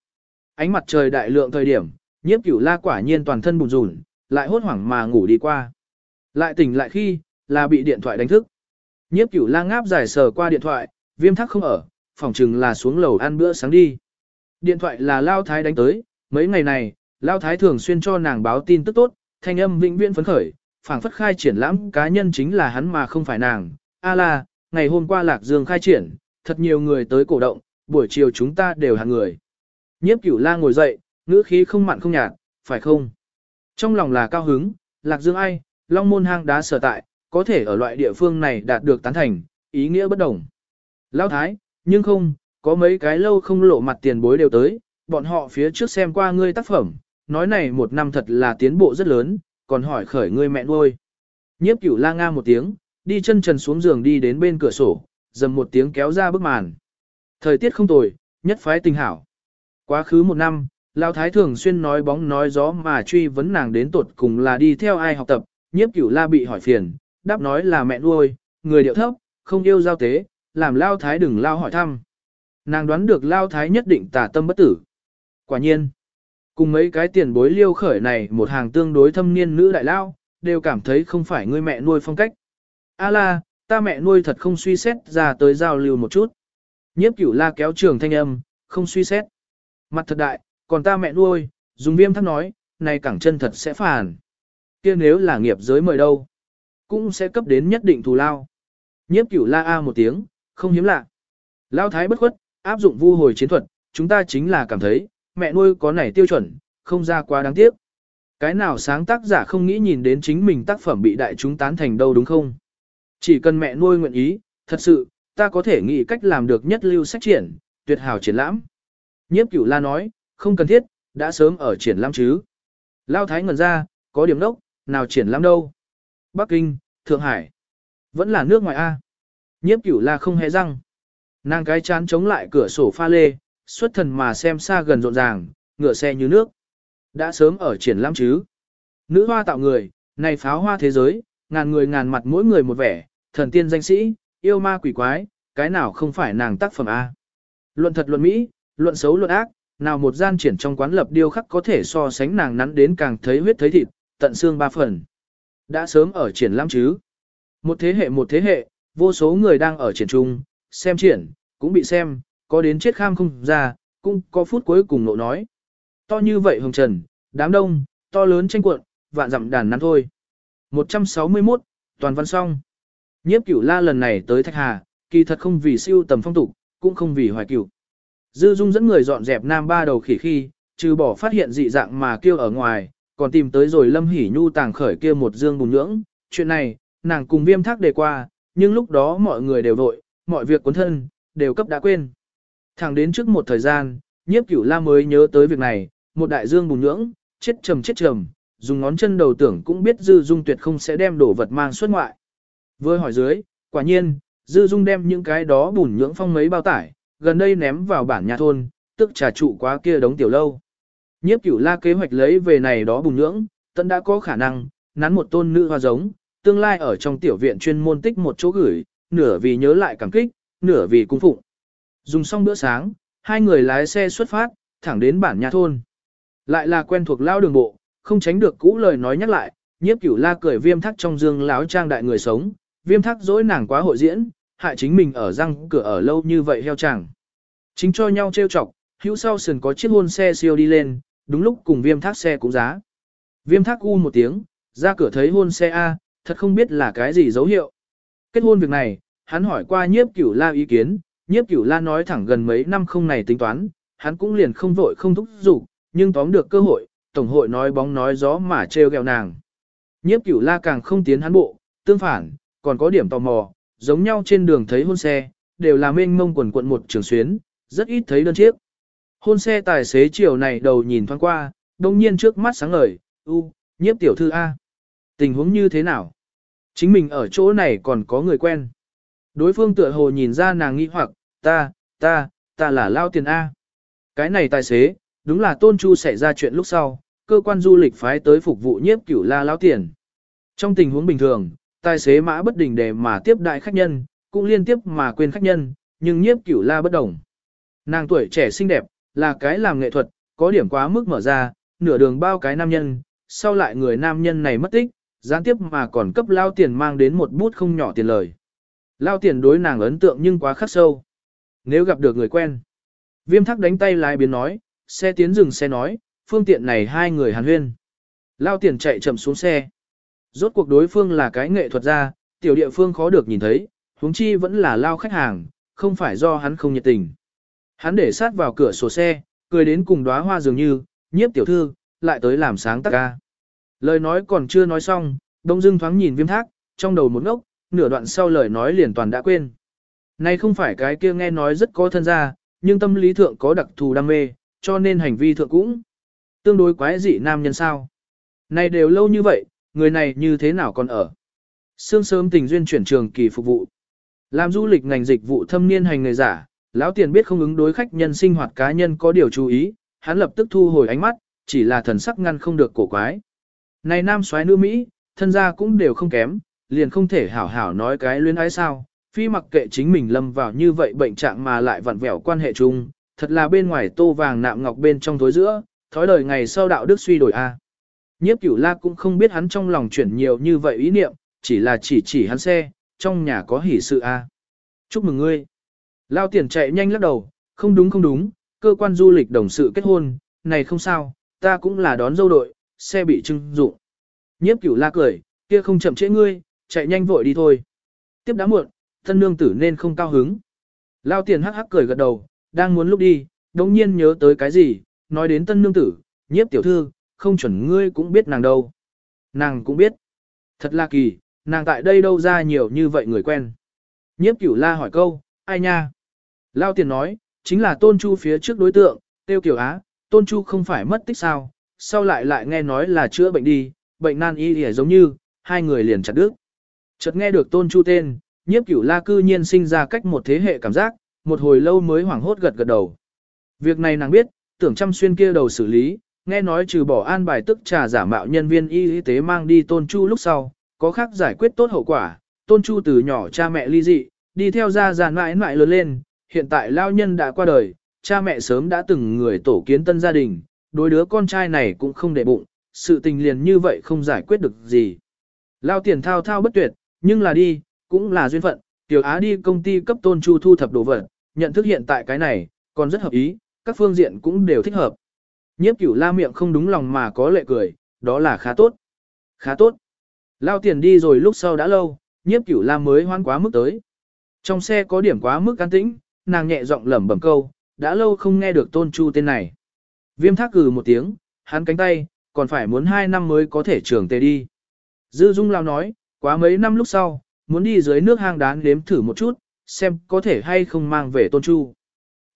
Ánh mặt trời đại lượng thời điểm, nhiếp cửu la quả nhiên toàn thân bùn rùn, lại hốt hoảng mà ngủ đi qua. Lại tỉnh lại khi, là bị điện thoại đánh thức. Nhiếp cửu la ngáp dài sờ qua điện thoại, viêm thắc không ở, phòng chừng là xuống lầu ăn bữa sáng đi. Điện thoại là Lao Thái đánh tới, mấy ngày này, Lao Thái thường xuyên cho nàng báo tin tức tốt, thanh âm vĩnh viễn phấn khởi, phảng phất khai triển lãm cá nhân chính là hắn mà không phải nàng. A la, ngày hôm qua Lạc Dương khai triển, thật nhiều người tới cổ động, buổi chiều chúng ta đều hàng người. Nhiếp cửu la ngồi dậy, ngữ khí không mặn không nhạt, phải không? Trong lòng là cao hứng, Lạc Dương ai, Long Môn hang đá sở tại, có thể ở loại địa phương này đạt được tán thành, ý nghĩa bất đồng. Lão Thái, nhưng không, có mấy cái lâu không lộ mặt tiền bối đều tới, bọn họ phía trước xem qua ngươi tác phẩm, nói này một năm thật là tiến bộ rất lớn, còn hỏi khởi ngươi mẹ nuôi. Nhiếp cửu la nga một tiếng, đi chân trần xuống giường đi đến bên cửa sổ, dầm một tiếng kéo ra bức màn. Thời tiết không tồi, nhất phái tình hảo. Quá khứ một năm, Lão thái thường xuyên nói bóng nói gió mà truy vấn nàng đến tột cùng là đi theo ai học tập, nhiếp cửu la bị hỏi phiền, đáp nói là mẹ nuôi, người điệu thấp, không yêu giao tế, làm lao thái đừng lao hỏi thăm. Nàng đoán được lao thái nhất định tà tâm bất tử. Quả nhiên, cùng mấy cái tiền bối liêu khởi này một hàng tương đối thâm niên nữ đại lao, đều cảm thấy không phải người mẹ nuôi phong cách. A la, ta mẹ nuôi thật không suy xét ra tới giao lưu một chút. Nhiếp cửu la kéo trường thanh âm, không suy xét. Mặt thật đại, còn ta mẹ nuôi, dùng viêm thắc nói, này cẳng chân thật sẽ phản. kia nếu là nghiệp giới mời đâu, cũng sẽ cấp đến nhất định thù lao. Nhiếp cửu la a một tiếng, không hiếm lạ. Lao thái bất khuất, áp dụng vu hồi chiến thuật, chúng ta chính là cảm thấy, mẹ nuôi có này tiêu chuẩn, không ra quá đáng tiếc. Cái nào sáng tác giả không nghĩ nhìn đến chính mình tác phẩm bị đại chúng tán thành đâu đúng không? Chỉ cần mẹ nuôi nguyện ý, thật sự, ta có thể nghĩ cách làm được nhất lưu sách triển, tuyệt hảo triển lãm. Nhiếp cửu la nói, không cần thiết, đã sớm ở triển lãm chứ. Lao thái ngần ra, có điểm đốc, nào triển lãm đâu. Bắc Kinh, Thượng Hải, vẫn là nước ngoài A. Nhiếp cửu la không hề răng. Nàng cái chán chống lại cửa sổ pha lê, xuất thần mà xem xa gần rộn ràng, ngựa xe như nước. Đã sớm ở triển lãm chứ. Nữ hoa tạo người, này pháo hoa thế giới, ngàn người ngàn mặt mỗi người một vẻ, thần tiên danh sĩ, yêu ma quỷ quái, cái nào không phải nàng tác phẩm A. Luận thật luận Mỹ, luận xấu luận ác, nào một gian triển trong quán lập điêu khắc có thể so sánh nàng nắn đến càng thấy huyết thấy thịt, tận xương ba phần. Đã sớm ở triển lãm chứ. Một thế hệ một thế hệ, vô số người đang ở triển trung, xem triển, cũng bị xem, có đến chết kham không ra, cũng có phút cuối cùng nộ nói. To như vậy hồng trần, đám đông, to lớn tranh cuộn, vạn dặm đàn nắn thôi. 161, toàn văn xong. Nhiếp cửu la lần này tới Thạch Hà, kỳ thật không vì siêu tầm phong tục, cũng không vì hoài cửu. Dư Dung dẫn người dọn dẹp nam ba đầu khỉ khi, trừ bỏ phát hiện dị dạng mà kêu ở ngoài, còn tìm tới rồi Lâm Hỷ Nhu tàng khởi kia một dương bùn nhưỡng. Chuyện này, nàng cùng viêm thác đề qua, nhưng lúc đó mọi người đều vội, mọi việc cuốn thân, đều cấp đã quên. Thẳng đến trước một thời gian, nhiếp cửu la mới nhớ tới việc này, một đại dương bùn nhưỡng, chết trầm chết trầm, dùng ngón chân đầu tưởng cũng biết Dư Dung tuyệt không sẽ đem đổ vật mang xuất ngoại. Vừa hỏi dưới, quả nhiên, Dư Dung đem những cái đó bùn nhưỡng phong mấy bao tải, gần đây ném vào bản nhà thôn, tức trà trụ quá kia đống tiểu lâu. Nhiếp cửu la kế hoạch lấy về này đó bùn nhưỡng, tận đã có khả năng, nắn một tôn nữ hoa giống, tương lai ở trong tiểu viện chuyên môn tích một chỗ gửi, nửa vì nhớ lại cảm kích, nửa vì cung phụng. Dùng xong bữa sáng, hai người lái xe xuất phát, thẳng đến bản nhà thôn. Lại là quen thuộc lao đường bộ, không tránh được cũ lời nói nhắc lại, nhiếp cửu la cười viêm thắc trong dương láo trang đại người sống, viêm thắc dỗi nàng quá hội diễn, hại chính mình ở răng cửa ở lâu như vậy heo chẳng. Chính cho nhau trêu chọc, hữu sau sườn có chiếc hôn xe siêu đi lên, đúng lúc cùng viêm thác xe cũng giá. Viêm thác u một tiếng, ra cửa thấy hôn xe A, thật không biết là cái gì dấu hiệu. Kết hôn việc này, hắn hỏi qua nhiếp cửu la ý kiến, nhiếp cửu la nói thẳng gần mấy năm không này tính toán, hắn cũng liền không vội không thúc giục, nhưng tóm được cơ hội, tổng hội nói bóng nói gió mà trêu ghẹo nàng. Nhiếp cửu la càng không tiến hắn bộ, tương phản, còn có điểm tò mò, giống nhau trên đường thấy hôn xe, đều là mênh mông quần quận một trường xuyến, rất ít thấy đơn chiếc. Hôn xe tài xế chiều này đầu nhìn thoáng qua, đông nhiên trước mắt sáng ngời, u, nhiếp tiểu thư A. Tình huống như thế nào? Chính mình ở chỗ này còn có người quen. Đối phương tựa hồ nhìn ra nàng nghi hoặc, ta, ta, ta là lao tiền A. Cái này tài xế, đúng là tôn chu xảy ra chuyện lúc sau, cơ quan du lịch phái tới phục vụ nhiếp cửu la lao tiền. Trong tình huống bình thường, tài xế mã bất đình để mà tiếp đại khách nhân, cũng liên tiếp mà quên khách nhân, nhưng nhiếp cửu la bất đồng. Nàng tuổi trẻ xinh đẹp, là cái làm nghệ thuật, có điểm quá mức mở ra, nửa đường bao cái nam nhân, sau lại người nam nhân này mất tích, gián tiếp mà còn cấp lao tiền mang đến một bút không nhỏ tiền lời. Lao tiền đối nàng ấn tượng nhưng quá khắc sâu. Nếu gặp được người quen, viêm thắc đánh tay lái biến nói, xe tiến dừng xe nói, phương tiện này hai người hàn huyên. Lao tiền chạy chậm xuống xe. Rốt cuộc đối phương là cái nghệ thuật gia, tiểu địa phương khó được nhìn thấy, huống chi vẫn là lao khách hàng, không phải do hắn không nhiệt tình. Hắn để sát vào cửa sổ xe, cười đến cùng đóa hoa dường như, nhiếp tiểu thư, lại tới làm sáng tác ca. Lời nói còn chưa nói xong, đông dưng thoáng nhìn viêm thác, trong đầu một ngốc, nửa đoạn sau lời nói liền toàn đã quên. Này không phải cái kia nghe nói rất có thân gia, nhưng tâm lý thượng có đặc thù đam mê, cho nên hành vi thượng cũng tương đối quái dị nam nhân sao. Này đều lâu như vậy, người này như thế nào còn ở. Sương sớm tình duyên chuyển trường kỳ phục vụ. Làm du lịch ngành dịch vụ thâm niên hành nghề giả, lão tiền biết không ứng đối khách nhân sinh hoạt cá nhân có điều chú ý, hắn lập tức thu hồi ánh mắt, chỉ là thần sắc ngăn không được cổ quái. Này nam soái nữ Mỹ, thân gia cũng đều không kém, liền không thể hảo hảo nói cái luyến ái sao, phi mặc kệ chính mình lâm vào như vậy bệnh trạng mà lại vặn vẹo quan hệ chung, thật là bên ngoài tô vàng nạm ngọc bên trong tối giữa, thói đời ngày sau đạo đức suy đổi a. Nhiếp cửu la cũng không biết hắn trong lòng chuyển nhiều như vậy ý niệm, chỉ là chỉ chỉ hắn xe, trong nhà có hỷ sự a. Chúc mừng ngươi. Lao tiền chạy nhanh lắc đầu, không đúng không đúng, cơ quan du lịch đồng sự kết hôn, này không sao, ta cũng là đón dâu đội, xe bị trưng dụng. Nhiếp cửu la cười, kia không chậm trễ ngươi, chạy nhanh vội đi thôi. Tiếp đã muộn, thân nương tử nên không cao hứng. Lao tiền hắc hắc cười gật đầu, đang muốn lúc đi, đồng nhiên nhớ tới cái gì, nói đến tân nương tử, nhiếp tiểu thư, không chuẩn ngươi cũng biết nàng đâu. Nàng cũng biết. Thật là kỳ, nàng tại đây đâu ra nhiều như vậy người quen. Nhiếp cửu la hỏi câu, ai nha? Lao tiền nói, chính là tôn chu phía trước đối tượng, tiêu kiểu á, tôn chu không phải mất tích sao, sau lại lại nghe nói là chữa bệnh đi, bệnh nan y thì giống như, hai người liền chặt đứt. Chợt nghe được tôn chu tên, nhiếp cửu la cư nhiên sinh ra cách một thế hệ cảm giác, một hồi lâu mới hoảng hốt gật gật đầu. Việc này nàng biết, tưởng chăm xuyên kia đầu xử lý, nghe nói trừ bỏ an bài tức trà giả mạo nhân viên y tế mang đi tôn chu lúc sau, có khác giải quyết tốt hậu quả, tôn chu từ nhỏ cha mẹ ly dị, đi theo gia giàn mãi mãi lớn lên, hiện tại lao nhân đã qua đời, cha mẹ sớm đã từng người tổ kiến tân gia đình, đối đứa con trai này cũng không để bụng, sự tình liền như vậy không giải quyết được gì. Lao tiền thao thao bất tuyệt, nhưng là đi, cũng là duyên phận, Tiểu Á đi công ty cấp tôn chu thu thập đồ vật, nhận thức hiện tại cái này, còn rất hợp ý, các phương diện cũng đều thích hợp. Nhiếp cửu la miệng không đúng lòng mà có lệ cười, đó là khá tốt. Khá tốt. Lao tiền đi rồi lúc sau đã lâu, nhiếp cửu la mới hoan quá mức tới. Trong xe có điểm quá mức an tĩnh, nàng nhẹ giọng lẩm bẩm câu, đã lâu không nghe được tôn chu tên này. Viêm thác cử một tiếng, hắn cánh tay, còn phải muốn hai năm mới có thể trưởng tề đi. Dư Dung Lao nói, quá mấy năm lúc sau, muốn đi dưới nước hang đán nếm thử một chút, xem có thể hay không mang về tôn chu.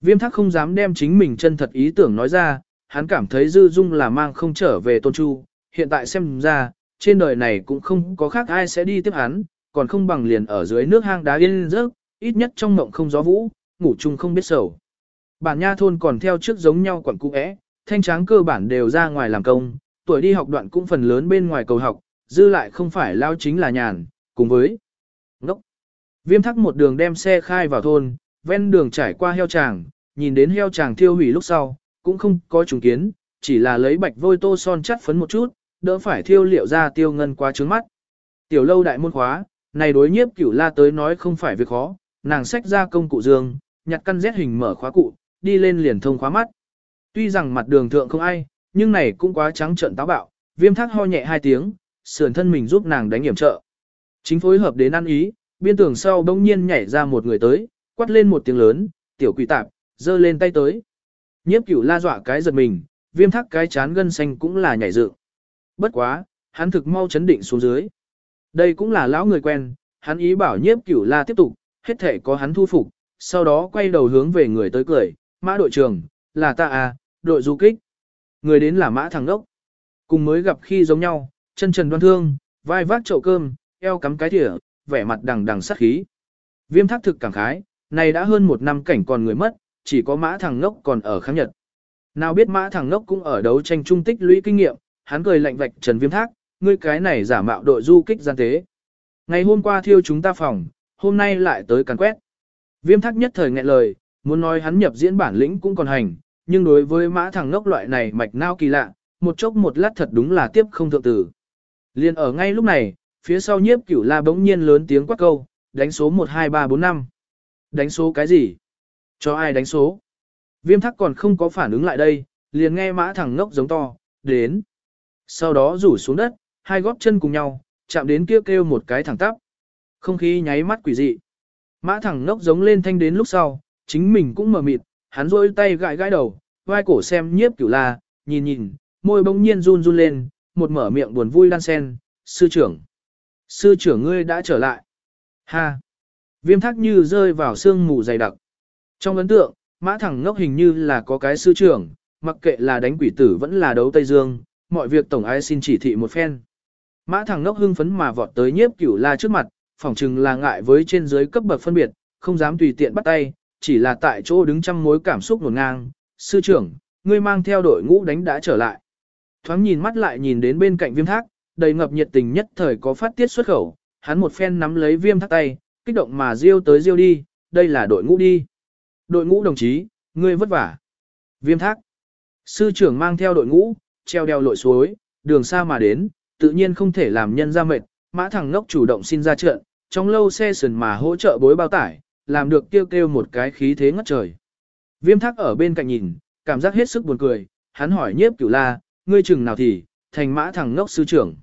Viêm thác không dám đem chính mình chân thật ý tưởng nói ra, hắn cảm thấy Dư Dung là mang không trở về tôn chu, hiện tại xem ra, trên đời này cũng không có khác ai sẽ đi tiếp hắn, còn không bằng liền ở dưới nước hang đá yên rớt, ít nhất trong mộng không gió vũ, ngủ chung không biết sầu. Bản nha thôn còn theo trước giống nhau quẩn cũ é, thanh tráng cơ bản đều ra ngoài làm công, tuổi đi học đoạn cũng phần lớn bên ngoài cầu học, dư lại không phải lao chính là nhàn, cùng với ngốc. Viêm thắc một đường đem xe khai vào thôn, ven đường trải qua heo tràng, nhìn đến heo tràng thiêu hủy lúc sau, cũng không có trùng kiến, chỉ là lấy bạch vôi tô son chắt phấn một chút, đỡ phải thiêu liệu ra tiêu ngân qua trướng mắt. Tiểu lâu đại môn khóa, này đối nhiếp cửu la tới nói không phải việc khó, nàng xách ra công cụ dương, nhặt căn rét hình mở khóa cụ, đi lên liền thông khóa mắt. Tuy rằng mặt đường thượng không ai, nhưng này cũng quá trắng trợn táo bạo, viêm thác ho nhẹ hai tiếng, sườn thân mình giúp nàng đánh hiểm trợ. Chính phối hợp đến ăn ý, biên tường sau bỗng nhiên nhảy ra một người tới, quát lên một tiếng lớn, tiểu quỷ tạp, giơ lên tay tới. Nhiếp cửu la dọa cái giật mình, viêm thác cái chán gân xanh cũng là nhảy dựng. Bất quá, hắn thực mau chấn định xuống dưới. Đây cũng là lão người quen, hắn ý bảo nhiếp cửu la tiếp tục, hết thể có hắn thu phục, sau đó quay đầu hướng về người tới cười, mã đội trưởng, là ta à, đội du kích. Người đến là mã thằng đốc. Cùng mới gặp khi giống nhau, chân trần đoan thương, vai vác chậu cơm, eo cắm cái thỉa, vẻ mặt đằng đằng sát khí. Viêm thác thực cảm khái, này đã hơn một năm cảnh còn người mất, chỉ có mã thằng ngốc còn ở kháng nhật. Nào biết mã thằng ngốc cũng ở đấu tranh trung tích lũy kinh nghiệm, hắn cười lạnh vạch trần viêm thác, ngươi cái này giả mạo đội du kích gian tế. Ngày hôm qua thiêu chúng ta phòng, hôm nay lại tới càn quét. Viêm thác nhất thời nghẹn lời, muốn nói hắn nhập diễn bản lĩnh cũng còn hành, nhưng đối với mã thằng ngốc loại này mạch nao kỳ lạ, một chốc một lát thật đúng là tiếp không thượng tử. Liên ở ngay lúc này, phía sau nhiếp cửu la bỗng nhiên lớn tiếng quát câu, đánh số 12345. Đánh số cái gì? Cho ai đánh số? Viêm thắc còn không có phản ứng lại đây, liền nghe mã thẳng ngốc giống to, đến. Sau đó rủ xuống đất, hai góp chân cùng nhau, chạm đến kia kêu, kêu một cái thẳng tắp. Không khí nháy mắt quỷ dị. Mã thẳng ngốc giống lên thanh đến lúc sau, chính mình cũng mở mịt, hắn rôi tay gãi gãi đầu, vai cổ xem nhiếp cửu la, nhìn nhìn, môi bỗng nhiên run run lên, một mở miệng buồn vui đan sen, sư trưởng. Sư trưởng ngươi đã trở lại. Ha! Viêm thác như rơi vào sương mù dày đặc. Trong ấn tượng, mã thẳng ngốc hình như là có cái sư trưởng, mặc kệ là đánh quỷ tử vẫn là đấu Tây Dương, mọi việc tổng ai xin chỉ thị một phen. Mã thẳng ngốc hưng phấn mà vọt tới nhiếp cửu la trước mặt, phỏng chừng là ngại với trên dưới cấp bậc phân biệt, không dám tùy tiện bắt tay, chỉ là tại chỗ đứng trăm mối cảm xúc ngổn ngang. Sư trưởng, ngươi mang theo đội ngũ đánh đã trở lại. Thoáng nhìn mắt lại nhìn đến bên cạnh viêm thác, đầy ngập nhiệt tình nhất thời có phát tiết xuất khẩu, hắn một phen nắm lấy viêm thác tay, kích động mà riêu tới riêu đi, đây là đội ngũ đi. Đội ngũ đồng chí, ngươi vất vả. Viêm thác. Sư trưởng mang theo đội ngũ, treo đeo lội suối, đường xa mà đến, tự nhiên không thể làm nhân ra mệt, mã thằng ngốc chủ động xin ra trận, trong lâu xe sườn mà hỗ trợ bối bao tải, làm được kêu kêu một cái khí thế ngất trời. Viêm thác ở bên cạnh nhìn, cảm giác hết sức buồn cười, hắn hỏi nhiếp cửu la, ngươi chừng nào thì, thành mã thằng ngốc sư trưởng.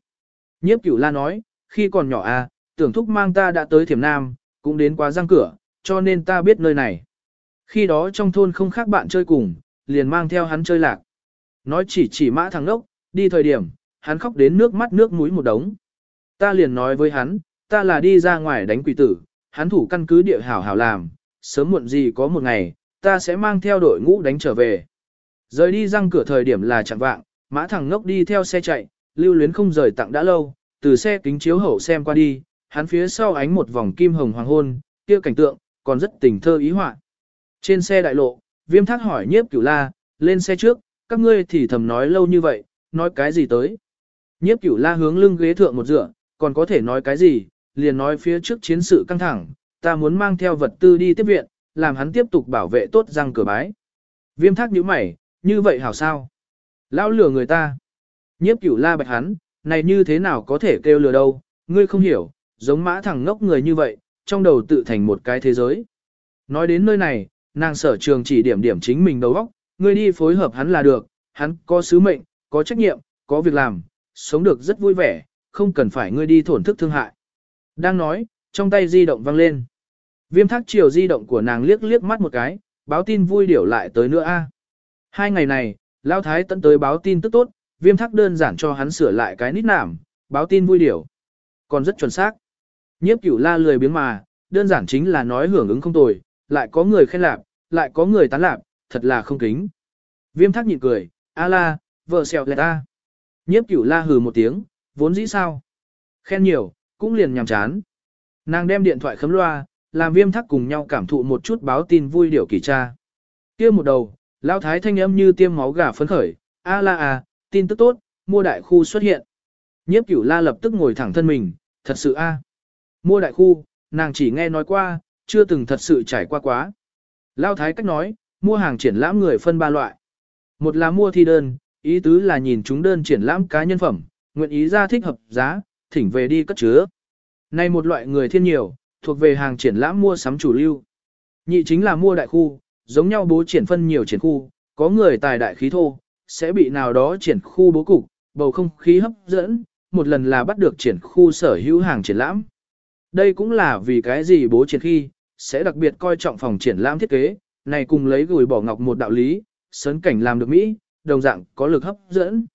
Nhiếp cửu la nói, khi còn nhỏ à, tưởng thúc mang ta đã tới thiểm nam, cũng đến quá răng cửa, cho nên ta biết nơi này. Khi đó trong thôn không khác bạn chơi cùng, liền mang theo hắn chơi lạc. Nói chỉ chỉ mã thằng ngốc, đi thời điểm, hắn khóc đến nước mắt nước mũi một đống. Ta liền nói với hắn, ta là đi ra ngoài đánh quỷ tử, hắn thủ căn cứ địa hảo hảo làm, sớm muộn gì có một ngày, ta sẽ mang theo đội ngũ đánh trở về. Rời đi răng cửa thời điểm là chẳng vạng, mã thẳng ngốc đi theo xe chạy, lưu luyến không rời tặng đã lâu, từ xe kính chiếu hậu xem qua đi, hắn phía sau ánh một vòng kim hồng hoàng hôn, kia cảnh tượng, còn rất tình thơ ý họa. Trên xe đại lộ, viêm thác hỏi nhiếp cửu la, lên xe trước, các ngươi thì thầm nói lâu như vậy, nói cái gì tới. Nhiếp cửu la hướng lưng ghế thượng một dựa, còn có thể nói cái gì, liền nói phía trước chiến sự căng thẳng, ta muốn mang theo vật tư đi tiếp viện, làm hắn tiếp tục bảo vệ tốt răng cửa bái. Viêm thác nhíu mày, như vậy hảo sao? Lão lừa người ta. Nhiếp cửu la bạch hắn, này như thế nào có thể kêu lừa đâu, ngươi không hiểu, giống mã thằng ngốc người như vậy, trong đầu tự thành một cái thế giới. Nói đến nơi này, nàng sở trường chỉ điểm điểm chính mình đầu óc, ngươi đi phối hợp hắn là được, hắn có sứ mệnh, có trách nhiệm, có việc làm, sống được rất vui vẻ, không cần phải ngươi đi thổn thức thương hại. Đang nói, trong tay di động vang lên. Viêm thác chiều di động của nàng liếc liếc mắt một cái, báo tin vui điểu lại tới nữa a. Hai ngày này, Lão Thái tận tới báo tin tức tốt, viêm thác đơn giản cho hắn sửa lại cái nít nảm, báo tin vui điểu. Còn rất chuẩn xác. Nhiếp cửu la lười biếng mà, đơn giản chính là nói hưởng ứng không tồi, lại có người khen lạp, lại có người tán lạp, thật là không kính. Viêm thác nhịn cười, a la, vợ xèo lẹ ta. Nhiếp cửu la hừ một tiếng, vốn dĩ sao. Khen nhiều, cũng liền nhàm chán. Nàng đem điện thoại khấm loa, làm viêm thác cùng nhau cảm thụ một chút báo tin vui điểu kỳ tra. kia một đầu, Lão thái thanh âm như tiêm máu gà phấn khởi, a la à, tin tức tốt, mua đại khu xuất hiện. Nhiếp cửu la lập tức ngồi thẳng thân mình, thật sự a Mua đại khu, nàng chỉ nghe nói qua, chưa từng thật sự trải qua quá. Lao thái cách nói, mua hàng triển lãm người phân ba loại. Một là mua thi đơn, ý tứ là nhìn chúng đơn triển lãm cá nhân phẩm, nguyện ý ra thích hợp giá, thỉnh về đi cất chứa. Này một loại người thiên nhiều, thuộc về hàng triển lãm mua sắm chủ lưu. Nhị chính là mua đại khu, giống nhau bố triển phân nhiều triển khu, có người tài đại khí thô, sẽ bị nào đó triển khu bố cục, bầu không khí hấp dẫn, một lần là bắt được triển khu sở hữu hàng triển lãm. Đây cũng là vì cái gì bố triển khi, sẽ đặc biệt coi trọng phòng triển lãm thiết kế, này cùng lấy gửi bỏ ngọc một đạo lý, sấn cảnh làm được Mỹ, đồng dạng có lực hấp dẫn.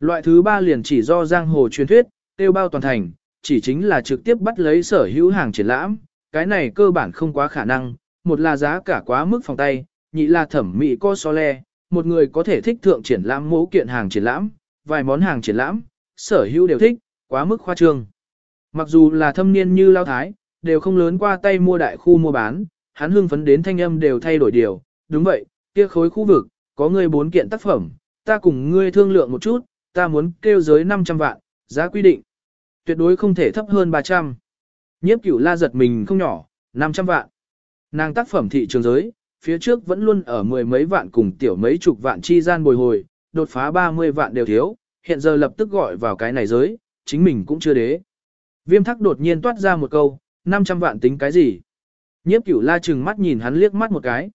Loại thứ ba liền chỉ do giang hồ truyền thuyết, tiêu bao toàn thành, chỉ chính là trực tiếp bắt lấy sở hữu hàng triển lãm, cái này cơ bản không quá khả năng, một là giá cả quá mức phòng tay, nhị là thẩm mỹ co so le, một người có thể thích thượng triển lãm mẫu kiện hàng triển lãm, vài món hàng triển lãm, sở hữu đều thích, quá mức khoa trương. Mặc dù là thâm niên như lao thái, đều không lớn qua tay mua đại khu mua bán, hắn hưng phấn đến thanh âm đều thay đổi điều, đúng vậy, kia khối khu vực, có ngươi bốn kiện tác phẩm, ta cùng ngươi thương lượng một chút, ta muốn kêu giới 500 vạn, giá quy định. Tuyệt đối không thể thấp hơn 300. Nhiếp cửu la giật mình không nhỏ, 500 vạn. Nàng tác phẩm thị trường giới, phía trước vẫn luôn ở mười mấy vạn cùng tiểu mấy chục vạn chi gian bồi hồi, đột phá 30 vạn đều thiếu, hiện giờ lập tức gọi vào cái này giới, chính mình cũng chưa đế. Viêm thắc đột nhiên toát ra một câu, 500 vạn tính cái gì? Nhiếp cửu la chừng mắt nhìn hắn liếc mắt một cái.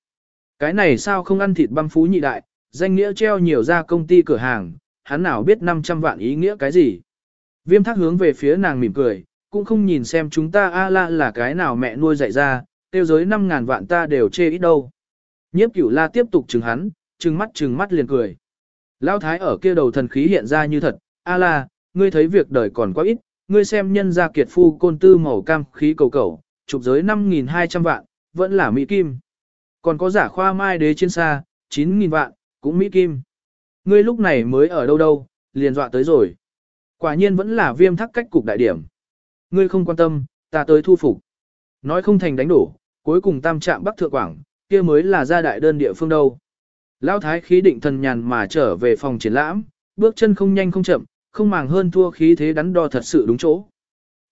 Cái này sao không ăn thịt băm phú nhị đại, danh nghĩa treo nhiều ra công ty cửa hàng, hắn nào biết 500 vạn ý nghĩa cái gì? Viêm thắc hướng về phía nàng mỉm cười, cũng không nhìn xem chúng ta a la là cái nào mẹ nuôi dạy ra, tiêu giới 5.000 vạn ta đều chê ít đâu. Nhiếp cửu la tiếp tục chừng hắn, chừng mắt chừng mắt liền cười. Lão thái ở kia đầu thần khí hiện ra như thật, a la, ngươi thấy việc đời còn quá ít, ngươi xem nhân gia kiệt phu côn tư màu cam khí cầu cầu, trục giới 5.200 vạn, vẫn là Mỹ Kim. Còn có giả khoa mai đế trên xa, 9.000 vạn, cũng Mỹ Kim. Ngươi lúc này mới ở đâu đâu, liền dọa tới rồi. Quả nhiên vẫn là viêm thắc cách cục đại điểm. Ngươi không quan tâm, ta tới thu phục. Nói không thành đánh đổ, cuối cùng tam trạm bắc thượng quảng, kia mới là gia đại đơn địa phương đâu. Lão thái khí định thần nhàn mà trở về phòng triển lãm, bước chân không nhanh không chậm, không màng hơn thua khí thế đắn đo thật sự đúng chỗ.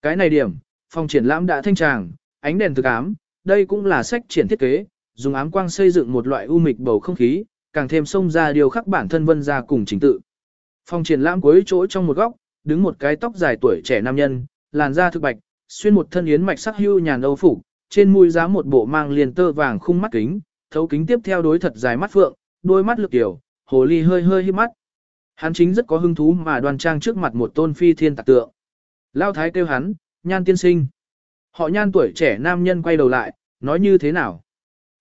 Cái này điểm, phòng triển lãm đã thanh tràng, ánh đèn thực ám, đây cũng là sách triển thiết kế, dùng ám quang xây dựng một loại u mịch bầu không khí, càng thêm xông ra điều khắc bản thân vân ra cùng trình tự. Phòng triển lãm cuối chỗ trong một góc, đứng một cái tóc dài tuổi trẻ nam nhân, làn da thực bạch, xuyên một thân yến mạch sắc hưu nhàn âu phục, trên mũi giá một bộ mang liền tơ vàng khung mắt kính, thấu kính tiếp theo đối thật dài mắt phượng, đôi mắt lực tiểu, hồ ly hơi hơi híp mắt. Hắn chính rất có hứng thú mà đoan trang trước mặt một tôn phi thiên tạc tượng. Lao thái kêu hắn, nhan tiên sinh. Họ nhan tuổi trẻ nam nhân quay đầu lại, nói như thế nào?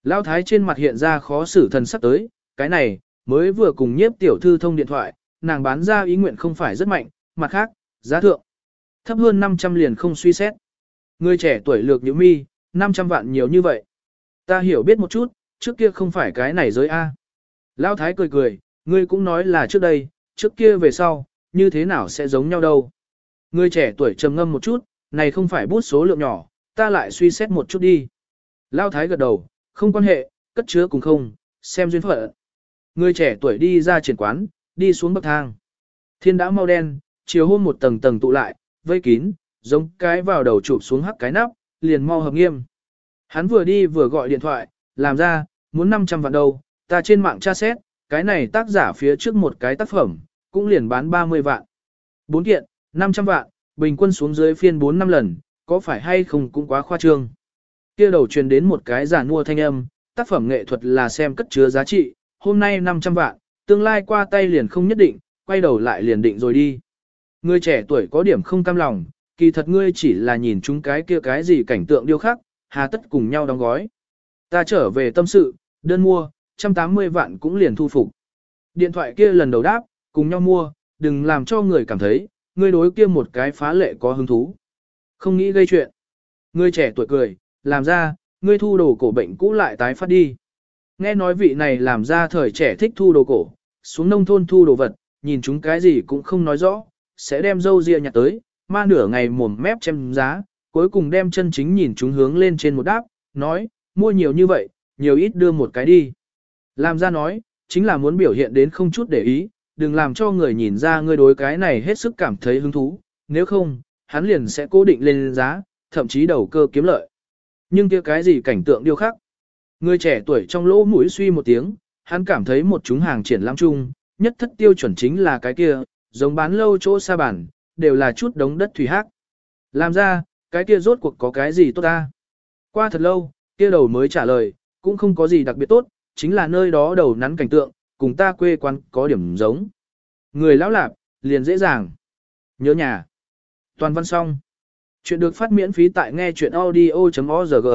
Lao thái trên mặt hiện ra khó xử thần sắc tới, cái này, mới vừa cùng nhiếp tiểu thư thông điện thoại, nàng bán ra ý nguyện không phải rất mạnh, mặt khác, giá thượng. Thấp hơn 500 liền không suy xét. Người trẻ tuổi lược những mi, 500 vạn nhiều như vậy. Ta hiểu biết một chút, trước kia không phải cái này giới A. Lao thái cười cười, ngươi cũng nói là trước đây, trước kia về sau, như thế nào sẽ giống nhau đâu. Ngươi trẻ tuổi trầm ngâm một chút, này không phải bút số lượng nhỏ, ta lại suy xét một chút đi. Lao thái gật đầu, không quan hệ, cất chứa cùng không, xem duyên phận. Người trẻ tuổi đi ra triển quán, đi xuống bậc thang. Thiên đã mau đen, chiều hôm một tầng tầng tụ lại, vây kín, giống cái vào đầu chụp xuống hắc cái nắp, liền mau hợp nghiêm. Hắn vừa đi vừa gọi điện thoại, làm ra, muốn 500 vạn đâu, ta trên mạng tra xét, cái này tác giả phía trước một cái tác phẩm, cũng liền bán 30 vạn. Bốn kiện, 500 vạn, bình quân xuống dưới phiên 4 năm lần, có phải hay không cũng quá khoa trương. Kia đầu truyền đến một cái giả mua thanh âm, tác phẩm nghệ thuật là xem cất chứa giá trị, hôm nay 500 vạn, tương lai qua tay liền không nhất định, quay đầu lại liền định rồi đi. Người trẻ tuổi có điểm không cam lòng, kỳ thật ngươi chỉ là nhìn chúng cái kia cái gì cảnh tượng điêu khắc, hà tất cùng nhau đóng gói. Ta trở về tâm sự, đơn mua, 180 vạn cũng liền thu phục. Điện thoại kia lần đầu đáp, cùng nhau mua, đừng làm cho người cảm thấy, ngươi đối kia một cái phá lệ có hứng thú. Không nghĩ gây chuyện. Ngươi trẻ tuổi cười, làm ra, ngươi thu đồ cổ bệnh cũ lại tái phát đi. Nghe nói vị này làm ra thời trẻ thích thu đồ cổ, xuống nông thôn thu đồ vật, nhìn chúng cái gì cũng không nói rõ, sẽ đem dâu ria nhặt tới, ma nửa ngày mồm mép chém giá, cuối cùng đem chân chính nhìn chúng hướng lên trên một đáp, nói, mua nhiều như vậy, nhiều ít đưa một cái đi. Làm ra nói, chính là muốn biểu hiện đến không chút để ý, đừng làm cho người nhìn ra ngươi đối cái này hết sức cảm thấy hứng thú, nếu không, hắn liền sẽ cố định lên giá, thậm chí đầu cơ kiếm lợi. Nhưng kia cái gì cảnh tượng điêu khắc? Người trẻ tuổi trong lỗ mũi suy một tiếng, hắn cảm thấy một chúng hàng triển lãm chung, nhất thất tiêu chuẩn chính là cái kia, giống bán lâu chỗ xa bản, đều là chút đống đất thủy hắc. Làm ra, cái kia rốt cuộc có cái gì tốt ta? Qua thật lâu, kia đầu mới trả lời, cũng không có gì đặc biệt tốt, chính là nơi đó đầu nắn cảnh tượng, cùng ta quê quán có điểm giống. Người lão lạp, liền dễ dàng. Nhớ nhà. Toàn văn xong. Chuyện được phát miễn phí tại nghe chuyện audio.org.